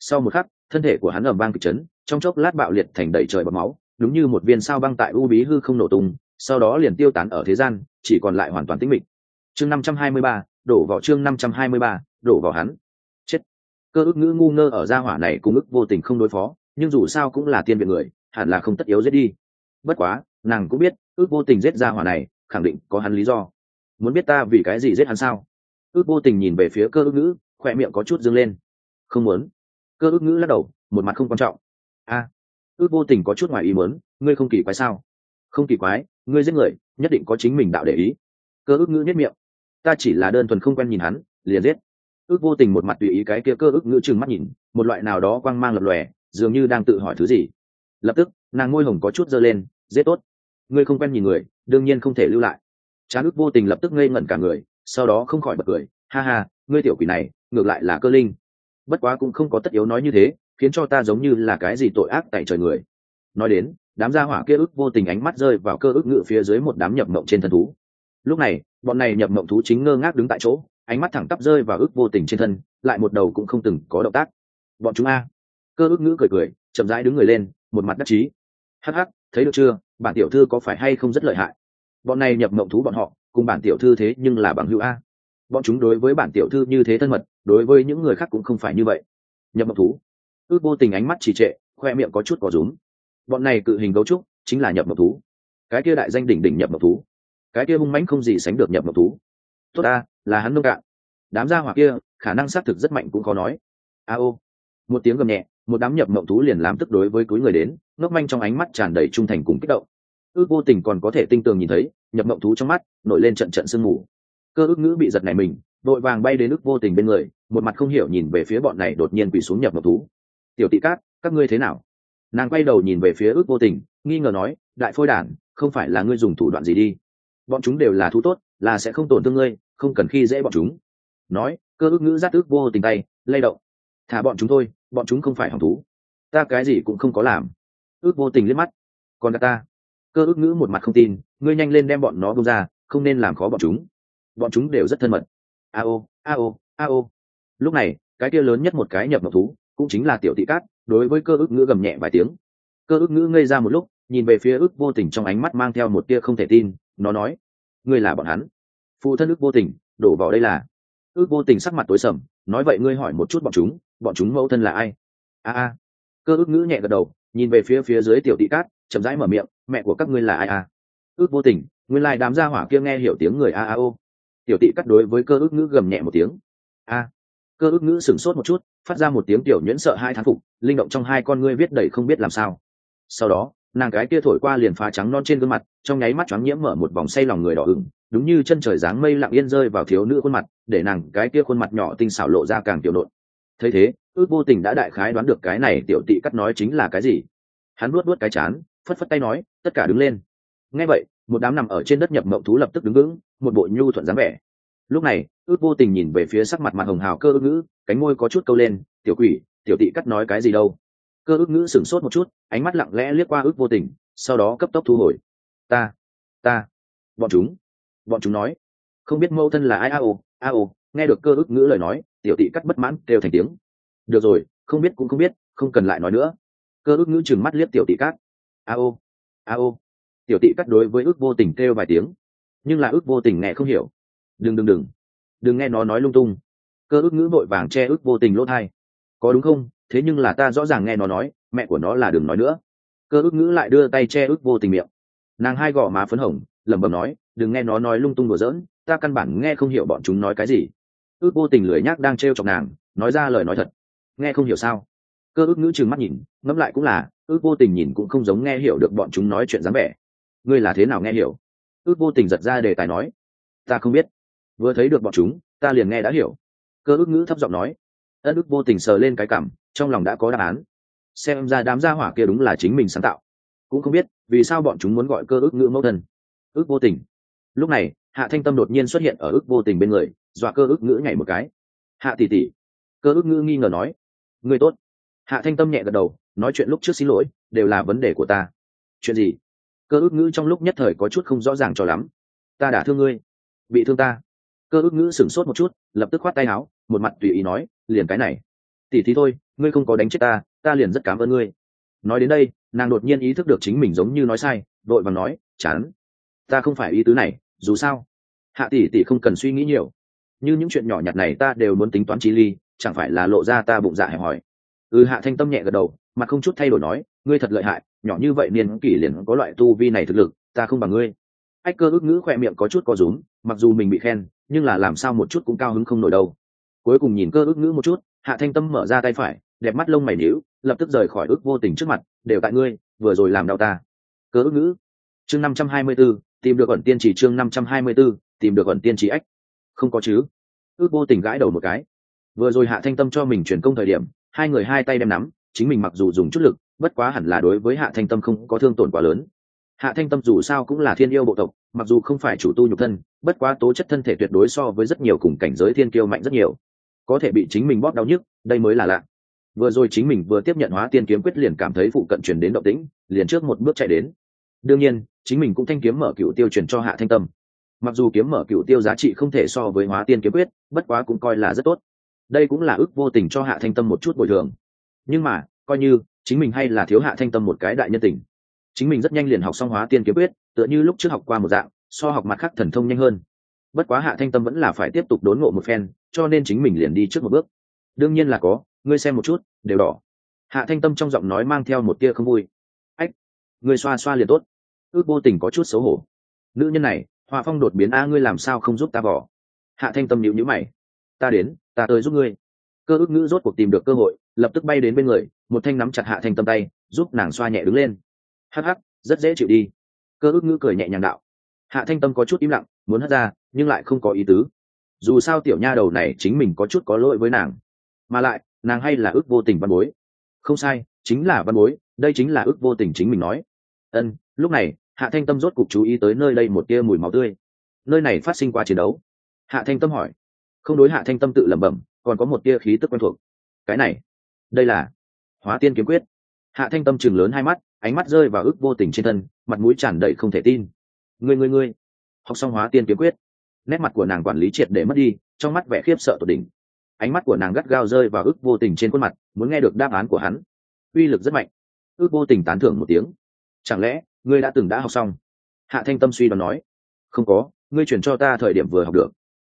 Sau một khắc, thân thể của hắn ầm vang kịch chấn, trong chốc lát bạo liệt thành đầy trời bọt máu, đúng như một viên sao băng tại u bí hư không nổ tung sau đó liền tiêu tán ở thế gian, chỉ còn lại hoàn toàn tĩnh mịch. Chương năm trăm hai mươi ba, đổ vào chương năm trăm hai mươi ba, đổ vào hắn. Chết. Cơ ước ngữ ngu ngơ ở gia hỏa này cùng ức vô tình không đối phó, nhưng dù sao cũng là tiên viện người, hẳn là không tất yếu giết đi. Bất quá, nàng cũng biết, ước vô tình giết gia hỏa này, khẳng định có hắn lý do. Muốn biết ta vì cái gì giết hắn sao? Ước vô tình nhìn về phía cơ ước ngữ khoe miệng có chút dâng lên. Không muốn. Cơ ước ngữ lắc đầu, một mặt không quan trọng. A. Ước vô tình có chút ngoài ý muốn, ngươi không kỳ quái sao? Không kỳ quái, ngươi giết người, nhất định có chính mình đạo để ý. Cơ ước ngữ nhất miệng. Ta chỉ là đơn thuần không quen nhìn hắn, liền giết. Ước vô tình một mặt tùy ý cái kia cơ ước ngữ chừng mắt nhìn, một loại nào đó quang mang lập lòe, dường như đang tự hỏi thứ gì. Lập tức, nàng ngôi hồng có chút dơ lên, giết tốt. Ngươi không quen nhìn người, đương nhiên không thể lưu lại. Chán ước vô tình lập tức ngây ngẩn cả người, sau đó không khỏi bật cười, ha ha, ngươi tiểu quỷ này, ngược lại là cơ linh. Bất quá cũng không có tất yếu nói như thế, khiến cho ta giống như là cái gì tội ác tại trời người. Nói đến đám gia hỏa kia ức vô tình ánh mắt rơi vào cơ ức ngự phía dưới một đám nhập mộng trên thân thú. Lúc này, bọn này nhập mộng thú chính ngơ ngác đứng tại chỗ, ánh mắt thẳng tắp rơi vào ức vô tình trên thân, lại một đầu cũng không từng có động tác. Bọn chúng a. Cơ ức ngữ cười cười, chậm rãi đứng người lên, một mặt đắc chí. Hắc hắc, thấy được chưa, bản tiểu thư có phải hay không rất lợi hại? Bọn này nhập mộng thú bọn họ, cùng bản tiểu thư thế nhưng là bằng hữu a. Bọn chúng đối với bản tiểu thư như thế thân mật, đối với những người khác cũng không phải như vậy. Nhập mộng thú. Ước vô tình ánh mắt trì trệ, khoe miệng có chút có rúm bọn này cự hình gấu trúc chính là nhập mộng thú. Cái kia đại danh đỉnh đỉnh nhập mộng thú. Cái kia hung mãnh không gì sánh được nhập mộng thú. Tốt ta, là hắn nông cạn. Đám gia hỏa kia, khả năng xác thực rất mạnh cũng khó nói. A ô. Một tiếng gầm nhẹ, một đám nhập mộng thú liền làm tức đối với túi người đến, ngốc manh trong ánh mắt tràn đầy trung thành cùng kích động. Ước vô tình còn có thể tinh tường nhìn thấy, nhập mộng thú trong mắt, nổi lên trận trận sương mù. Cơ ước ngữ bị giật này mình, đội vàng bay đến ước vô tình bên người, một mặt không hiểu nhìn về phía bọn này đột nhiên quỳ xuống nhập mộng thú. Tiểu tị cát các ngươi thế nào? Nàng quay đầu nhìn về phía ước vô tình, nghi ngờ nói, đại phôi đản, không phải là ngươi dùng thủ đoạn gì đi. Bọn chúng đều là thú tốt, là sẽ không tổn thương ngươi, không cần khi dễ bọn chúng. Nói, cơ ước ngữ giác ước vô tình tay, lay động. Thả bọn chúng thôi, bọn chúng không phải hỏng thú. Ta cái gì cũng không có làm. Ước vô tình liếc mắt. Còn ta. Cơ ước ngữ một mặt không tin, ngươi nhanh lên đem bọn nó bông ra, không nên làm khó bọn chúng. Bọn chúng đều rất thân mật. A ô a ô a ô. Lúc này, cái kia lớn nhất một cái nhập mộc thú, cũng chính là tiểu tị cát đối với cơ ước ngữ gầm nhẹ vài tiếng. Cơ ước ngữ ngây ra một lúc, nhìn về phía ước vô tình trong ánh mắt mang theo một tia không thể tin, nó nói, ngươi là bọn hắn. Phụ thân ước vô tình, đổ vào đây là. Ước vô tình sắc mặt tối sầm, nói, vậy ngươi hỏi một chút bọn chúng bọn chúng mẫu thân là ai? A a. Cơ ước ngữ nhẹ gật đầu, nhìn về phía phía dưới tiểu tị cát, chậm rãi mở miệng, mẹ của các ngươi là ai a? Ước vô tình, nguyên lai đám gia hỏa kia nghe hiểu tiếng người a a ô tiểu tị cắt đối với cơ ước ngữ gầm nhẹ một tiếng, a cơ ước ngữ sửng sốt một chút, phát ra một tiếng tiểu nhuyễn sợ hai thán phục, linh động trong hai con ngươi viết đầy không biết làm sao. Sau đó, nàng cái kia thổi qua liền phá trắng non trên gương mặt, trong nháy mắt choáng nhiễm mở một vòng say lòng người đỏ ửng, đúng như chân trời dáng mây lặng yên rơi vào thiếu nữ khuôn mặt, để nàng cái kia khuôn mặt nhỏ tinh xảo lộ ra càng tiểu nộn. Thấy thế, ước vô tình đã đại khái đoán được cái này tiểu tị cắt nói chính là cái gì. Hắn luốt luốt cái chán, phất phất tay nói, tất cả đứng lên. Ngay vậy, một đám nằm ở trên đất nhập mộng thú lập tức đứng vững, một bộ nhu thuận dáng vẻ lúc này, ước vô tình nhìn về phía sắc mặt mặt hồng hào cơ ước ngữ, cánh môi có chút câu lên, tiểu quỷ, tiểu tị cắt nói cái gì đâu? Cơ ước ngữ sửng sốt một chút, ánh mắt lặng lẽ liếc qua ước vô tình, sau đó cấp tốc thu hồi. Ta ta, bọn chúng bọn chúng nói, không biết mâu thân là ai, a ô a ô. Nghe được cơ ước ngữ lời nói, tiểu tị cắt bất mãn, kêu thành tiếng. Được rồi, không biết cũng không biết, không cần lại nói nữa. Cơ ước ngữ chừng mắt liếc tiểu tị cát a ô a ô. Tiểu tị cắt đối với ước vô tình kêu vài tiếng. Nhưng là ước vô tình nghe không hiểu đừng đừng đừng. Đừng nghe nó nói lung tung. Cơ ước ngữ vội vàng che ước vô tình lỗ thai. Có đúng không? Thế nhưng là ta rõ ràng nghe nó nói, mẹ của nó là đừng nói nữa. Cơ ước ngữ lại đưa tay che ước vô tình miệng. Nàng hai gò má phấn hồng, lẩm bẩm nói, đừng nghe nó nói lung tung đùa giỡn, ta căn bản nghe không hiểu bọn chúng nói cái gì. Ước vô tình lười nhác đang t r e o chọc nàng, nói ra lời nói thật. Nghe không hiểu sao? Cơ ước ngữ trừng mắt nhìn, ngẫm lại cũng là, ước vô tình nhìn cũng không giống nghe hiểu được bọn chúng nói chuyện dáng vẻ. Ngươi là thế nào nghe hiểu? Ước vô tình giật ra đề tài nói, ta không biết vừa thấy được bọn chúng, ta liền nghe đã hiểu. Cơ ước ngữ thấp giọng nói. Ân ước vô tình sờ lên cái cảm, trong lòng đã có đáp án. Xem ra đám gia hỏa kia đúng là chính mình sáng tạo. Cũng không biết, vì sao bọn chúng muốn gọi cơ ước ngữ mẫu thân. Ước vô tình. Lúc này, hạ thanh tâm đột nhiên xuất hiện ở ước vô tình bên người, dọa cơ ước ngữ nhảy một cái. Hạ tỷ tỷ. Cơ ước ngữ nghi ngờ nói. Người tốt. Hạ thanh tâm nhẹ gật đầu, nói chuyện lúc trước xin lỗi, đều là vấn đề của ta. Chuyện gì? Cơ ước ngữ trong lúc nhất thời có chút không rõ ràng cho lắm. Ta đã thương ngươi. Bị thương ta cơ ước ngữ sửng sốt một chút, lập tức khoát tay áo, một mặt tùy ý nói, liền cái này. Tỉ thì thôi, ngươi không có đánh chết ta ta liền rất cảm ơn ngươi. Nói đến đây, nàng đột nhiên ý thức được chính mình giống như nói sai đội và nói, chán. Ta không phải ý tứ này, dù sao. Hạ tỷ tỷ không cần suy nghĩ nhiều. Như những chuyện nhỏ nhặt này ta đều muốn tính toán chi ly, chẳng phải là lộ ra ta bụng dạ hẹp hòi. Ừ hạ thanh tâm nhẹ gật đầu mà không chút thay đổi nói, ngươi thật lợi hại, nhỏ như vậy niên kỷ liền có loại tu vi này thực lực, ta không bằng ngươi ách cơ ước ngữ khỏe miệng có chút co rúm, mặc dù mình bị khen, nhưng là làm sao một chút cũng cao hứng không nổi đâu. Cuối cùng nhìn cơ ước ngữ một chút, hạ thanh tâm mở ra tay phải, đẹp mắt lông mày níu lập tức rời khỏi ước vô tình trước mặt, đều tại ngươi, vừa rồi làm đau ta. Cơ ước ngữ. Chương năm trăm hai mươi b ố tìm được ẩn tiên chỉ chương năm trăm hai mươi b ố tìm được ẩn tiên chỉ ách. Không có chứ. Ước vô tình gãi đầu một cái. Vừa rồi hạ thanh tâm cho mình truyền công thời điểm, hai người hai tay đem nắm, chính mình mặc dù dùng chút lực, bất quá hẳn là đối với hạ thanh tâm không có thương tổn quá lớn hạ thanh tâm dù sao cũng là thiên yêu bộ tộc, mặc dù không phải chủ tu nhục thân, bất quá tố chất thân thể tuyệt đối so với rất nhiều cùng cảnh giới thiên kiêu mạnh rất nhiều. Có thể bị chính mình bóp đau nhức, đây mới là lạ. Vừa rồi chính mình vừa tiếp nhận hóa tiên kiếm quyết liền cảm thấy phụ cận truyền đến động tĩnh, liền trước một bước chạy đến. Đương nhiên, chính mình cũng thanh kiếm mở cựu tiêu truyền cho hạ thanh tâm. Mặc dù kiếm mở cựu tiêu giá trị không thể so với hóa tiên kiếm quyết, bất quá cũng coi là rất tốt. Đây cũng là ước vô tình cho hạ thanh tâm một chút bồi thường. Nhưng mà, coi như, chính mình hay là thiếu hạ thanh tâm một cái đại nhân tình chính mình rất nhanh liền học xong hóa tiên kiếm quyết, tựa như lúc trước học qua một dạng, so học mặt khác thần thông nhanh hơn. Bất quá hạ thanh tâm vẫn là phải tiếp tục đốn ngộ một phen, cho nên chính mình liền đi trước một bước. Đương nhiên là có, ngươi xem một chút, đều đỏ. Hạ thanh tâm trong giọng nói mang theo một tia không vui. Ách, ngươi xoa xoa liền tốt. Ước vô tình có chút xấu hổ. Nữ nhân này hòa phong đột biến a, ngươi làm sao không giúp ta bỏ? hạ thanh tâm nhịu nhữ mày. Ta đến, ta tới giúp ngươi. Cơ ước ngữ rốt cuộc tìm được cơ hội, lập tức bay đến bên người, một thanh nắm chặt hạ thanh tâm tay, giúp nàng xoa nhẹ đứng lên hắc hắc, rất dễ chịu đi. Cơ ước ngữ cười nhẹ nhàng đạo. Hạ thanh tâm có chút im lặng, muốn hất ra, nhưng lại không có ý tứ. Dù sao tiểu nha đầu này chính mình có chút có lỗi với nàng. Mà lại, nàng hay là ước vô tình văn bối. Không sai, chính là văn bối, đây chính là ước vô tình chính mình nói. Ân, lúc này, hạ thanh tâm rốt cục chú ý tới nơi đây một tia mùi máu tươi. Nơi này phát sinh qua chiến đấu. Hạ thanh tâm hỏi. Không đối hạ thanh tâm tự lẩm bẩm, còn có một tia khí tức quen thuộc. Cái này, đây là hóa tiên kiếm quyết. Hạ thanh tâm chừng lớn hai mắt ánh mắt rơi vào ức vô tình trên thân, mặt mũi tràn đầy không thể tin. Người người người học xong hóa tiên kiếm quyết. Nét mặt của nàng quản lý triệt để mất đi, trong mắt vẻ khiếp sợ tột đỉnh. Ánh mắt của nàng gắt gao rơi vào ức vô tình trên khuôn mặt, muốn nghe được đáp án của hắn. Uy lực rất mạnh. Ức vô tình tán thưởng một tiếng. Chẳng lẽ, ngươi đã từng đã học xong? Hạ thanh tâm suy đoán nói. Không có, ngươi chuyển cho ta thời điểm vừa học được.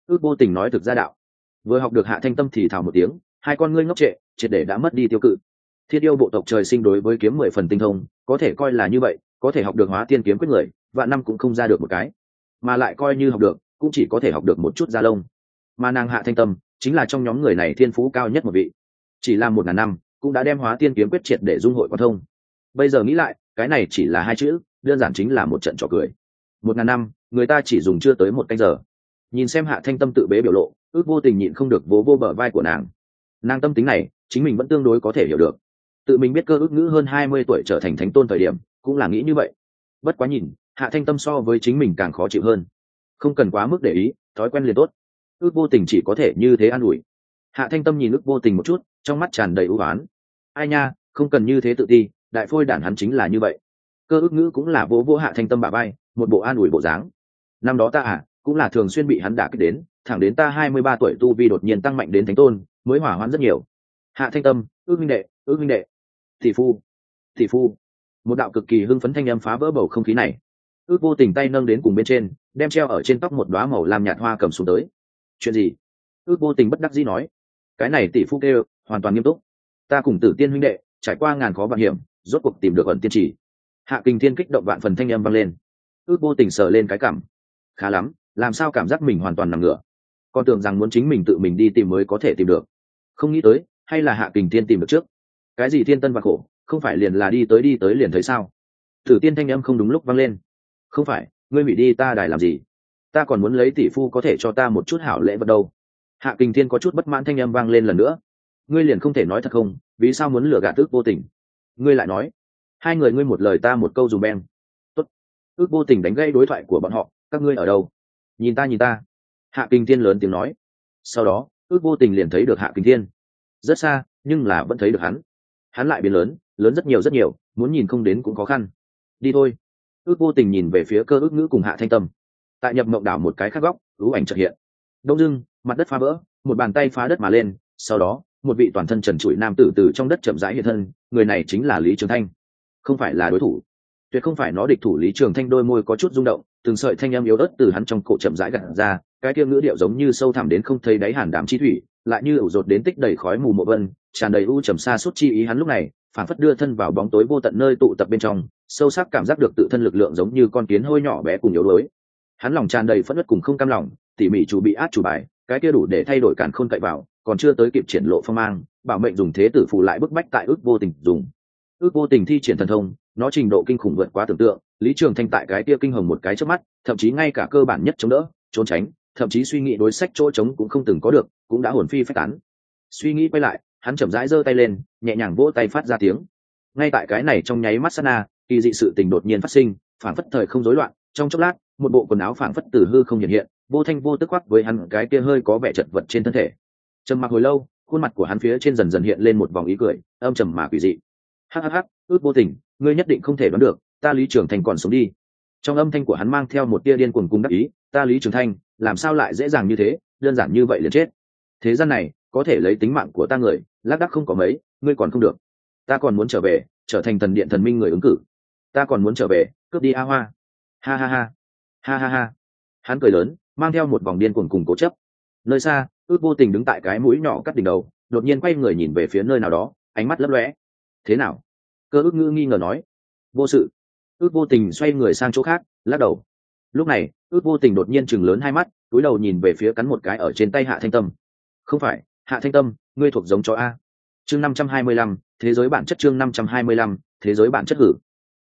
Ước vô tình nói thực ra đạo. Vừa học được hạ thanh tâm thì thào một tiếng. Hai con ngươi ngốc trệ, triệt để đã mất đi tiêu cự thiết yêu bộ tộc trời sinh đối với kiếm mười phần tinh thông, có thể coi là như vậy, có thể học được hóa tiên kiếm quyết người, vạn năm cũng không ra được một cái. Mà lại coi như học được, cũng chỉ có thể học được một chút da lông. Mà nàng hạ thanh tâm, chính là trong nhóm người này thiên phú cao nhất một vị. Chỉ là một ngàn năm, cũng đã đem hóa tiên kiếm quyết triệt để dung hội quan thông. Bây giờ nghĩ lại, cái này chỉ là hai chữ, đơn giản chính là một trận trò cười. Một ngàn năm, người ta chỉ dùng chưa tới một canh giờ. Nhìn xem hạ thanh tâm tự bế biểu lộ, ước vô tình nhịn không được vố vô bờ vai của nàng. Nàng tâm tính này, chính mình vẫn tương đối có thể hiểu được tự mình biết cơ ước ngữ hơn hai mươi tuổi trở thành thánh tôn thời điểm, cũng là nghĩ như vậy. Bất quá nhìn, hạ thanh tâm so với chính mình càng khó chịu hơn. Không cần quá mức để ý, thói quen liền tốt. Ước vô tình chỉ có thể như thế an ủi. Hạ thanh tâm nhìn ước vô tình một chút, trong mắt tràn đầy ưu oán. Ai nha, không cần như thế tự ti, đại phôi đản hắn chính là như vậy. Cơ ước ngữ cũng là vỗ vỗ hạ thanh tâm bà bay một bộ an ủi bộ dáng. Năm đó ta à cũng là thường xuyên bị hắn đả kích đến, thẳng đến ta hai mươi ba tuổi tu vi đột nhiên tăng mạnh đến thánh tôn, mới hỏa hoãn rất nhiều. Hạ thanh tâm, ước minh đệ, ước minh đệ tỷ phu tỷ phu. Một đạo cực kỳ hưng phấn thanh âm phá vỡ bầu không khí này. Ước vô tình tay nâng đến cùng bên trên, đem treo ở trên tóc một đoá màu làm nhạt hoa cầm xuống tới. Chuyện gì? Ước vô tình bất đắc dĩ nói. Cái này tỷ phu kêu, hoàn toàn nghiêm túc. Ta cùng tử tiên huynh đệ, trải qua ngàn khó vạn hiểm, rốt cuộc tìm được ẩn tiên trì hạ kinh thiên kích động vạn phần thanh âm vang lên. Ước vô tình sờ lên cái cảm. Khá lắm, làm sao cảm giác mình hoàn toàn nằm ngửa? Con tưởng rằng muốn chính mình tự mình đi tìm mới có thể tìm được. Không nghĩ tới, hay là hạ kình thiên tìm được trước cái gì thiên tân và khổ, không phải liền là đi tới đi tới liền thấy sao? Thử tiên thanh âm không đúng lúc vang lên. Không phải, ngươi hủy đi ta đài làm gì? Ta còn muốn lấy tỷ phu có thể cho ta một chút hảo lễ vật đâu. Hạ kình thiên có chút bất mãn thanh âm vang lên lần nữa. Ngươi liền không thể nói thật không? Vì sao muốn lừa gạt ước vô tình? Ngươi lại nói. Hai người ngươi một lời ta một câu dùm beng. Tốt. Ước vô tình đánh gây đối thoại của bọn họ. Các ngươi ở đâu? Nhìn ta nhìn ta. Hạ kinh thiên lớn tiếng nói. Sau đó, ước vô tình liền thấy được hạ kinh thiên. Rất xa, nhưng là vẫn thấy được hắn hắn lại biến lớn lớn rất nhiều rất nhiều, muốn nhìn không đến cũng khó khăn. Đi thôi. Ước vô tình nhìn về phía cơ ước ngữ cùng hạ thanh tâm. Tại nhập mộng đảo một cái khác góc, ưu ảnh trợ hiện. Đông dưng mặt đất phá vỡ, một bàn tay phá đất mà lên, sau đó, một vị toàn thân trần trụi nam tử từ trong đất chậm rãi hiện thân, người này chính là lý trường thanh. Không phải là đối thủ. Tuyệt không phải nó địch thủ lý trường thanh đôi môi có chút rung động, từng sợi thanh âm yếu ớt từ hắn trong cổ chậm rãi gặt ra, cái kia ngữ điệu giống như sâu thẳm đến không thấy đáy hàn đàm chi thủy lại như ủ rột đến tích đầy khói mù mộ vân, tràn đầy u trầm xa suốt chi ý hắn lúc này phản phất đưa thân vào bóng tối vô tận nơi tụ tập bên trong, sâu sắc cảm giác được tự thân lực lượng giống như con kiến hôi nhỏ bé cùng yếu đuối. Hắn lòng tràn đầy phất đất cùng không cam lòng, tỉ mỉ chủ bị át chủ bài, cái kia đủ để thay đổi cản khôn cậy vào, còn chưa tới kịp triển lộ phong mang, bảo mệnh dùng thế tử phù lại bức bách tại ước vô tình dùng. Ước vô tình thi triển thần thông, nó trình độ kinh khủng vượt quá tưởng tượng, lý trường thanh tại cái kia kinh hồng một cái trước mắt, thậm chí ngay cả cơ bản nhất chống đỡ, trốn tránh thậm chí suy nghĩ đối sách chỗ trống cũng không từng có được, cũng đã hồn phi phách tán. Suy nghĩ quay lại, hắn chậm rãi giơ tay lên, nhẹ nhàng vỗ tay phát ra tiếng. Ngay tại cái này trong nháy mắt sana kỳ dị sự tình đột nhiên phát sinh phản phất thời không rối loạn, trong chốc lát, một bộ quần áo phản phất từ hư không hiện hiện, vô thanh vô tức khoác với hắn cái kia hơi có vẻ chật vật trên thân thể. Trầm mặc hồi lâu, khuôn mặt của hắn phía trên dần dần hiện lên một vòng ý cười, âm trầm mà quỷ dị. Hắc hắc hắc ước vô tình, ngươi nhất định không thể đoán được, ta lý trường thành còn sống đi trong âm thanh của hắn mang theo một tia điên cuồng cung đắc ý, ta lý trường thanh, làm sao lại dễ dàng như thế? Đơn giản như vậy liền chết. Thế gian này, có thể lấy tính mạng của ta người, lác đắc không có mấy, ngươi còn không được. Ta còn muốn trở về, trở thành thần điện thần minh người ứng cử. Ta còn muốn trở về, cướp đi a hoa. Ha ha ha. Ha ha ha. Hắn cười lớn, mang theo một vòng điên cuồng cùng cố chấp. Nơi xa, ước vô tình đứng tại cái mũi nhỏ cắt đỉnh đầu, đột nhiên quay người nhìn về phía nơi nào đó, ánh mắt lấp lóe. Thế nào? Cơ ước ngữ nghi ngờ nói. Vô sự ước vô tình xoay người sang chỗ khác lắc đầu. Lúc này ước vô tình đột nhiên chừng lớn hai mắt túi đầu nhìn về phía cắn một cái ở trên tay hạ thanh tâm. Không phải hạ thanh tâm ngươi thuộc giống chó a. Chương năm trăm hai mươi lăm thế giới bản chất chương năm trăm hai mươi lăm thế giới bản chất hử.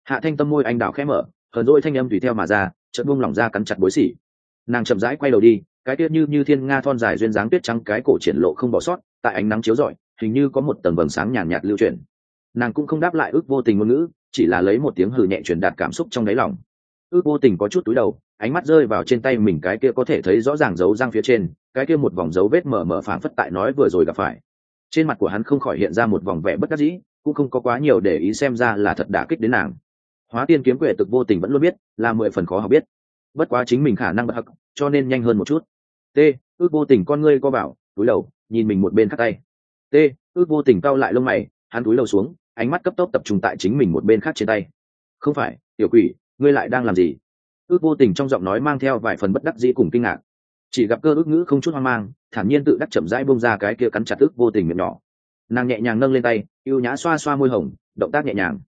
Hạ thanh tâm môi anh đào khẽ mở hờn rỗi thanh âm tùy theo mà ra chợt buông lỏng ra cắn chặt bối xỉ. Nàng chậm rãi quay đầu đi cái tiết như như thiên nga thon dài duyên dáng tuyết trắng cái cổ triển lộ không bỏ sót tại ánh nắng chiếu rọi hình như có một tầng vầng sáng nhàn nhạt, nhạt lưu chuyển. Nàng cũng không đáp lại ước vô tình ngôn ngữ chỉ là lấy một tiếng hừ nhẹ truyền đạt cảm xúc trong đáy lòng. Ước vô tình có chút túi đầu, ánh mắt rơi vào trên tay mình cái kia có thể thấy rõ ràng dấu răng phía trên, cái kia một vòng dấu vết mở mở phảng phất tại nói vừa rồi gặp phải. Trên mặt của hắn không khỏi hiện ra một vòng vẻ bất đắc dĩ, cũng không có quá nhiều để ý xem ra là thật đả kích đến nàng. Hóa tiên kiếm quệ thực vô tình vẫn luôn biết, là mười phần khó học biết. Bất quá chính mình khả năng bật cho nên nhanh hơn một chút. T, ước vô tình con ngươi co bảo, túi đầu, nhìn mình một bên khắc tay. T, ước vô tình cau lại lông mày, hắn túi đầu xuống ánh mắt cấp tốc tập trung tại chính mình một bên khác trên tay. Không phải, tiểu quỷ, ngươi lại đang làm gì? Ước vô tình trong giọng nói mang theo vài phần bất đắc dĩ cùng kinh ngạc. Chỉ gặp cơ ước ngữ không chút hoang mang, thản nhiên tự đắc chậm rãi bông ra cái kia cắn chặt ước vô tình miệng nhỏ. Nàng nhẹ nhàng nâng lên tay y ê u nhã xoa xoa môi hồng, động tác nhẹ nhàng.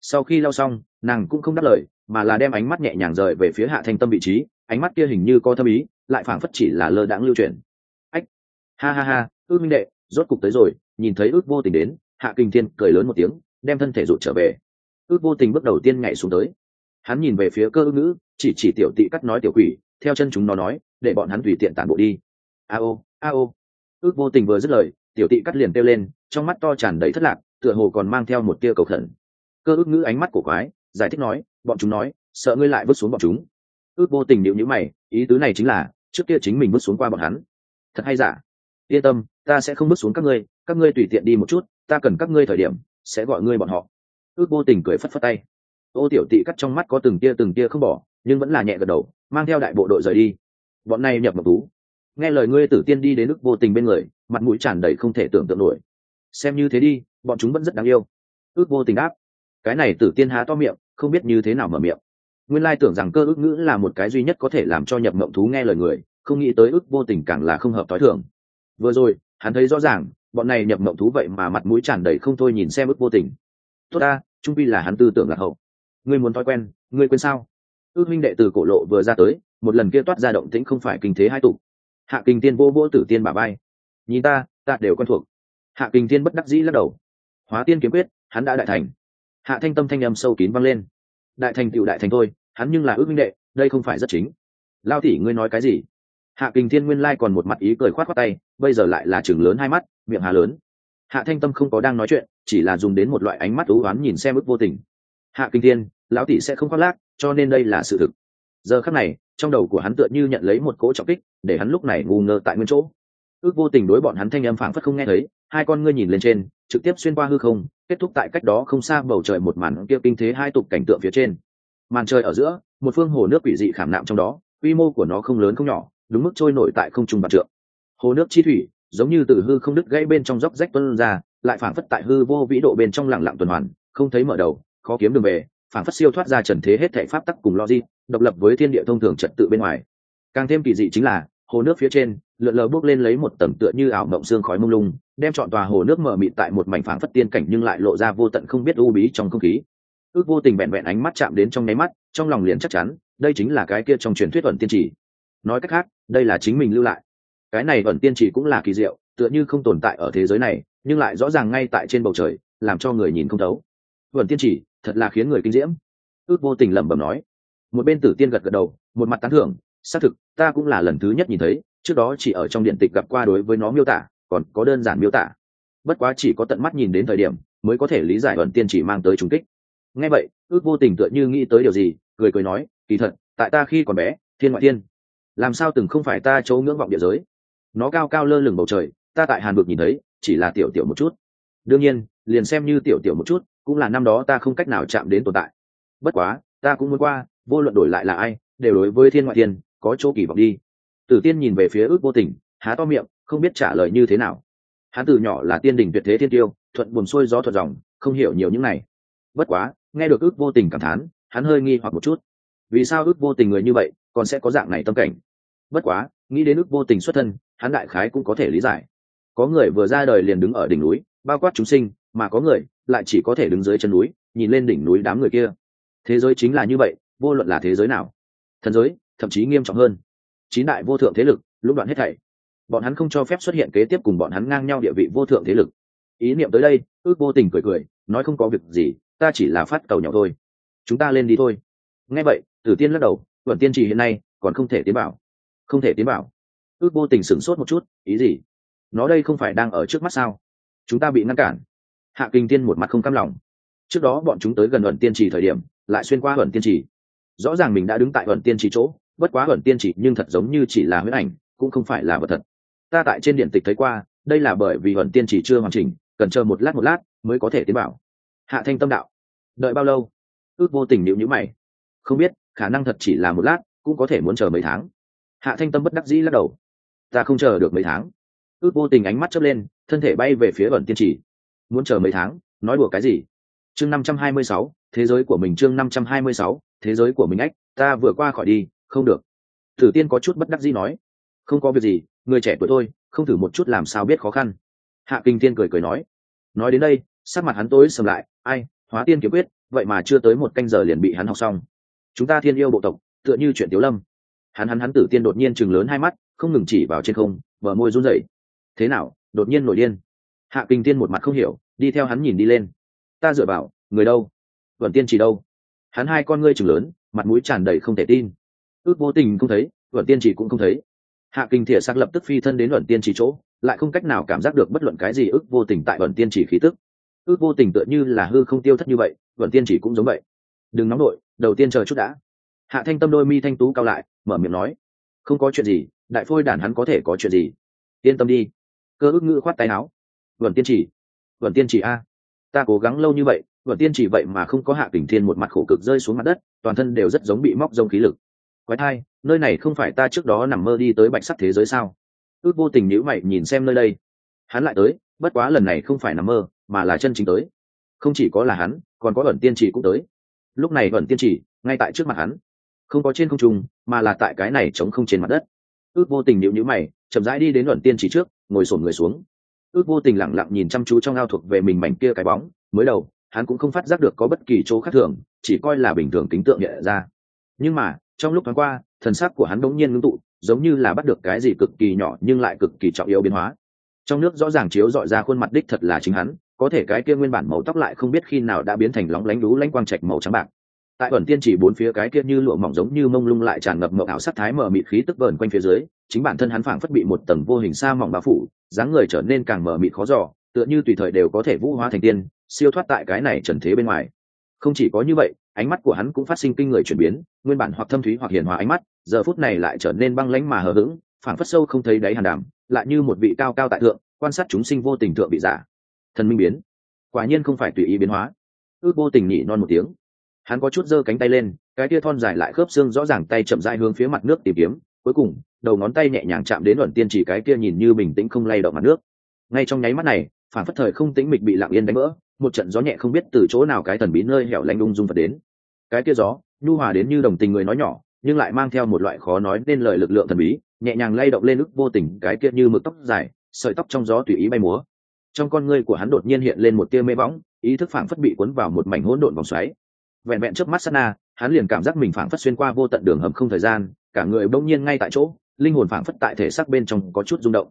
Sau khi lau xong, nàng cũng không đáp lời, mà là đem ánh mắt nhẹ nhàng rời về phía hạ thanh tâm vị trí, ánh mắt kia hình như có thâm ý, lại phảng phất chỉ là lơ đãng lưu truyền. Ách! Ha ha ha, ước minh đệ, rốt cục tới rồi, nhìn thấy ước vô tình đến hạ kinh thiên cười lớn một tiếng, đem thân thể rụt trở về. Ước vô tình bước đầu tiên nhảy xuống tới. Hắn nhìn về phía cơ ước ngữ, chỉ chỉ tiểu tị cắt nói tiểu quỷ, theo chân chúng nó nói, để bọn hắn tùy tiện tản bộ đi. A ô a ô. Ước vô tình vừa dứt lời, tiểu tị cắt liền kêu lên, trong mắt to tràn đầy thất lạc, tựa hồ còn mang theo một tia cầu khẩn. Cơ ước ngữ ánh mắt của quái, giải thích nói, bọn chúng nói, sợ ngươi lại vứt xuống bọn chúng. Ước vô tình điệu nhữ mày, ý tứ này chính là, trước kia chính mình vứt xuống qua bọn hắn. Thật hay giả? Yên tâm, ta sẽ không vứt xuống các ngươi các ngươi tùy tiện đi một chút ta cần các ngươi thời điểm, sẽ gọi ngươi bọn họ. Ước vô tình cười phất phất tay. Ô tiểu tị cắt trong mắt có từng tia từng tia không bỏ, nhưng vẫn là nhẹ gật đầu, mang theo đại bộ đội rời đi. Bọn này nhập mộc tú nghe lời ngươi tử tiên đi đến ước vô tình bên người, mặt mũi tràn đầy không thể tưởng tượng nổi. Xem như thế đi, bọn chúng vẫn rất đáng yêu. Ước vô tình đáp. Cái này tử tiên há to miệng, không biết như thế nào mở miệng. Nguyên lai tưởng rằng cơ ước ngữ là một cái duy nhất có thể làm cho nhập mộng thú nghe lời người, không nghĩ tới ước vô tình càng là không hợp t h ó i thường. Vừa rồi hắn thấy rõ ràng, bọn này nhập mộng thú vậy mà mặt mũi tràn đầy không thôi nhìn xem ước vô tình. Tốt ta, trung pi là hắn tư tưởng lạc hậu. Ngươi muốn thói quen, ngươi quên sao? Ước minh đệ từ cổ lộ vừa ra tới, một lần kia toát ra động tĩnh không phải kinh thế hai tục hạ kinh tiên vô vô tử tiên bà bay nhìn ta ta đều quen thuộc. Hạ kinh tiên bất đắc dĩ lắc đầu. Hóa tiên kiếm quyết, hắn đã đại thành. Hạ thanh tâm thanh âm sâu kín vang lên. Đại thành tựu đại thành thôi, hắn nhưng là ước minh đệ, đây không phải rất chính. Lao thị ngươi nói cái gì? Hạ kình thiên nguyên lai còn một mặt ý cười khoát khoát tay, bây giờ lại là chừng lớn hai mắt, miệng hà lớn. Hạ thanh tâm không có đang nói chuyện, chỉ là dùng đến một loại ánh mắt ú oán nhìn xem ước vô tình. Hạ kinh thiên, lão tỷ sẽ không khoác lác, cho nên đây là sự thực. Giờ khắc này, trong đầu của hắn tựa như nhận lấy một cỗ trọng kích, để hắn lúc này ngu ngơ tại nguyên chỗ. Ước vô tình đối bọn hắn thanh âm phảng phất không nghe thấy, hai con ngươi nhìn lên trên, trực tiếp xuyên qua hư không, kết thúc tại cách đó không xa bầu trời một màn kia kinh thế hai tục cảnh tượng phía trên. Màn trời ở giữa, một phương hồ nước quỷ dị khảm nạm trong đó, quy mô của nó không lớn không nhỏ đúng mức trôi nổi tại không trung bạc trượng. Hồ nước chi thủy, giống như từ hư không đứt gãy bên trong dốc rách tuân ra, lại phản phất tại hư vô vĩ độ bên trong lặng lặng tuần hoàn, không thấy mở đầu, khó kiếm đường về phản phất siêu thoát ra trần thế hết thảy pháp tắc cùng logic, độc lập với thiên địa thông thường trật tự bên ngoài. Càng thêm kỳ dị chính là, hồ nước phía trên, lượn lờ bước lên lấy một tầng tựa như ảo mộng xương khói mông lung, đem chọn tòa hồ nước mở mịt tại một mảnh phảng phất tiên cảnh nhưng lại lộ ra vô tận không biết u bí trong không khí. Ước vô tình vẹn vẹn ánh mắt chạm đến trong nháy mắt, trong lòng liền chắc chắn, đây chính là cái kia trong truyền thuyết ẩn tiên chỉ nói cách khác, đây là chính mình lưu lại. Cái này ẩn tiên chỉ cũng là kỳ diệu, tựa như không tồn tại ở thế giới này, nhưng lại rõ ràng ngay tại trên bầu trời, làm cho người nhìn không thấu. Ẩn tiên chỉ, thật là khiến người kinh diễm. Ước vô tình lẩm bẩm nói. Một bên tử tiên gật gật đầu, một mặt tán thưởng, xác thực, ta cũng là lần thứ nhất nhìn thấy, trước đó chỉ ở trong điện tịch gặp qua đối với nó miêu tả, còn có đơn giản miêu tả. Bất quá chỉ có tận mắt nhìn đến thời điểm, mới có thể lý giải ẩn tiên chỉ mang tới trùng kích. Ngay vậy, ước vô tình tựa như nghĩ tới điều gì, cười cười nói, kỳ thật, tại ta khi còn bé, thiên ngoại thiên làm sao từng không phải ta chỗ ngưỡng vọng địa giới? Nó cao cao lơ lửng bầu trời, ta tại hàn vực nhìn thấy, chỉ là tiểu tiểu một chút. Đương nhiên, liền xem như tiểu tiểu một chút, cũng là năm đó ta không cách nào chạm đến tồn tại. Bất quá, ta cũng muốn qua, vô luận đổi lại là ai, đều đối với thiên ngoại thiên, có chỗ kỳ vọng đi. Tử tiên nhìn về phía ước vô tình, há to miệng, không biết trả lời như thế nào. Hắn từ nhỏ là tiên đình tuyệt thế thiên tiêu, thuận buồn xuôi gió thuận dòng, không hiểu nhiều những này. Bất quá, nghe được ước vô tình cảm thán, hắn hơi nghi hoặc một chút. Vì sao ước vô tình người như vậy còn sẽ có dạng này tâm cảnh. Bất quá, nghĩ đến ước vô tình xuất thân, hắn đại khái cũng có thể lý giải. Có người vừa ra đời liền đứng ở đỉnh núi, bao quát chúng sinh, mà có người lại chỉ có thể đứng dưới chân núi, nhìn lên đỉnh núi đám người kia. Thế giới chính là như vậy, vô luận là thế giới nào, thần giới thậm chí nghiêm trọng hơn. Chín đại vô thượng thế lực lúc đoạn hết thảy. Bọn hắn không cho phép xuất hiện kế tiếp cùng bọn hắn ngang nhau địa vị vô thượng thế lực. Ý niệm tới đây, ước vô tình cười cười, nói không có việc gì, ta chỉ là phát cầu nhỏ thôi. Chúng ta lên đi thôi. Nghe vậy, tử tiên lắc đầu vận tiên trì hiện nay còn không thể tiến bảo không thể tiến bảo ước vô tình sửng sốt một chút, ý gì? Nó đây không phải đang ở trước mắt sao? Chúng ta bị ngăn cản. Hạ kinh tiên một mặt không cam lòng. Trước đó bọn chúng tới gần ẩn tiên trì thời điểm, lại xuyên qua ẩn tiên trì rõ ràng mình đã đứng tại ẩn tiên trì chỗ, bất quá ẩn tiên trì nhưng thật giống như chỉ là huyết ảnh, cũng không phải là vật thật. Ta tại trên điện tịch thấy qua, đây là bởi vì ẩn tiên trì chưa hoàn chỉnh, cần chờ một lát một lát mới có thể tiến bảo hạ thanh tâm đạo. Đợi bao lâu? Ước vô tình nhịu nhữ mày. Không biết khả năng thật chỉ là một lát, cũng có thể muốn chờ mấy tháng. Hạ thanh tâm bất đắc dĩ lắc đầu. Ta không chờ được mấy tháng. Ước vô tình ánh mắt chớp lên, thân thể bay về phía ẩn tiên chỉ. Muốn chờ mấy tháng, nói đùa cái gì? Chương năm trăm hai mươi sáu, thế giới của mình chương năm trăm hai mươi sáu, thế giới của mình ách, ta vừa qua khỏi đi, không được. Thử tiên có chút bất đắc dĩ nói. Không có việc gì, người trẻ tuổi thôi, không thử một chút làm sao biết khó khăn. Hạ kinh tiên cười cười nói. Nói đến đây, sắc mặt hắn tối sầm lại. Ai, hóa tiên kiếm quyết, vậy mà chưa tới một canh giờ liền bị hắn học xong chúng ta thiên yêu bộ tộc, tựa như chuyện tiếu lâm. Hắn hắn hắn tử tiên đột nhiên chừng lớn hai mắt, không ngừng chỉ vào trên không vợ môi run rẩy. Thế nào, đột nhiên nổi điên? Hạ kinh tiên một mặt không hiểu, đi theo hắn nhìn đi lên. Ta dựa vào, người đâu? Vận tiên chỉ đâu? Hắn hai con ngươi chừng lớn, mặt mũi tràn đầy không thể tin. Ước vô tình không thấy, vận tiên chỉ cũng không thấy. Hạ kinh thiện sắc lập tức phi thân đến vận tiên chỉ chỗ, lại không cách nào cảm giác được bất luận cái gì ước vô tình tại vận tiên chỉ khí tức. Ước vô tình tựa như là hư không tiêu thất như vậy, vận tiên chỉ cũng giống vậy đừng nóng đội, đầu tiên chờ chút đã. Hạ thanh tâm đôi mi thanh tú cao lại, mở miệng nói, không có chuyện gì, đại phôi đàn hắn có thể có chuyện gì? Yên tâm đi. Cơ ước ngữ khoát tay áo. Vẩn tiên chỉ. Vẩn tiên chỉ a. Ta cố gắng lâu như vậy, vẩn tiên chỉ vậy mà không có hạ kình thiên một mặt khổ cực rơi xuống mặt đất, toàn thân đều rất giống bị móc rông khí lực. Quái thai, nơi này không phải ta trước đó nằm mơ đi tới bạch sắc thế giới sao? Ước vô tình nhữ mày nhìn xem nơi đây. Hắn lại tới, bất quá lần này không phải nằm mơ, mà là chân chính tới. Không chỉ có là hắn, còn có ẩn tiên chỉ cũng tới lúc này vẫn tiên chỉ, ngay tại trước mặt hắn. Không có trên không trung, mà là tại cái này chống không trên mặt đất. Ước vô tình nhịu nhữ mày, chậm rãi đi đến ẩn tiên chỉ trước, ngồi sổn người xuống. Ước vô tình lẳng lặng nhìn chăm chú trong ao thuộc về mình mảnh kia cái bóng, mới đầu, hắn cũng không phát giác được có bất kỳ chỗ khác thường, chỉ coi là bình thường kính tượng nhẹ ra. Nhưng mà, trong lúc thoáng qua, thần sắc của hắn đ ỗ n g nhiên ngưng tụ, giống như là bắt được cái gì cực kỳ nhỏ nhưng lại cực kỳ trọng yếu biến hóa. Trong nước rõ ràng chiếu dọi ra khuôn mặt đích thật là chính hắn có thể cái kia nguyên bản màu tóc lại không biết khi nào đã biến thành lóng lánh đú lánh quang trạch màu trắng bạc. Tại ẩn tiên chỉ bốn phía cái kia như lụa mỏng giống như mông lung lại tràn ngập mậu ảo sắc thái mở mịt khí tức vờn quanh phía dưới, chính bản thân hắn phảng phất bị một tầng vô hình xa mỏng bao phủ, dáng người trở nên càng mở mịt khó giò tựa như tùy thời đều có thể vũ hóa thành tiên, siêu thoát tại cái này trần thế bên ngoài. Không chỉ có như vậy, ánh mắt của hắn cũng phát sinh kinh người chuyển biến, nguyên bản hoặc thâm thúy hoặc hiền hòa ánh mắt, giờ phút này lại trở nên băng lãnh mà hờ hững, phảng phất sâu không thấy đáy hàn đàm, lại như một vị cao cao tại thượng, quan sát chúng sinh vô tình thượng bị giả thần minh biến. Quả nhiên không phải tùy ý biến hóa. Ước vô tình nhị non một tiếng. Hắn có chút giơ cánh tay lên, cái tia thon dài lại khớp xương rõ ràng tay chậm dai hướng phía mặt nước tìm kiếm, cuối cùng, đầu ngón tay nhẹ nhàng chạm đến luận tiên chỉ cái kia nhìn như bình tĩnh không lay động mặt nước. Ngay trong nháy mắt này, phản phất thời không tĩnh mịch bị lặng yên đánh vỡ, một trận gió nhẹ không biết từ chỗ nào cái thần bí nơi hẻo lánh ung dung phật đến. Cái kia gió, nhu hòa đến như đồng tình người nói nhỏ, nhưng lại mang theo một loại khó nói nên lời lực lượng thần bí, nhẹ nhàng lay động lên ức vô tình, cái kia như mực tóc dài, sợi tóc trong gió tùy ý bay múa trong con ngươi của hắn đột nhiên hiện lên một tia mê bóng, ý thức phảng phất bị cuốn vào một mảnh hỗn độn vòng xoáy. Vẹn vẹn trước mắt sana hắn liền cảm giác mình phảng phất xuyên qua vô tận đường hầm không thời gian, cả người bỗng nhiên ngay tại chỗ, linh hồn phảng phất tại thể xác bên trong có chút rung động.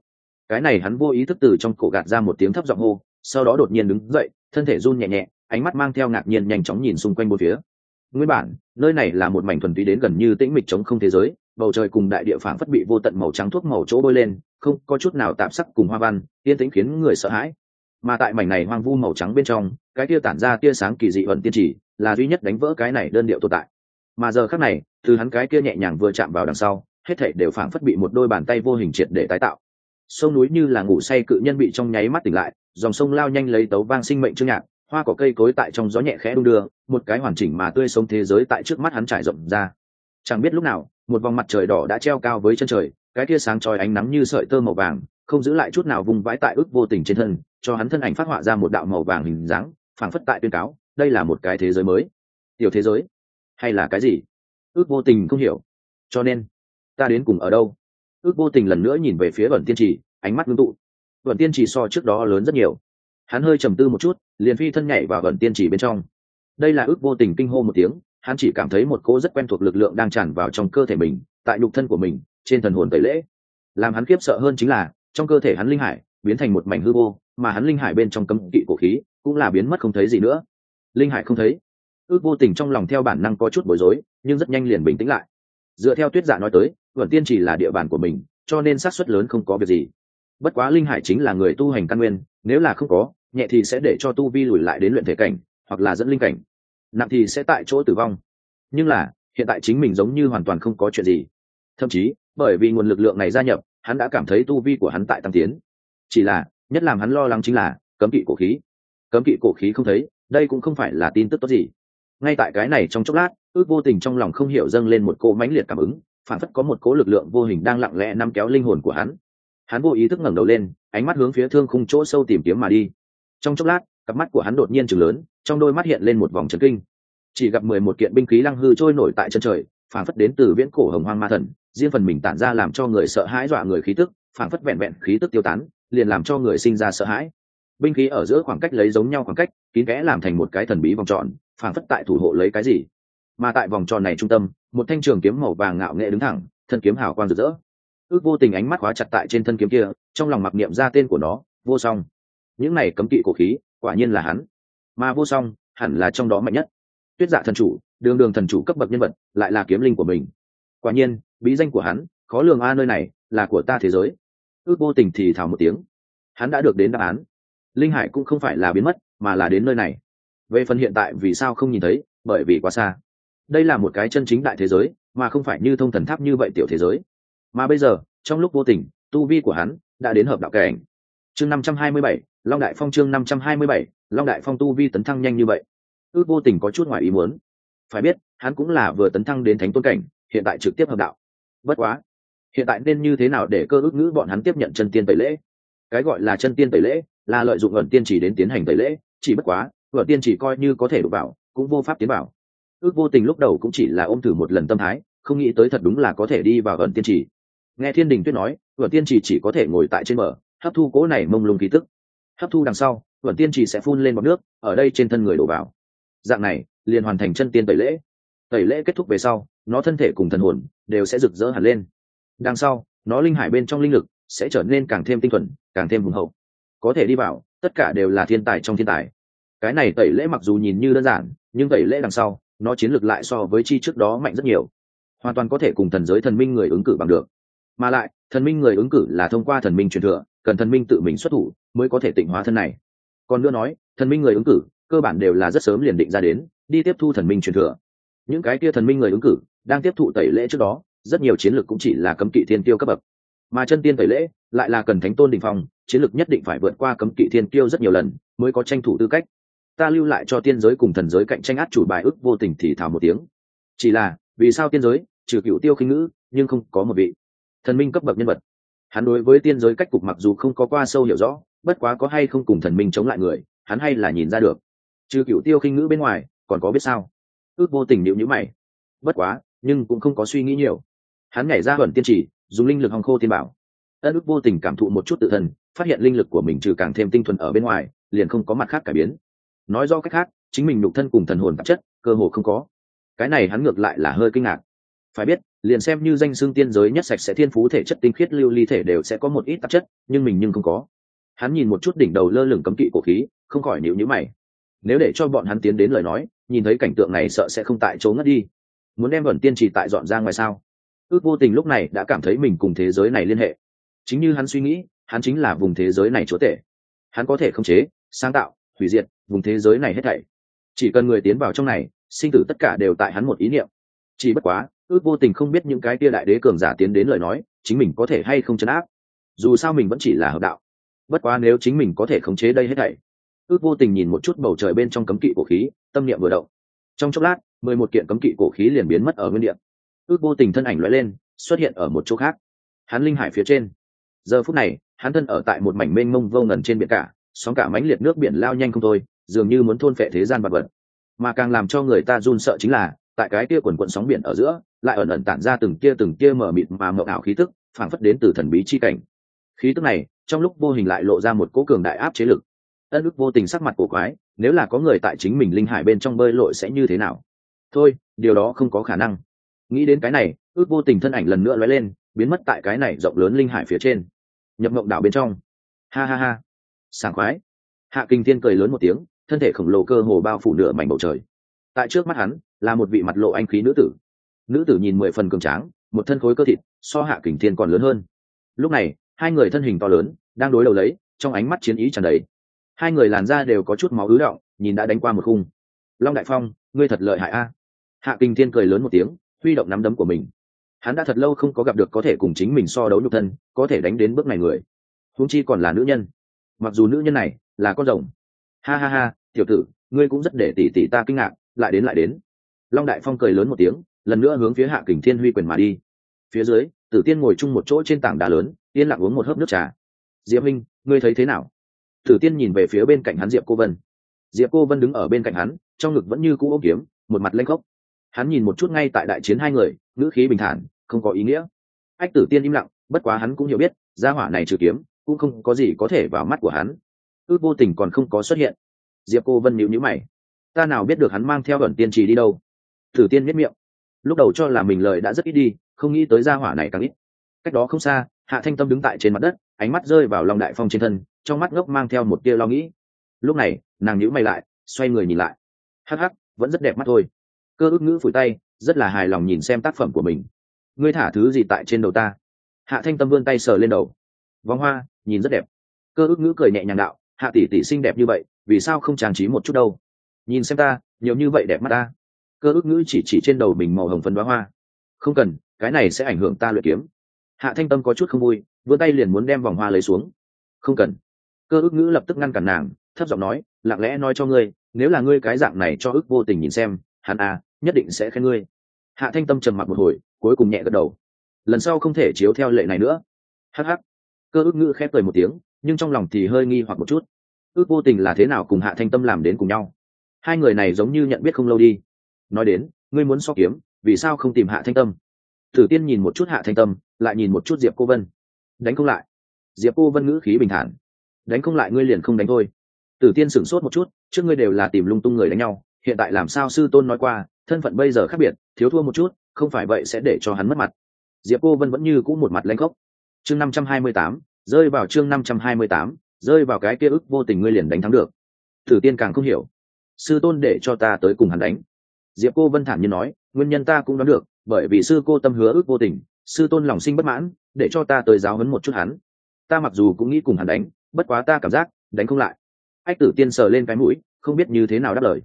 Cái này hắn vô ý thức từ trong cổ gạt ra một tiếng thấp giọng hô, sau đó đột nhiên đứng dậy, thân thể run nhẹ nhẹ, ánh mắt mang theo ngạc nhiên nhanh chóng nhìn xung quanh bốn phía. Nguyên bản, nơi này là một mảnh thuần túy đến gần như tĩnh mịch trống không thế giới, bầu trời cùng đại địa phảng phất bị vô tận màu trắng thuốc màu chỗ bôi lên không có chút nào tạp sắc cùng hoa văn, yên tĩnh khiến người sợ hãi. Mà tại mảnh này hoang vu màu trắng bên trong, cái tia tản ra tia sáng kỳ dị ẩn tiên chỉ, là duy nhất đánh vỡ cái này đơn điệu tồn tại. Mà giờ khác này, từ hắn cái kia nhẹ nhàng vừa chạm vào đằng sau, hết thảy đều phảng phất bị một đôi bàn tay vô hình triệt để tái tạo. Sông núi như là ngủ say cự nhân bị trong nháy mắt tỉnh lại, dòng sông lao nhanh lấy tấu vang sinh mệnh chương nhạc, hoa cỏ cây cối tại trong gió nhẹ khẽ đung đưa, một cái hoàn chỉnh mà tươi sống thế giới tại trước mắt hắn trải rộng ra. Chẳng biết lúc nào, một vòng mặt trời đỏ đã treo cao với chân trời cái tia sáng trói ánh nắng như sợi tơ màu vàng, không giữ lại chút nào vùng vãi tại ước vô tình trên thân, cho hắn thân ảnh phát họa ra một đạo màu vàng hình dáng, phảng phất tại tuyên cáo, đây là một cái thế giới mới. Tiểu thế giới? Hay là cái gì? Ước vô tình không hiểu. Cho nên, ta đến cùng ở đâu? Ước vô tình lần nữa nhìn về phía vẩn tiên trì, ánh mắt ngưng tụ. Vẩn tiên trì so trước đó lớn rất nhiều. Hắn hơi trầm tư một chút, liền phi thân nhảy vào vẩn tiên trì bên trong. Đây là ước vô tình kinh hô một tiếng, hắn chỉ cảm thấy một cô rất quen thuộc lực lượng đang tràn vào trong cơ thể mình, tại nhục thân của mình trên thần hồn tẩy lễ. Làm hắn khiếp sợ hơn chính là, trong cơ thể hắn linh hải biến thành một mảnh hư vô, mà hắn linh hải bên trong cấm kỵ cổ khí cũng là biến mất không thấy gì nữa. Linh hải không thấy. Ước vô tình trong lòng theo bản năng có chút bối rối, nhưng rất nhanh liền bình tĩnh lại. Dựa theo tuyết giả nói tới vẩn tiên chỉ là địa bàn của mình, cho nên xác suất lớn không có việc gì. Bất quá linh hải chính là người tu hành căn nguyên, nếu là không có, nhẹ thì sẽ để cho tu vi lùi lại đến luyện thể cảnh, hoặc là dẫn linh cảnh. Nặng thì sẽ tại chỗ tử vong. Nhưng là, hiện tại chính mình giống như hoàn toàn không có chuyện gì. Thậm chí bởi vì nguồn lực lượng này gia nhập, hắn đã cảm thấy tu vi của hắn tại tăng tiến. Chỉ là, nhất làm hắn lo lắng chính là, cấm kỵ cổ khí. Cấm kỵ cổ khí không thấy, đây cũng không phải là tin tức tốt gì. Ngay tại cái này trong chốc lát, ước vô tình trong lòng không hiểu dâng lên một cỗ mãnh liệt cảm ứng, phản phất có một cỗ lực lượng vô hình đang lặng lẽ nắm kéo linh hồn của hắn. Hắn vô ý thức ngẩng đầu lên, ánh mắt hướng phía thương khung chỗ sâu tìm kiếm mà đi. Trong chốc lát, cặp mắt của hắn đột nhiên chừng lớn, trong đôi mắt hiện lên một vòng trấn kinh. Chỉ gặp mười một kiện binh khí lăng hư trôi nổi tại chân trời, phản phất đến từ viễn cổ hồng hoang ma thần riêng phần mình tản ra làm cho người sợ hãi dọa người khí tức phản phất vẹn vẹn khí tức tiêu tán, liền làm cho người sinh ra sợ hãi. Binh khí ở giữa khoảng cách lấy giống nhau khoảng cách, kín kẽ làm thành một cái thần bí vòng tròn phản phất tại thủ hộ lấy cái gì. Mà tại vòng tròn này trung tâm, một thanh trường kiếm màu vàng ngạo nghệ đứng thẳng, thân kiếm hào quang rực rỡ. Ước vô tình ánh mắt khóa chặt tại trên thân kiếm kia, trong lòng mặc niệm ra tên của nó, vô song. Những này cấm kỵ cổ khí, quả nhiên là hắn. Mà vô song, hẳn là trong đó mạnh nhất. Tuyết dạ thần chủ, đường đường thần chủ cấp bậc nhân vật, lại là kiếm linh của mình. Quả nhiên bí danh của hắn, khó lường a, nơi này là của ta thế giới. Ước vô tình thì thào một tiếng. Hắn đã được đến đáp án. Linh hải cũng không phải là biến mất, mà là đến nơi này. Về phần hiện tại vì sao không nhìn thấy, bởi vì quá xa. Đây là một cái chân chính đại thế giới, mà không phải như thông thần tháp như vậy tiểu thế giới. Mà bây giờ, trong lúc vô tình, tu vi của hắn đã đến hợp đạo cảnh. Chương năm trăm hai mươi bảy, long đại phong chương năm trăm hai mươi bảy, long đại phong tu vi tấn thăng nhanh như vậy. Ước vô tình có chút ngoài ý muốn. Phải biết, hắn cũng là vừa tấn thăng đến thánh tôn cảnh, hiện tại trực tiếp hợp đạo bất quá, hiện tại nên như thế nào để cơ ước ngữ bọn hắn tiếp nhận chân tiên tẩy lễ? Cái gọi là chân tiên tẩy lễ là lợi dụng ẩn tiên chỉ đến tiến hành tẩy lễ, chỉ bất quá ẩn tiên chỉ coi như có thể đụng vào, cũng vô pháp tiến vào. Ước vô tình lúc đầu cũng chỉ là ôm thử một lần tâm thái, không nghĩ tới thật đúng là có thể đi vào ẩn tiên chỉ. Nghe thiên đình tuyết nói ẩn tiên chỉ chỉ có thể ngồi tại trên bờ, hấp thu cố này mông lung khí tức. Hấp thu đằng sau ẩn tiên chỉ sẽ phun lên bọc nước, ở đây trên thân người đổ vào. Dạng này, liền hoàn thành chân tiên tẩy lễ tẩy lễ kết thúc về sau, nó thân thể cùng thần hồn đều sẽ rực rỡ hẳn lên. Đằng sau, nó linh hải bên trong linh lực sẽ trở nên càng thêm tinh thuần, càng thêm hùng hậu. Có thể đi vào, tất cả đều là thiên tài trong thiên tài. Cái này tẩy lễ mặc dù nhìn như đơn giản, nhưng tẩy lễ đằng sau, nó chiến lược lại so với chi trước đó mạnh rất nhiều. Hoàn toàn có thể cùng thần giới thần minh người ứng cử bằng được. Mà lại, thần minh người ứng cử là thông qua thần minh truyền thừa, cần thần minh tự mình xuất thủ mới có thể tịnh hóa thân này. Còn nữa nói, thần minh người ứng cử, cơ bản đều là rất sớm liền định ra đến, đi tiếp thu thần minh truyền thừa những cái kia thần minh người ứng cử, đang tiếp thụ tẩy lễ trước đó, rất nhiều chiến lược cũng chỉ là cấm kỵ thiên tiêu cấp bậc. Mà chân tiên tẩy lễ, lại là cần thánh tôn đình phong, chiến lược nhất định phải vượt qua cấm kỵ thiên tiêu rất nhiều lần, mới có tranh thủ tư cách. Ta lưu lại cho tiên giới cùng thần giới cạnh tranh át chủ bài ức vô tình thì thào một tiếng. Chỉ là, vì sao tiên giới, trừ cựu tiêu khinh ngữ, nhưng không có một vị thần minh cấp bậc nhân vật? Hắn đối với tiên giới cách cục mặc dù không có qua sâu hiểu rõ, bất quá có hay không cùng thần minh chống lại người, hắn hay là nhìn ra được. Trừ cựu tiêu khinh ngữ bên ngoài, còn có biết sao? Ước vô tình nhịu nhữ mày. Bất quá, nhưng cũng không có suy nghĩ nhiều. Hắn nhảy ra vẩn tiên trì dùng linh lực hòng khô tiên bảo. Ân ước vô tình cảm thụ một chút tự thân, phát hiện linh lực của mình trừ càng thêm tinh thuần ở bên ngoài, liền không có mặt khác cải biến. Nói do cách khác, chính mình nhục thân cùng thần hồn tạp chất, cơ hồ không có. Cái này hắn ngược lại là hơi kinh ngạc. Phải biết, liền xem như danh xương tiên giới nhất sạch sẽ thiên phú thể chất tinh khiết lưu ly thể đều sẽ có một ít tạp chất, nhưng mình nhưng không có. Hắn nhìn một chút đỉnh đầu lơ lửng cấm kỵ cổ khí, không khỏi nhịu nhữ mày. Nếu để cho bọn hắn tiến đến lời nói nhìn thấy cảnh tượng này sợ sẽ không tại chỗ ngất đi. Muốn đem vẩn tiên trì tại dọn ra ngoài sao? Ước vô tình lúc này đã cảm thấy mình cùng thế giới này liên hệ. Chính như hắn suy nghĩ, hắn chính là vùng thế giới này chúa tể. Hắn có thể khống chế, sáng tạo, hủy diệt vùng thế giới này hết thảy. Chỉ cần người tiến vào trong này, sinh tử tất cả đều tại hắn một ý niệm. Chỉ bất quá, ước vô tình không biết những cái tia đại đế cường giả tiến đến lời nói, chính mình có thể hay không chấn áp. Dù sao mình vẫn chỉ là hợp đạo. Bất quá nếu chính mình có thể khống chế đây hết thảy ước vô tình nhìn một chút bầu trời bên trong cấm kỵ cổ khí, tâm niệm vừa động. Trong chốc lát, mười một kiện cấm kỵ cổ khí liền biến mất ở nguyên địa. Ước vô tình thân ảnh lóe lên, xuất hiện ở một chỗ khác. Hắn linh hải phía trên. Giờ phút này, hắn thân ở tại một mảnh mênh mông vô ngần trên biển cả, sóng cả mãnh liệt nước biển lao nhanh không thôi, dường như muốn thôn phệ thế gian vật vật. Mà càng làm cho người ta run sợ chính là, tại cái kia quần quận sóng biển ở giữa, lại ẩn ẩn tản ra từng kia từng kia mở mịt mà mậu ảo khí tức, phảng phất đến từ thần bí chi cảnh. Khí tức này, trong lúc vô hình lại lộ ra một cỗ cường đại áp chế lực ân ức vô tình sắc mặt cổ quái, nếu là có người tại chính mình linh hải bên trong bơi lội sẽ như thế nào? Thôi, điều đó không có khả năng. Nghĩ đến cái này, ước vô tình thân ảnh lần nữa lóe lên, biến mất tại cái này rộng lớn linh hải phía trên. Nhập mộng đảo bên trong. Ha ha ha. Sảng khoái. Hạ kinh thiên cười lớn một tiếng, thân thể khổng lồ cơ hồ bao phủ nửa mảnh bầu trời. Tại trước mắt hắn, là một vị mặt lộ anh khí nữ tử. Nữ tử nhìn mười phần cường tráng, một thân khối cơ thịt, so hạ kình thiên còn lớn hơn. Lúc này, hai người thân hình to lớn, đang đối đầu lấy, trong ánh mắt chiến ý tràn đầy hai người làn da đều có chút máu ứ động, nhìn đã đánh qua một khung. Long đại phong, ngươi thật lợi hại a. Hạ kinh thiên cười lớn một tiếng, huy động nắm đấm của mình. Hắn đã thật lâu không có gặp được có thể cùng chính mình so đấu nhục thân, có thể đánh đến bước này người. Huống chi còn là nữ nhân. Mặc dù nữ nhân này là con rồng. Ha ha ha, tiểu tử, ngươi cũng rất để tỷ tỷ ta kinh ngạc, lại đến lại đến. Long đại phong cười lớn một tiếng, lần nữa hướng phía hạ kình thiên huy quyền mà đi. Phía dưới, tử tiên ngồi chung một chỗ trên tảng đá lớn, yên lặng uống một hớp nước trà. Diễm minh, ngươi thấy thế nào? Thử tiên nhìn về phía bên cạnh hắn diệp cô vân. Diệp cô vân đứng ở bên cạnh hắn, trong ngực vẫn như cũ ôm kiếm, một mặt lanh khốc. Hắn nhìn một chút ngay tại đại chiến hai người, ngữ khí bình thản, không có ý nghĩa. Ách tử tiên im lặng, bất quá hắn cũng hiểu biết, gia hỏa này trừ kiếm, cũng không có gì có thể vào mắt của hắn. Ước vô tình còn không có xuất hiện. Diệp cô vân nhịu nhữ mày. Ta nào biết được hắn mang theo ẩn tiên trì đi đâu? Thử tiên miết miệng. Lúc đầu cho là mình lời đã rất ít đi, không nghĩ tới gia hỏa này càng ít. Cách đó không xa, hạ thanh tâm đứng tại trên mặt đất ánh mắt rơi vào long đại phong trên thân, trong mắt ngốc mang theo một tia lo nghĩ. Lúc này, nàng nhữ mày lại, xoay người nhìn lại. Hắc hắc, vẫn rất đẹp mắt thôi. Cơ ước ngữ phủi tay, rất là hài lòng nhìn xem tác phẩm của mình. Ngươi thả thứ gì tại trên đầu ta? Hạ thanh tâm vươn tay sờ lên đầu. Vòng hoa, nhìn rất đẹp. Cơ ước ngữ cười nhẹ nhàng đạo, hạ tỷ tỷ xinh đẹp như vậy, vì sao không trang trí một chút đâu? Nhìn xem ta, nhiều như vậy đẹp mắt ta. Cơ ước ngữ chỉ chỉ trên đầu mình màu hồng phấn đoá hoa. Không cần, cái này sẽ ảnh hưởng ta luyện kiếm. Hạ thanh tâm có chút không vui vươn tay liền muốn đem vòng hoa lấy xuống. Không cần. Cơ ước ngữ lập tức ngăn cản nàng, thấp giọng nói, lặng lẽ nói cho ngươi, nếu là ngươi cái dạng này cho ước vô tình nhìn xem, hắn à nhất định sẽ khen ngươi. Hạ thanh tâm trầm mặc một hồi, cuối cùng nhẹ gật đầu. Lần sau không thể chiếu theo lệ này nữa. Hh cơ ước ngữ khép cười một tiếng, nhưng trong lòng thì hơi nghi hoặc một chút. Ước vô tình là thế nào cùng hạ thanh tâm làm đến cùng nhau? Hai người này giống như nhận biết không lâu đi. Nói đến, ngươi muốn so kiếm, vì sao không tìm hạ thanh tâm? Thử tiên nhìn một chút hạ thanh tâm, lại nhìn một chút diệp cô vân đánh không lại. Diệp cô vân ngữ khí bình thản. Đánh không lại ngươi liền không đánh thôi. Tử tiên sửng sốt một chút, trước ngươi đều là tìm lung tung người đánh nhau, hiện tại làm sao sư tôn nói qua, thân phận bây giờ khác biệt, thiếu thua một chút, không phải vậy sẽ để cho hắn mất mặt. Diệp cô vân vẫn như cũ một mặt lanh khốc. Chương năm trăm hai mươi tám, rơi vào chương năm trăm hai mươi tám, rơi vào cái kia ức vô tình ngươi liền đánh thắng được. Tử tiên càng không hiểu. Sư tôn để cho ta tới cùng hắn đánh. Diệp cô vân thản nhiên nói, nguyên nhân ta cũng đoán được, bởi vì sư cô tâm hứa ước vô tình sư tôn lòng sinh bất mãn, để cho ta tới giáo hấn một chút hắn. Ta mặc dù cũng nghĩ cùng hắn đánh, bất quá ta cảm giác, đánh không lại. Ách tử tiên sờ lên cái mũi, không biết như thế nào đáp lời.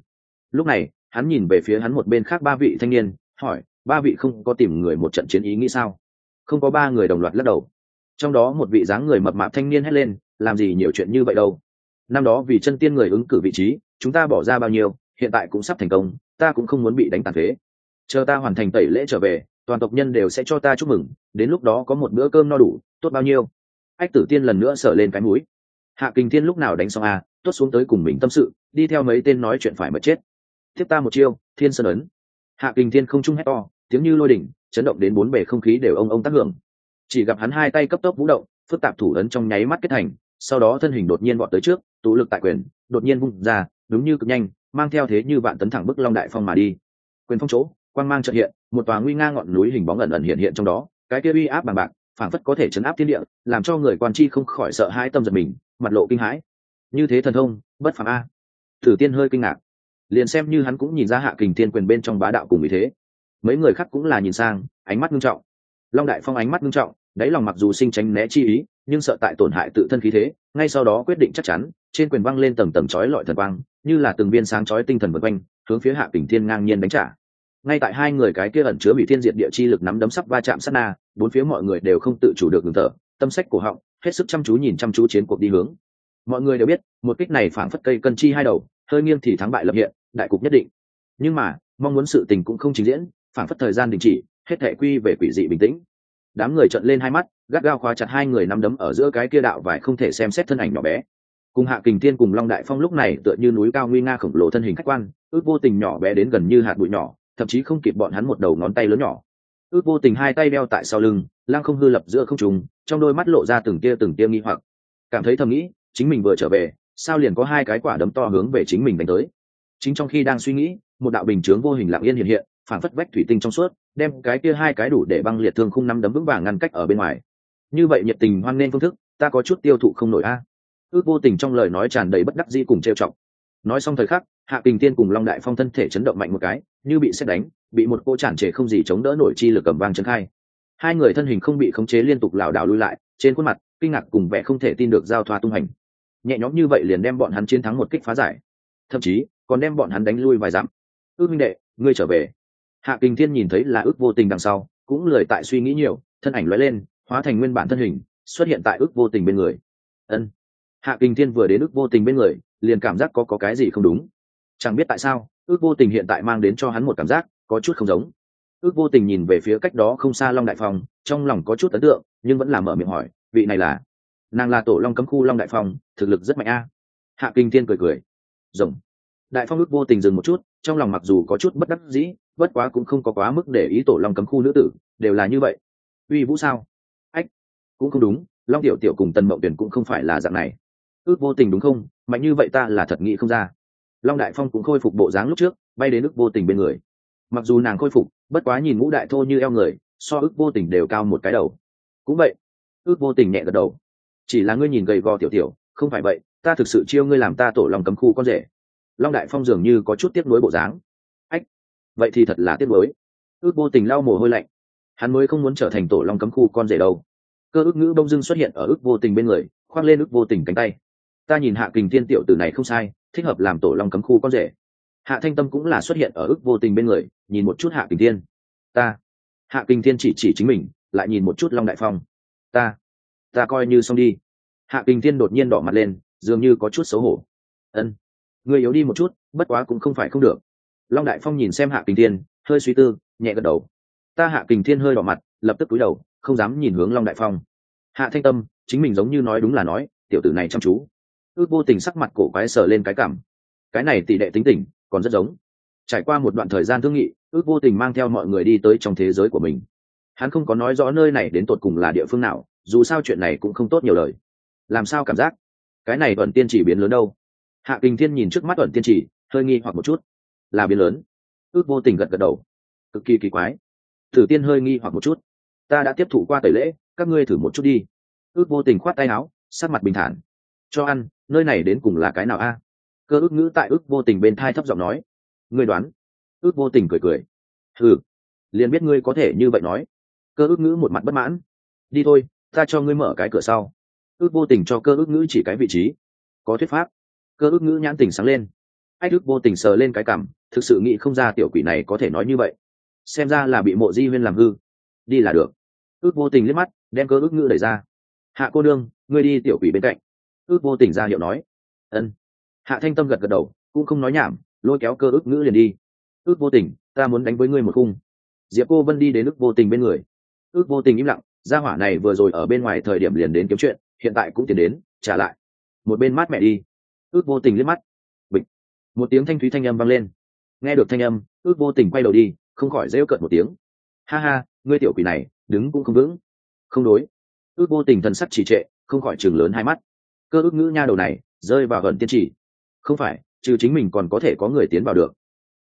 Lúc này, hắn nhìn về phía hắn một bên khác ba vị thanh niên, hỏi, ba vị không có tìm người một trận chiến ý nghĩ sao? Không có ba người đồng loạt lắc đầu. Trong đó một vị dáng người mập mạp thanh niên hét lên, làm gì nhiều chuyện như vậy đâu? Năm đó vì chân tiên người ứng cử vị trí, chúng ta bỏ ra bao nhiêu, hiện tại cũng sắp thành công, ta cũng không muốn bị đánh tàn phế. Chờ ta hoàn thành tẩy lễ trở về toàn tộc nhân đều sẽ cho ta chúc mừng, đến lúc đó có một bữa cơm no đủ, tốt bao nhiêu? Ách tử tiên lần nữa sở lên cái mũi. Hạ kinh thiên lúc nào đánh xong à tốt xuống tới cùng mình tâm sự, đi theo mấy tên nói chuyện phải mà chết. Tiếp ta một chiêu, thiên sơn ấn. Hạ kinh thiên không trung hét to, tiếng như lôi đỉnh, chấn động đến bốn bề không khí đều ông ông tác hưởng. Chỉ gặp hắn hai tay cấp tốc vũ động, phức tạp thủ ấn trong nháy mắt kết thành, sau đó thân hình đột nhiên vọt tới trước, tụ lực tại quyền, đột nhiên vung ra, đúng như cực nhanh, mang theo thế như vạn tấn thẳng bức long đại phong mà đi. Quyền phong chỗ quang mang trợ hiện, một tòa nguy nga ngọn núi hình bóng ẩn ẩn hiện hiện trong đó. Cái kia uy áp bằng bạc, phảng phất có thể chấn áp thiên địa, làm cho người quan chi không khỏi sợ hãi tâm giật mình, mặt lộ kinh hãi. Như thế thần thông, bất phàm a. Thử tiên hơi kinh ngạc. Liền xem như hắn cũng nhìn ra hạ kình thiên quyền bên trong bá đạo cùng vì thế. Mấy người khác cũng là nhìn sang, ánh mắt nghiêm trọng. Long đại phong ánh mắt nghiêm trọng, đáy lòng mặc dù sinh tránh né chi ý, nhưng sợ tại tổn hại tự thân khí thế, ngay sau đó quyết định chắc chắn, trên quyền văng lên tầng tầng chói lọi thần quang, như là từng viên sáng chói tinh thần vượt quanh, hướng phía hạ kình thiên ngang nhiên đánh trả ngay tại hai người cái kia ẩn chứa bị thiên diệt địa chi lực nắm đấm sắp va chạm sát na, bốn phía mọi người đều không tự chủ được ngừng thở, tâm sách cổ họng, hết sức chăm chú nhìn chăm chú chiến cuộc đi hướng. Mọi người đều biết, một kích này phảng phất cây cân chi hai đầu, hơi nghiêng thì thắng bại lập hiện, đại cục nhất định. Nhưng mà, mong muốn sự tình cũng không trình diễn, phảng phất thời gian đình chỉ, hết thể quy về quỷ dị bình tĩnh. Đám người trợn lên hai mắt, gắt gao khóa chặt hai người nắm đấm ở giữa cái kia đạo vải không thể xem xét thân ảnh nhỏ bé. Cùng hạ kình thiên cùng long đại phong lúc này tựa như núi cao nguy nga khổng lồ thân hình khách quan, ước vô tình nhỏ bé đến gần như hạt bụi nhỏ thậm chí không kịp bọn hắn một đầu ngón tay lớn nhỏ. Ước vô tình hai tay đeo tại sau lưng, lăng không hư lập giữa không trùng trong đôi mắt lộ ra từng tia từng tia nghi hoặc. Cảm thấy thầm nghĩ, chính mình vừa trở về, sao liền có hai cái quả đấm to hướng về chính mình đánh tới? Chính trong khi đang suy nghĩ, một đạo bình chướng vô hình lặng yên hiện hiện, phản phất vách thủy tinh trong suốt, đem cái kia hai cái đủ để băng liệt thương khung năm đấm vững vàng ngăn cách ở bên ngoài. Như vậy nhiệt tình hoan nên phương thức, ta có chút tiêu thụ không nổi a. Ước vô tình trong lời nói tràn đầy bất đắc dĩ cùng trêu chọc. Nói xong thời khắc hạ kình tiên cùng long đại phong thân thể chấn động mạnh một cái, như bị xét đánh, bị một cô tràn trề không gì chống đỡ nổi chi lực cầm vang chân khai. Hai người thân hình không bị khống chế liên tục lảo đảo lui lại, trên khuôn mặt, kinh ngạc cùng vẻ không thể tin được giao thoa tung hành. Nhẹ nhõm như vậy liền đem bọn hắn chiến thắng một kích phá giải. Thậm chí, còn đem bọn hắn đánh lui vài dặm. Ước minh đệ, ngươi trở về. Hạ kình thiên nhìn thấy là ước vô tình đằng sau, cũng lời tại suy nghĩ nhiều, thân ảnh lóe lên, hóa thành nguyên bản thân hình, xuất hiện tại ước vô tình bên người. Ân. Hạ kình thiên vừa đến ước vô tình bên người, liền cảm giác có có cái gì không đúng chẳng biết tại sao, ước vô tình hiện tại mang đến cho hắn một cảm giác có chút không giống. Ước vô tình nhìn về phía cách đó không xa long đại phong, trong lòng có chút ấn tượng, nhưng vẫn là mở miệng hỏi, vị này là? Nàng là tổ long cấm khu long đại phong, thực lực rất mạnh a. Hạ kinh thiên cười cười. Rồng đại phong ước vô tình dừng một chút, trong lòng mặc dù có chút bất đắc dĩ, bất quá cũng không có quá mức để ý tổ long cấm khu nữ tử, đều là như vậy. Uy vũ sao? Ách, cũng không đúng, long tiểu tiểu cùng tần mậu tuyển cũng không phải là dạng này. Ước vô tình đúng không? Mạnh như vậy ta là thật nghĩ không ra long đại phong cũng khôi phục bộ dáng lúc trước, bay đến ước vô tình bên người. Mặc dù nàng khôi phục, bất quá nhìn ngũ đại thô như eo người, so ước vô tình đều cao một cái đầu. Cũng vậy, ước vô tình nhẹ gật đầu. Chỉ là ngươi nhìn gầy gò tiểu tiểu, không phải vậy, ta thực sự chiêu ngươi làm ta tổ lòng cấm khu con rể. Long đại phong dường như có chút tiếc nuối bộ dáng. Ách, vậy thì thật là tiếc nuối. Ước vô tình lau mồ hôi lạnh. Hắn mới không muốn trở thành tổ long cấm khu con rể đâu. Cơ ước ngữ bông dưng xuất hiện ở ước vô tình bên người, khoác lên ước vô tình cánh tay. Ta nhìn hạ kình thiên tiểu tử này không sai thích hợp làm tổ long cấm khu con rể. Hạ thanh tâm cũng là xuất hiện ở ước vô tình bên người, nhìn một chút hạ kình thiên. Ta, hạ kình thiên chỉ chỉ chính mình, lại nhìn một chút long đại phong. Ta ta coi như xong đi. Hạ kình thiên đột nhiên đỏ mặt lên, dường như có chút xấu hổ. Ân, người yếu đi một chút, bất quá cũng không phải không được. Long đại phong nhìn xem hạ kình thiên, hơi suy tư, nhẹ gật đầu. Ta hạ kình thiên hơi đỏ mặt, lập tức cúi đầu, không dám nhìn hướng long đại phong. Hạ thanh tâm, chính mình giống như nói đúng là nói, tiểu tử này chăm chú ước vô tình sắc mặt cổ quái sờ lên cái cảm. Cái này tỷ đệ tính tình, còn rất giống. Trải qua một đoạn thời gian thương nghị, ước vô tình mang theo mọi người đi tới trong thế giới của mình. Hắn không có nói rõ nơi này đến tột cùng là địa phương nào, dù sao chuyện này cũng không tốt nhiều lời. Làm sao cảm giác? Cái này ẩn tiên chỉ biến lớn đâu? Hạ kinh thiên nhìn trước mắt ẩn tiên chỉ, hơi nghi hoặc một chút. Là biến lớn. Ước vô tình gật gật đầu. Cực kỳ kỳ quái. Thử tiên hơi nghi hoặc một chút. Ta đã tiếp thụ qua tẩy lễ, các ngươi thử một chút đi. Ước vô tình khoát tay áo, sắc mặt bình thản cho ăn, nơi này đến cùng là cái nào a? Cơ ước ngữ tại ước vô tình bên thai thấp giọng nói. Ngươi đoán. Ước vô tình cười cười. Ừ liền biết ngươi có thể như vậy nói. Cơ ước ngữ một mặt bất mãn. Đi thôi, ta cho ngươi mở cái cửa sau. Ước vô tình cho cơ ước ngữ chỉ cái vị trí. Có thuyết pháp. Cơ ước ngữ nhãn tình sáng lên. Ách ước vô tình sờ lên cái cảm thực sự nghĩ không ra tiểu quỷ này có thể nói như vậy. Xem ra là bị mộ di huyên làm hư. Đi là được. Ước vô tình liếc mắt, đem cơ ước ngữ đẩy ra. Hạ cô đương ngươi đi tiểu quỷ bên cạnh ước vô tình ra hiệu nói. Ân. Hạ thanh tâm gật gật đầu, cũng không nói nhảm, lôi kéo cơ ước ngữ liền đi. Ước vô tình, ta muốn đánh với ngươi một khung. Diệp cô vân đi đến ước vô tình bên người. Ước vô tình im lặng, gia hỏa này vừa rồi ở bên ngoài thời điểm liền đến kiếm chuyện, hiện tại cũng tiến đến, trả lại. Một bên mát mẹ đi. Ước vô tình liếc mắt. Bịch. Một tiếng thanh thúy thanh âm vang lên. Nghe được thanh âm, ước vô tình quay đầu đi, không khỏi rêu cợt một tiếng. Ha ha, ngươi tiểu quỷ này, đứng cũng không vững. Không đối. Ước vô tình thần sắc trì trệ, không khỏi chừng lớn hai mắt cơ ước ngữ nha đầu này rơi vào gần tiên trì không phải, trừ chính mình còn có thể có người tiến vào được.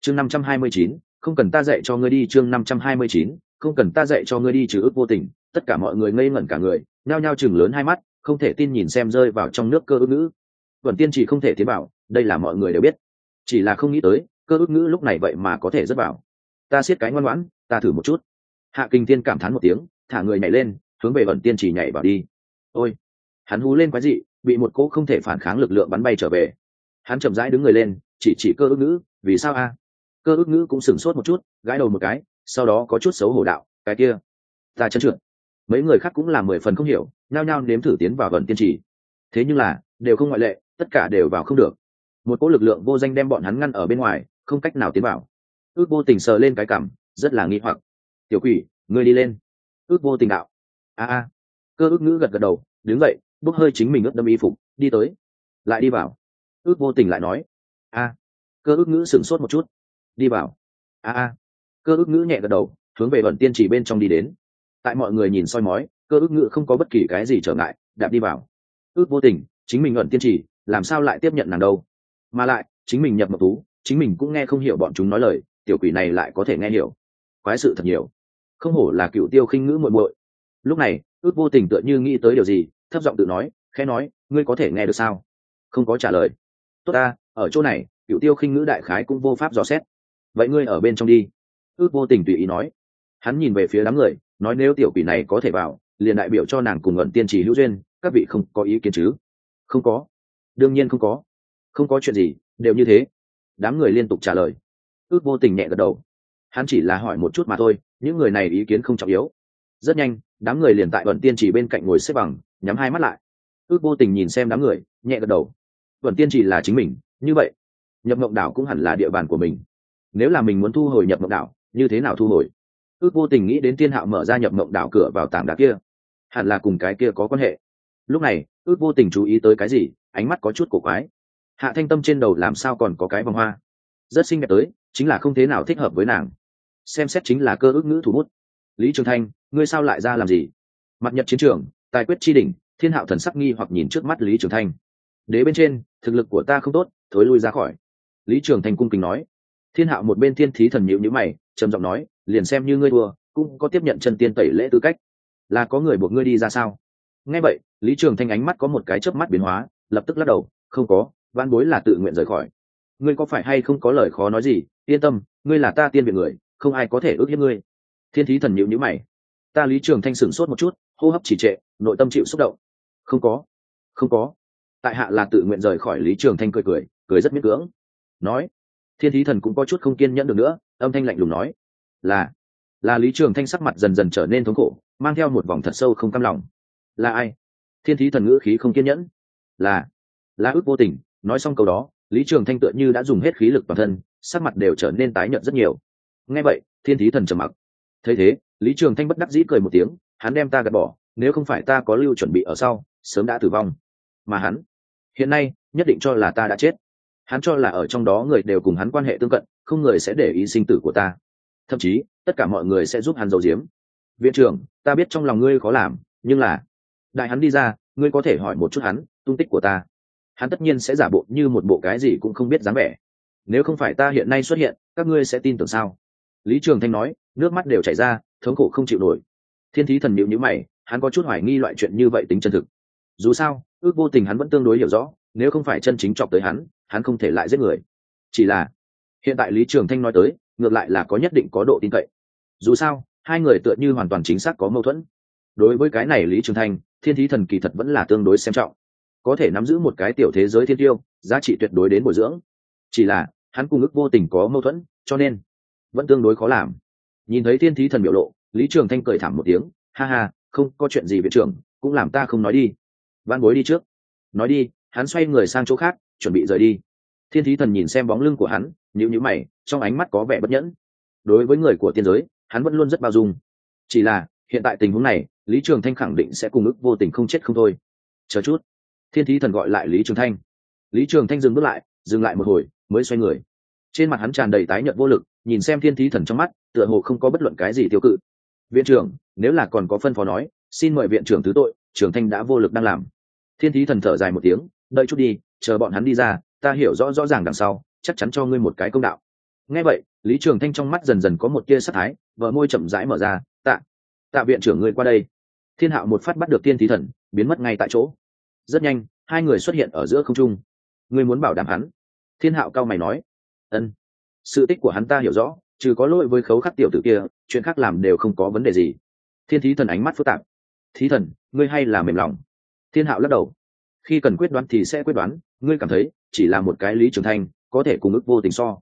Chương năm trăm hai mươi chín, không cần ta dạy cho ngươi đi, chương năm trăm hai mươi chín, không cần ta dạy cho ngươi đi, trừ ước vô tình. Tất cả mọi người ngây ngẩn cả người, nhao nhao chừng lớn hai mắt, không thể tin nhìn xem rơi vào trong nước cơ ước ngữ. Vẫn tiên chỉ không thể tiến bảo đây là mọi người đều biết. Chỉ là không nghĩ tới, cơ ước ngữ lúc này vậy mà có thể rất bảo ta siết cái ngoan ngoãn, ta thử một chút. Hạ kinh tiên cảm thán một tiếng, thả người nhảy lên, hướng về vần tiên chỉ nhảy vào đi. Ôi hắn hú lên quái dị, bị một cỗ không thể phản kháng lực lượng bắn bay trở về. Hắn chậm rãi đứng người lên, chỉ chỉ cơ ước ngữ, vì sao a? Cơ ước ngữ cũng sửng sốt một chút, gãi đầu một cái, sau đó có chút xấu hổ đạo, cái kia, ta chân trượt. Mấy người khác cũng là mười phần không hiểu, nhao nhao nếm thử tiến vào gần tiên trì. Thế nhưng là, đều không ngoại lệ, tất cả đều vào không được. Một cỗ lực lượng vô danh đem bọn hắn ngăn ở bên ngoài, không cách nào tiến vào. Ước vô tình sờ lên cái cảm rất là nghi hoặc. Tiểu quỷ, ngươi đi lên. Ước vô tình đạo. A a. Cơ ước ngữ gật gật đầu, đứng dậy bốc hơi chính mình ướt đâm y phục, đi tới. Lại đi vào. Ước vô tình lại nói, a, cơ ước ngữ sửng sốt một chút. Đi vào. A a. Cơ ước ngữ nhẹ gật đầu, hướng về vận tiên chỉ bên trong đi đến. Tại mọi người nhìn soi mói, cơ ước ngữ không có bất kỳ cái gì trở ngại, đạp đi vào. Ước vô tình, chính mình ẩn tiên chỉ, làm sao lại tiếp nhận nàng đâu? Mà lại, chính mình nhập mộc tú chính mình cũng nghe không hiểu bọn chúng nói lời, tiểu quỷ này lại có thể nghe hiểu. Quái sự thật nhiều. Không hổ là cựu tiêu khinh ngữ muội muội. Lúc này, ước vô tình tựa như nghĩ tới điều gì thấp giọng tự nói, khẽ nói, ngươi có thể nghe được sao? Không có trả lời. Tốt ta, ở chỗ này cựu tiêu khinh ngữ đại khái cũng vô pháp dò xét. Vậy ngươi ở bên trong đi. Ước vô tình tùy ý nói. Hắn nhìn về phía đám người, nói nếu tiểu quỷ này có thể vào, liền đại biểu cho nàng cùng ẩn tiên trì hữu duyên, các vị không có ý kiến chứ? Không có. Đương nhiên không có. Không có chuyện gì, đều như thế. Đám người liên tục trả lời. Ước vô tình nhẹ gật đầu. Hắn chỉ là hỏi một chút mà thôi, những người này ý kiến không trọng yếu. Rất nhanh, đám người liền tại ẩn tiên trì bên cạnh ngồi xếp bằng nhắm hai mắt lại. Ước vô tình nhìn xem đám người, nhẹ gật đầu. Vẫn tiên trì là chính mình, như vậy, nhập mộng đảo cũng hẳn là địa bàn của mình. Nếu là mình muốn thu hồi nhập mộng đảo, như thế nào thu hồi? Ước vô tình nghĩ đến tiên hạo mở ra nhập mộng đảo cửa vào tảng đá kia. Hẳn là cùng cái kia có quan hệ. Lúc này, ước vô tình chú ý tới cái gì, ánh mắt có chút cổ quái. Hạ thanh tâm trên đầu làm sao còn có cái vòng hoa? Rất xinh đẹp tới, chính là không thế nào thích hợp với nàng. Xem xét chính là cơ ước ngữ thủ bút. Lý trường thanh, ngươi sao lại ra làm gì? Mặt nhật chiến trường tài quyết chi đỉnh, thiên hạo thần sắc nghi hoặc nhìn trước mắt lý trường thanh. Đế bên trên, thực lực của ta không tốt, thối lui ra khỏi. Lý trường thanh cung kính nói. Thiên hạo một bên thiên thí thần nhịu nhữ mày, trầm giọng nói, liền xem như ngươi thua, cũng có tiếp nhận chân tiên tẩy lễ tư cách. Là có người buộc ngươi đi ra sao? Nghe vậy, lý trường thanh ánh mắt có một cái chớp mắt biến hóa, lập tức lắc đầu, không có văn bối là tự nguyện rời khỏi. Ngươi có phải hay không có lời khó nói gì? Yên tâm, ngươi là ta tiên viện người, không ai có thể ước hiếp ngươi. Thiên thí thần nhịu nhữ mày. Ta lý trường thanh sửng sốt một chút hô hấp chỉ trệ, nội tâm chịu xúc động. Không có không có. Tại hạ là tự nguyện rời khỏi lý trường thanh cười cười cười rất miết cưỡng. Nói, thiên thí thần cũng có chút không kiên nhẫn được nữa, âm thanh lạnh lùng nói, là là lý trường thanh sắc mặt dần dần trở nên thống khổ, mang theo một vòng thật sâu không cam lòng. Là ai? Thiên thí thần ngữ khí không kiên nhẫn. Là là ước vô tình, nói xong câu đó, lý trường thanh tựa như đã dùng hết khí lực toàn thân, sắc mặt đều trở nên tái nhợt rất nhiều. Nghe vậy, thiên thí thần trầm mặc. Thấy thế, lý trường thanh bất đắc dĩ cười một tiếng hắn đem ta gạt bỏ, nếu không phải ta có lưu chuẩn bị ở sau, sớm đã tử vong. Mà hắn, hiện nay, nhất định cho là ta đã chết. Hắn cho là ở trong đó người đều cùng hắn quan hệ tương cận, không người sẽ để ý sinh tử của ta. Thậm chí, tất cả mọi người sẽ giúp hắn giấu giếm. Viện trưởng, ta biết trong lòng ngươi khó làm, nhưng là, đại hắn đi ra, ngươi có thể hỏi một chút hắn, tung tích của ta. Hắn tất nhiên sẽ giả bộ như một bộ cái gì cũng không biết dáng vẻ. Nếu không phải ta hiện nay xuất hiện, các ngươi sẽ tin tưởng sao? Lý trường thanh nói, nước mắt đều chảy ra, thống khổ không chịu nổi thiên thí thần nhịu nhữ mày, hắn có chút hoài nghi loại chuyện như vậy tính chân thực. Dù sao, ước vô tình hắn vẫn tương đối hiểu rõ, nếu không phải chân chính chọc tới hắn hắn không thể lại giết người. Chỉ là, hiện tại lý trường thanh nói tới, ngược lại là có nhất định có độ tin cậy. Dù sao, hai người tựa như hoàn toàn chính xác có mâu thuẫn. Đối với cái này lý trường thanh, thiên thí thần kỳ thật vẫn là tương đối xem trọng. Có thể nắm giữ một cái tiểu thế giới thiên tiêu, giá trị tuyệt đối đến bồi dưỡng. Chỉ là, hắn cùng ức vô tình có mâu thuẫn, cho nên, vẫn tương đối khó làm. Nhìn thấy thiên thí thần biểu lộ lý trường thanh cười thảm một tiếng, ha ha, không, có chuyện gì viện trưởng, cũng làm ta không nói đi. Văn bối đi trước. Nói đi, hắn xoay người sang chỗ khác, chuẩn bị rời đi. Thiên thí thần nhìn xem bóng lưng của hắn nhữ nhữ mày, trong ánh mắt có vẻ bất nhẫn. Đối với người của tiên giới, hắn vẫn luôn rất bao dung. Chỉ là, hiện tại tình huống này, lý trường thanh khẳng định sẽ cùng ức vô tình không chết không thôi. Chờ chút. Thiên thí thần gọi lại lý trường thanh. Lý trường thanh dừng bước lại, dừng lại một hồi, mới xoay người. Trên mặt hắn tràn đầy tái nhợt vô lực, nhìn xem thiên thí thần trong mắt, tựa hồ không có bất luận cái gì tiêu cự viện trưởng, nếu là còn có phân phó nói, xin mời viện trưởng thứ tội trường thanh đã vô lực đang làm. Thiên thí thần thở dài một tiếng, đợi chút đi, chờ bọn hắn đi ra, ta hiểu rõ rõ ràng đằng sau, chắc chắn cho ngươi một cái công đạo. Nghe vậy, lý trường thanh trong mắt dần dần có một tia sắc thái vợ môi chậm rãi mở ra, tạ tạ viện trưởng ngươi qua đây. Thiên hạo một phát bắt được thiên thí thần, biến mất ngay tại chỗ. Rất nhanh, hai người xuất hiện ở giữa không trung. Ngươi muốn bảo đảm hắn? Thiên hạo cao mày nói. Ân, sự tích của hắn ta hiểu rõ trừ có lỗi với khấu khắc tiểu tử kia, chuyện khác làm đều không có vấn đề gì. Thiên thí thần ánh mắt phức tạp. Thí thần, ngươi hay là mềm lòng? Thiên hạo lắc đầu. Khi cần quyết đoán thì sẽ quyết đoán, ngươi cảm thấy, chỉ là một cái lý trường thanh, có thể cùng ức vô tình so.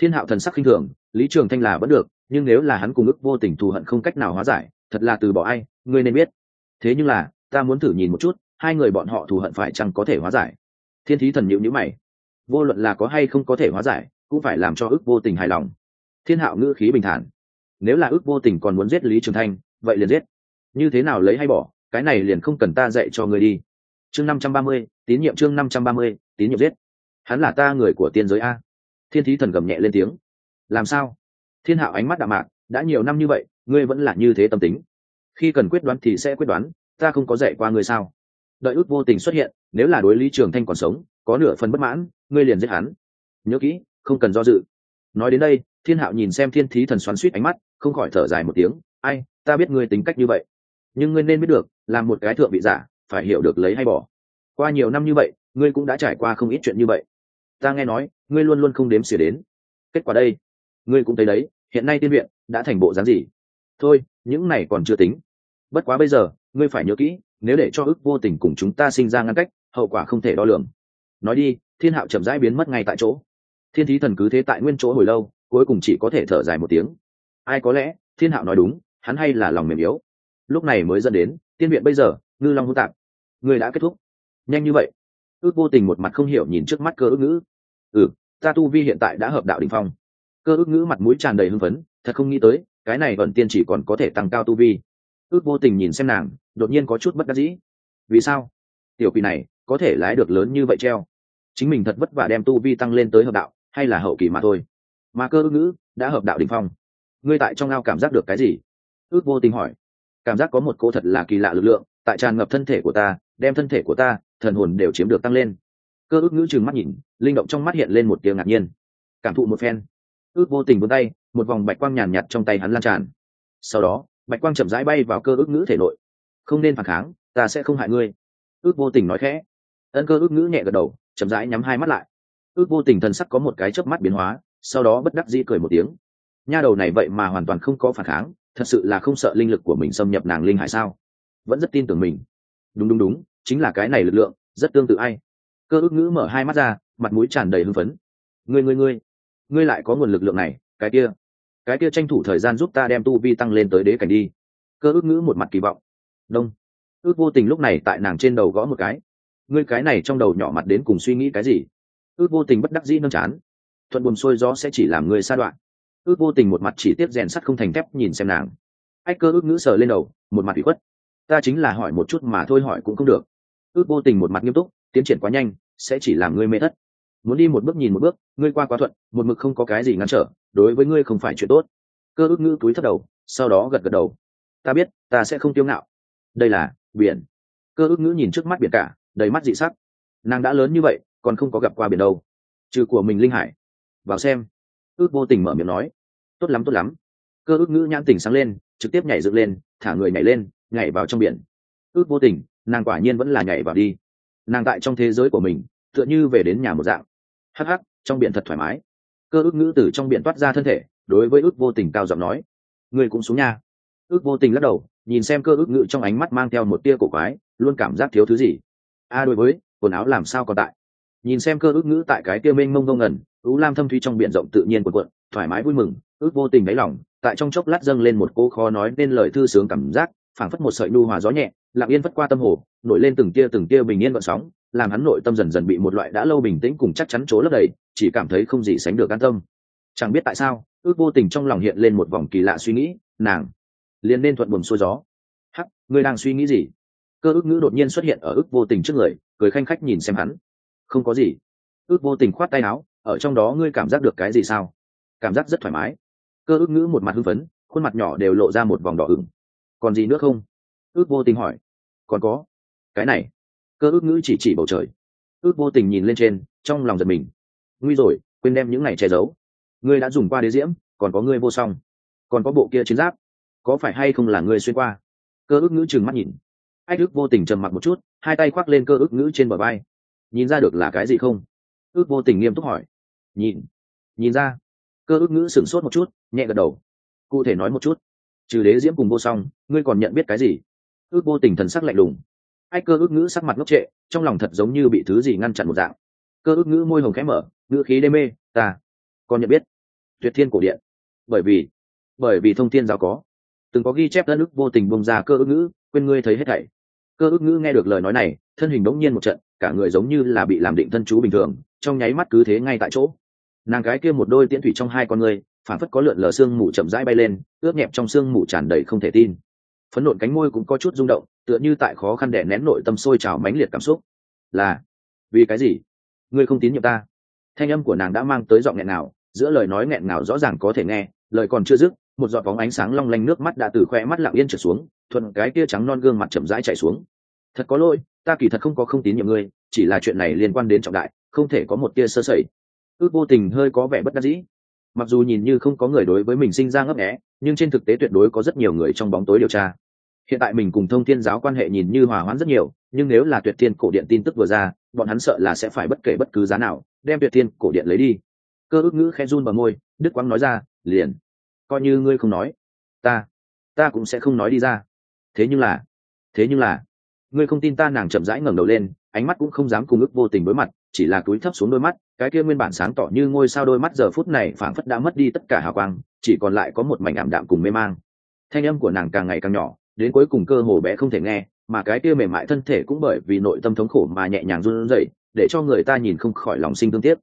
Thiên hạo thần sắc khinh thường, lý trường thanh là vẫn được, nhưng nếu là hắn cùng ức vô tình thù hận không cách nào hóa giải, thật là từ bỏ ai, ngươi nên biết. Thế nhưng là, ta muốn thử nhìn một chút, hai người bọn họ thù hận phải chăng có thể hóa giải? Thiên thí thần nhịu nhữ mày. Vô luận là có hay không có thể hóa giải, cũng phải làm cho ức vô tình hài lòng thiên hạo ngữ khí bình thản. Nếu là ước vô tình còn muốn giết lý trường thanh, vậy liền giết. Như thế nào lấy hay bỏ, cái này liền không cần ta dạy cho người đi. Chương năm trăm ba mươi, tín nhiệm chương năm trăm ba mươi, tín nhiệm giết. Hắn là ta người của tiên giới a. Thiên thí thần gầm nhẹ lên tiếng. Làm sao? Thiên hạo ánh mắt đạm mạc, đã nhiều năm như vậy, ngươi vẫn là như thế tâm tính. Khi cần quyết đoán thì sẽ quyết đoán, ta không có dạy qua ngươi sao? Đợi ước vô tình xuất hiện, nếu là đối lý trường thanh còn sống, có nửa phần bất mãn, ngươi liền giết hắn. Nhớ kỹ, không cần do dự. Nói đến đây thiên hạo nhìn xem thiên thí thần xoắn suýt ánh mắt, không khỏi thở dài một tiếng, ai, ta biết ngươi tính cách như vậy, nhưng ngươi nên biết được, làm một cái thượng vị giả, phải hiểu được lấy hay bỏ. Qua nhiều năm như vậy, ngươi cũng đã trải qua không ít chuyện như vậy. Ta nghe nói, ngươi luôn luôn không đếm xỉa đến. Kết quả đây, ngươi cũng thấy đấy, hiện nay tiên viện đã thành bộ dáng gì? Thôi, những này còn chưa tính. Bất quá bây giờ, ngươi phải nhớ kỹ, nếu để cho ức vô tình cùng chúng ta sinh ra ngăn cách, hậu quả không thể đo lường. Nói đi, thiên hạo chậm rãi biến mất ngay tại chỗ. Thiên thí thần cứ thế tại nguyên chỗ hồi lâu cuối cùng chỉ có thể thở dài một tiếng. Ai có lẽ, thiên hạo nói đúng, hắn hay là lòng mềm yếu. Lúc này mới dẫn đến, tiên viện bây giờ, ngư long hữu tạp. Người đã kết thúc. Nhanh như vậy. Ước vô tình một mặt không hiểu nhìn trước mắt cơ ước ngữ. Ừ ta tu vi hiện tại đã hợp đạo đình phong. Cơ ước ngữ mặt mũi tràn đầy hưng phấn, thật không nghĩ tới, cái này vẫn tiên chỉ còn có thể tăng cao tu vi. Ước vô tình nhìn xem nàng, đột nhiên có chút bất đắc dĩ. Vì sao? Tiểu quỷ này, có thể lái được lớn như vậy treo. Chính mình thật vất vả đem tu vi tăng lên tới hợp đạo, hay là hậu kỳ mà thôi mà cơ ước ngữ đã hợp đạo đ ỉ n h phong. Ngươi tại trong ao cảm giác được cái gì? Ước vô tình hỏi. Cảm giác có một cô thật là kỳ lạ lực lượng, tại tràn ngập thân thể của ta, đem thân thể của ta, thần hồn đều chiếm được tăng lên. Cơ ước ngữ trừng mắt nhìn, linh động trong mắt hiện lên một tiếng ngạc nhiên. Cảm thụ một phen. Ước vô tình vươn tay, một vòng bạch quang nhàn nhạt trong tay hắn lan tràn. Sau đó, bạch quang chậm rãi bay vào cơ ước ngữ thể nội. Không nên phản kháng, ta sẽ không hại ngươi. Ước vô tình nói khẽ. Ân cơ ước ngữ nhẹ gật đầu, chậm rãi nhắm hai mắt lại. Ước vô tình thần sắc có một cái chớp mắt biến hóa sau đó bất đắc dĩ cười một tiếng. Nha đầu này vậy mà hoàn toàn không có phản kháng, thật sự là không sợ linh lực của mình xâm nhập nàng linh hải sao? Vẫn rất tin tưởng mình. Đúng đúng đúng, chính là cái này lực lượng, rất tương tự ai. Cơ ước ngữ mở hai mắt ra, mặt mũi tràn đầy hưng phấn. Ngươi ngươi ngươi ngươi lại có nguồn lực lượng này, cái kia. Cái kia tranh thủ thời gian giúp ta đem tu vi tăng lên tới đế cảnh đi. Cơ ước ngữ một mặt kỳ vọng. Đông. Ước vô tình lúc này tại nàng trên đầu gõ một cái. Ngươi cái này trong đầu nhỏ mặt đến cùng suy nghĩ cái gì? Ước vô tình bất đắc dĩ nâng chán thuận buồn xuôi gió sẽ chỉ làm người sa đoạn. Ước vô tình một mặt chỉ tiếp rèn sắt không thành thép nhìn xem nàng. Ách cơ ước ngữ sờ lên đầu, một mặt bị khuất. Ta chính là hỏi một chút mà thôi hỏi cũng không được. Ước vô tình một mặt nghiêm túc, tiến triển quá nhanh, sẽ chỉ làm ngươi mê thất. Muốn đi một bước nhìn một bước, ngươi qua quá thuận, một mực không có cái gì ngăn trở, đối với ngươi không phải chuyện tốt. Cơ ước ngữ túi thất đầu, sau đó gật gật đầu. Ta biết, ta sẽ không tiêu ngạo. Đây là biển. Cơ ước ngữ nhìn trước mắt biển cả, đầy mắt dị sắc. Nàng đã lớn như vậy, còn không có gặp qua biển đâu. Trừ của mình linh hải vào xem. Ước vô tình mở miệng nói. Tốt lắm tốt lắm. Cơ ước ngữ nhãn tình sáng lên, trực tiếp nhảy dựng lên, thả người nhảy lên, nhảy vào trong biển. Ước vô tình, nàng quả nhiên vẫn là nhảy vào đi. Nàng tại trong thế giới của mình, tựa như về đến nhà một dạng. Hắc hắc, trong biển thật thoải mái. Cơ ước ngữ từ trong biển toát ra thân thể, đối với ước vô tình cao giọng nói. Người cũng xuống nha. Ước vô tình lắc đầu, nhìn xem cơ ước ngữ trong ánh mắt mang theo một tia cổ quái, luôn cảm giác thiếu thứ gì. A, đối với, quần áo làm sao còn tại? Nhìn xem cơ ước ngữ tại cái kia mênh mông ngông ngẩn ú lam thâm thuy trong biển rộng tự nhiên quần quận thoải mái vui mừng, ước vô tình đáy lòng, tại trong chốc lát dâng lên một cô khó nói nên lời thư sướng cảm giác, phảng phất một sợi nu hòa gió nhẹ, lặng yên vất qua tâm hồ, nổi lên từng tia từng tia bình yên vận sóng, làm hắn nội tâm dần dần bị một loại đã lâu bình tĩnh cùng chắc chắn chỗ lấp đầy, chỉ cảm thấy không gì sánh được an tâm. Chẳng biết tại sao, ước vô tình trong lòng hiện lên một vòng kỳ lạ suy nghĩ, nàng liền nên thuận buồm xuôi gió. Hắc, ngươi đang suy nghĩ gì? Cơ ước ngữ đột nhiên xuất hiện ở ước vô tình trước người, cười khanh khách nhìn xem hắn không có gì. Ước vô tình khoát tay áo, ở trong đó ngươi cảm giác được cái gì sao? Cảm giác rất thoải mái. Cơ ước ngữ một mặt hưng phấn, khuôn mặt nhỏ đều lộ ra một vòng đỏ ửng. Còn gì nữa không? Ước vô tình hỏi. Còn có. Cái này. Cơ ước ngữ chỉ chỉ bầu trời. Ước vô tình nhìn lên trên, trong lòng giật mình. Nguy rồi, quên đem những này che giấu. Ngươi đã dùng qua đế diễm, còn có ngươi vô song. Còn có bộ kia chiến giáp. Có phải hay không là ngươi xuyên qua? Cơ ước ngữ trừng mắt nhìn. Ách ước vô tình trầm mặc một chút, hai tay khoác lên cơ ước ngữ trên bờ vai nhìn ra được là cái gì không? Ước vô tình nghiêm túc hỏi. Nhìn. Nhìn ra. Cơ ước ngữ sửng sốt một chút, nhẹ gật đầu. Cụ thể nói một chút. Trừ đế diễm cùng vô song, ngươi còn nhận biết cái gì? Ước vô tình thần sắc lạnh lùng. Ách, cơ ước ngữ sắc mặt ngốc trệ, trong lòng thật giống như bị thứ gì ngăn chặn một dạng. Cơ ước ngữ môi hồng khẽ mở, ngữ khí đê mê, ta còn nhận biết. Tuyệt thiên cổ điện. Bởi vì bởi vì thông thiên giáo có. Từng có ghi chép đất ước vô tình bông ra cơ ước ngữ, quên ngươi thấy hết thảy. Cơ ước ngữ nghe được lời nói này, thân hình bỗng nhiên một trận cả người giống như là bị làm định thân chú bình thường, trong nháy mắt cứ thế ngay tại chỗ. Nàng gái kia một đôi tiễn thủy trong hai con người phản phất có lượn lờ xương mù chậm rãi bay lên, ướt nhẹp trong xương mù tràn đầy không thể tin. Phấn nộn cánh môi cũng có chút rung động, tựa như tại khó khăn đè nén nội tâm sôi trào mãnh liệt cảm xúc. Là, vì cái gì? Ngươi không tín nhiệm ta? Thanh âm của nàng đã mang tới giọng nghẹn nào giữa lời nói nghẹn nào rõ ràng có thể nghe, lời còn chưa dứt, một giọt bóng ánh sáng long lanh nước mắt đã từ khoe mắt lặng yên trượt xuống, thuận cái kia trắng non gương mặt chậm rãi chảy xuống thật có lỗi, ta kỳ thật không có không tín nhiệm ngươi, chỉ là chuyện này liên quan đến trọng đại, không thể có một tia sơ sẩy. Ước vô tình hơi có vẻ bất đắc dĩ. Mặc dù nhìn như không có người đối với mình sinh ra ngấp nghẽ nhưng trên thực tế tuyệt đối có rất nhiều người trong bóng tối điều tra. Hiện tại mình cùng thông thiên giáo quan hệ nhìn như hòa hoãn rất nhiều, nhưng nếu là tuyệt thiên cổ điện tin tức vừa ra, bọn hắn sợ là sẽ phải bất kể bất cứ giá nào, đem tuyệt thiên cổ điện lấy đi. Cơ ước ngữ khen run bờ môi, đức quang nói ra, liền, coi như ngươi không nói, ta ta cũng sẽ không nói đi ra. Thế nhưng là, thế nhưng là ngươi không tin ta nàng chậm rãi ngẩng đầu lên, ánh mắt cũng không dám cùng ức vô tình đối mặt, chỉ là túi thấp xuống đôi mắt, cái kia nguyên bản sáng tỏ như ngôi sao đôi mắt giờ phút này phảng phất đã mất đi tất cả hào quang, chỉ còn lại có một mảnh ảm đạm cùng mê mang. Thanh âm của nàng càng ngày càng nhỏ, đến cuối cùng cơ hồ bé không thể nghe, mà cái kia mềm mại thân thể cũng bởi vì nội tâm thống khổ mà nhẹ nhàng run rẩy, để cho người ta nhìn không khỏi lòng sinh tương tiếc.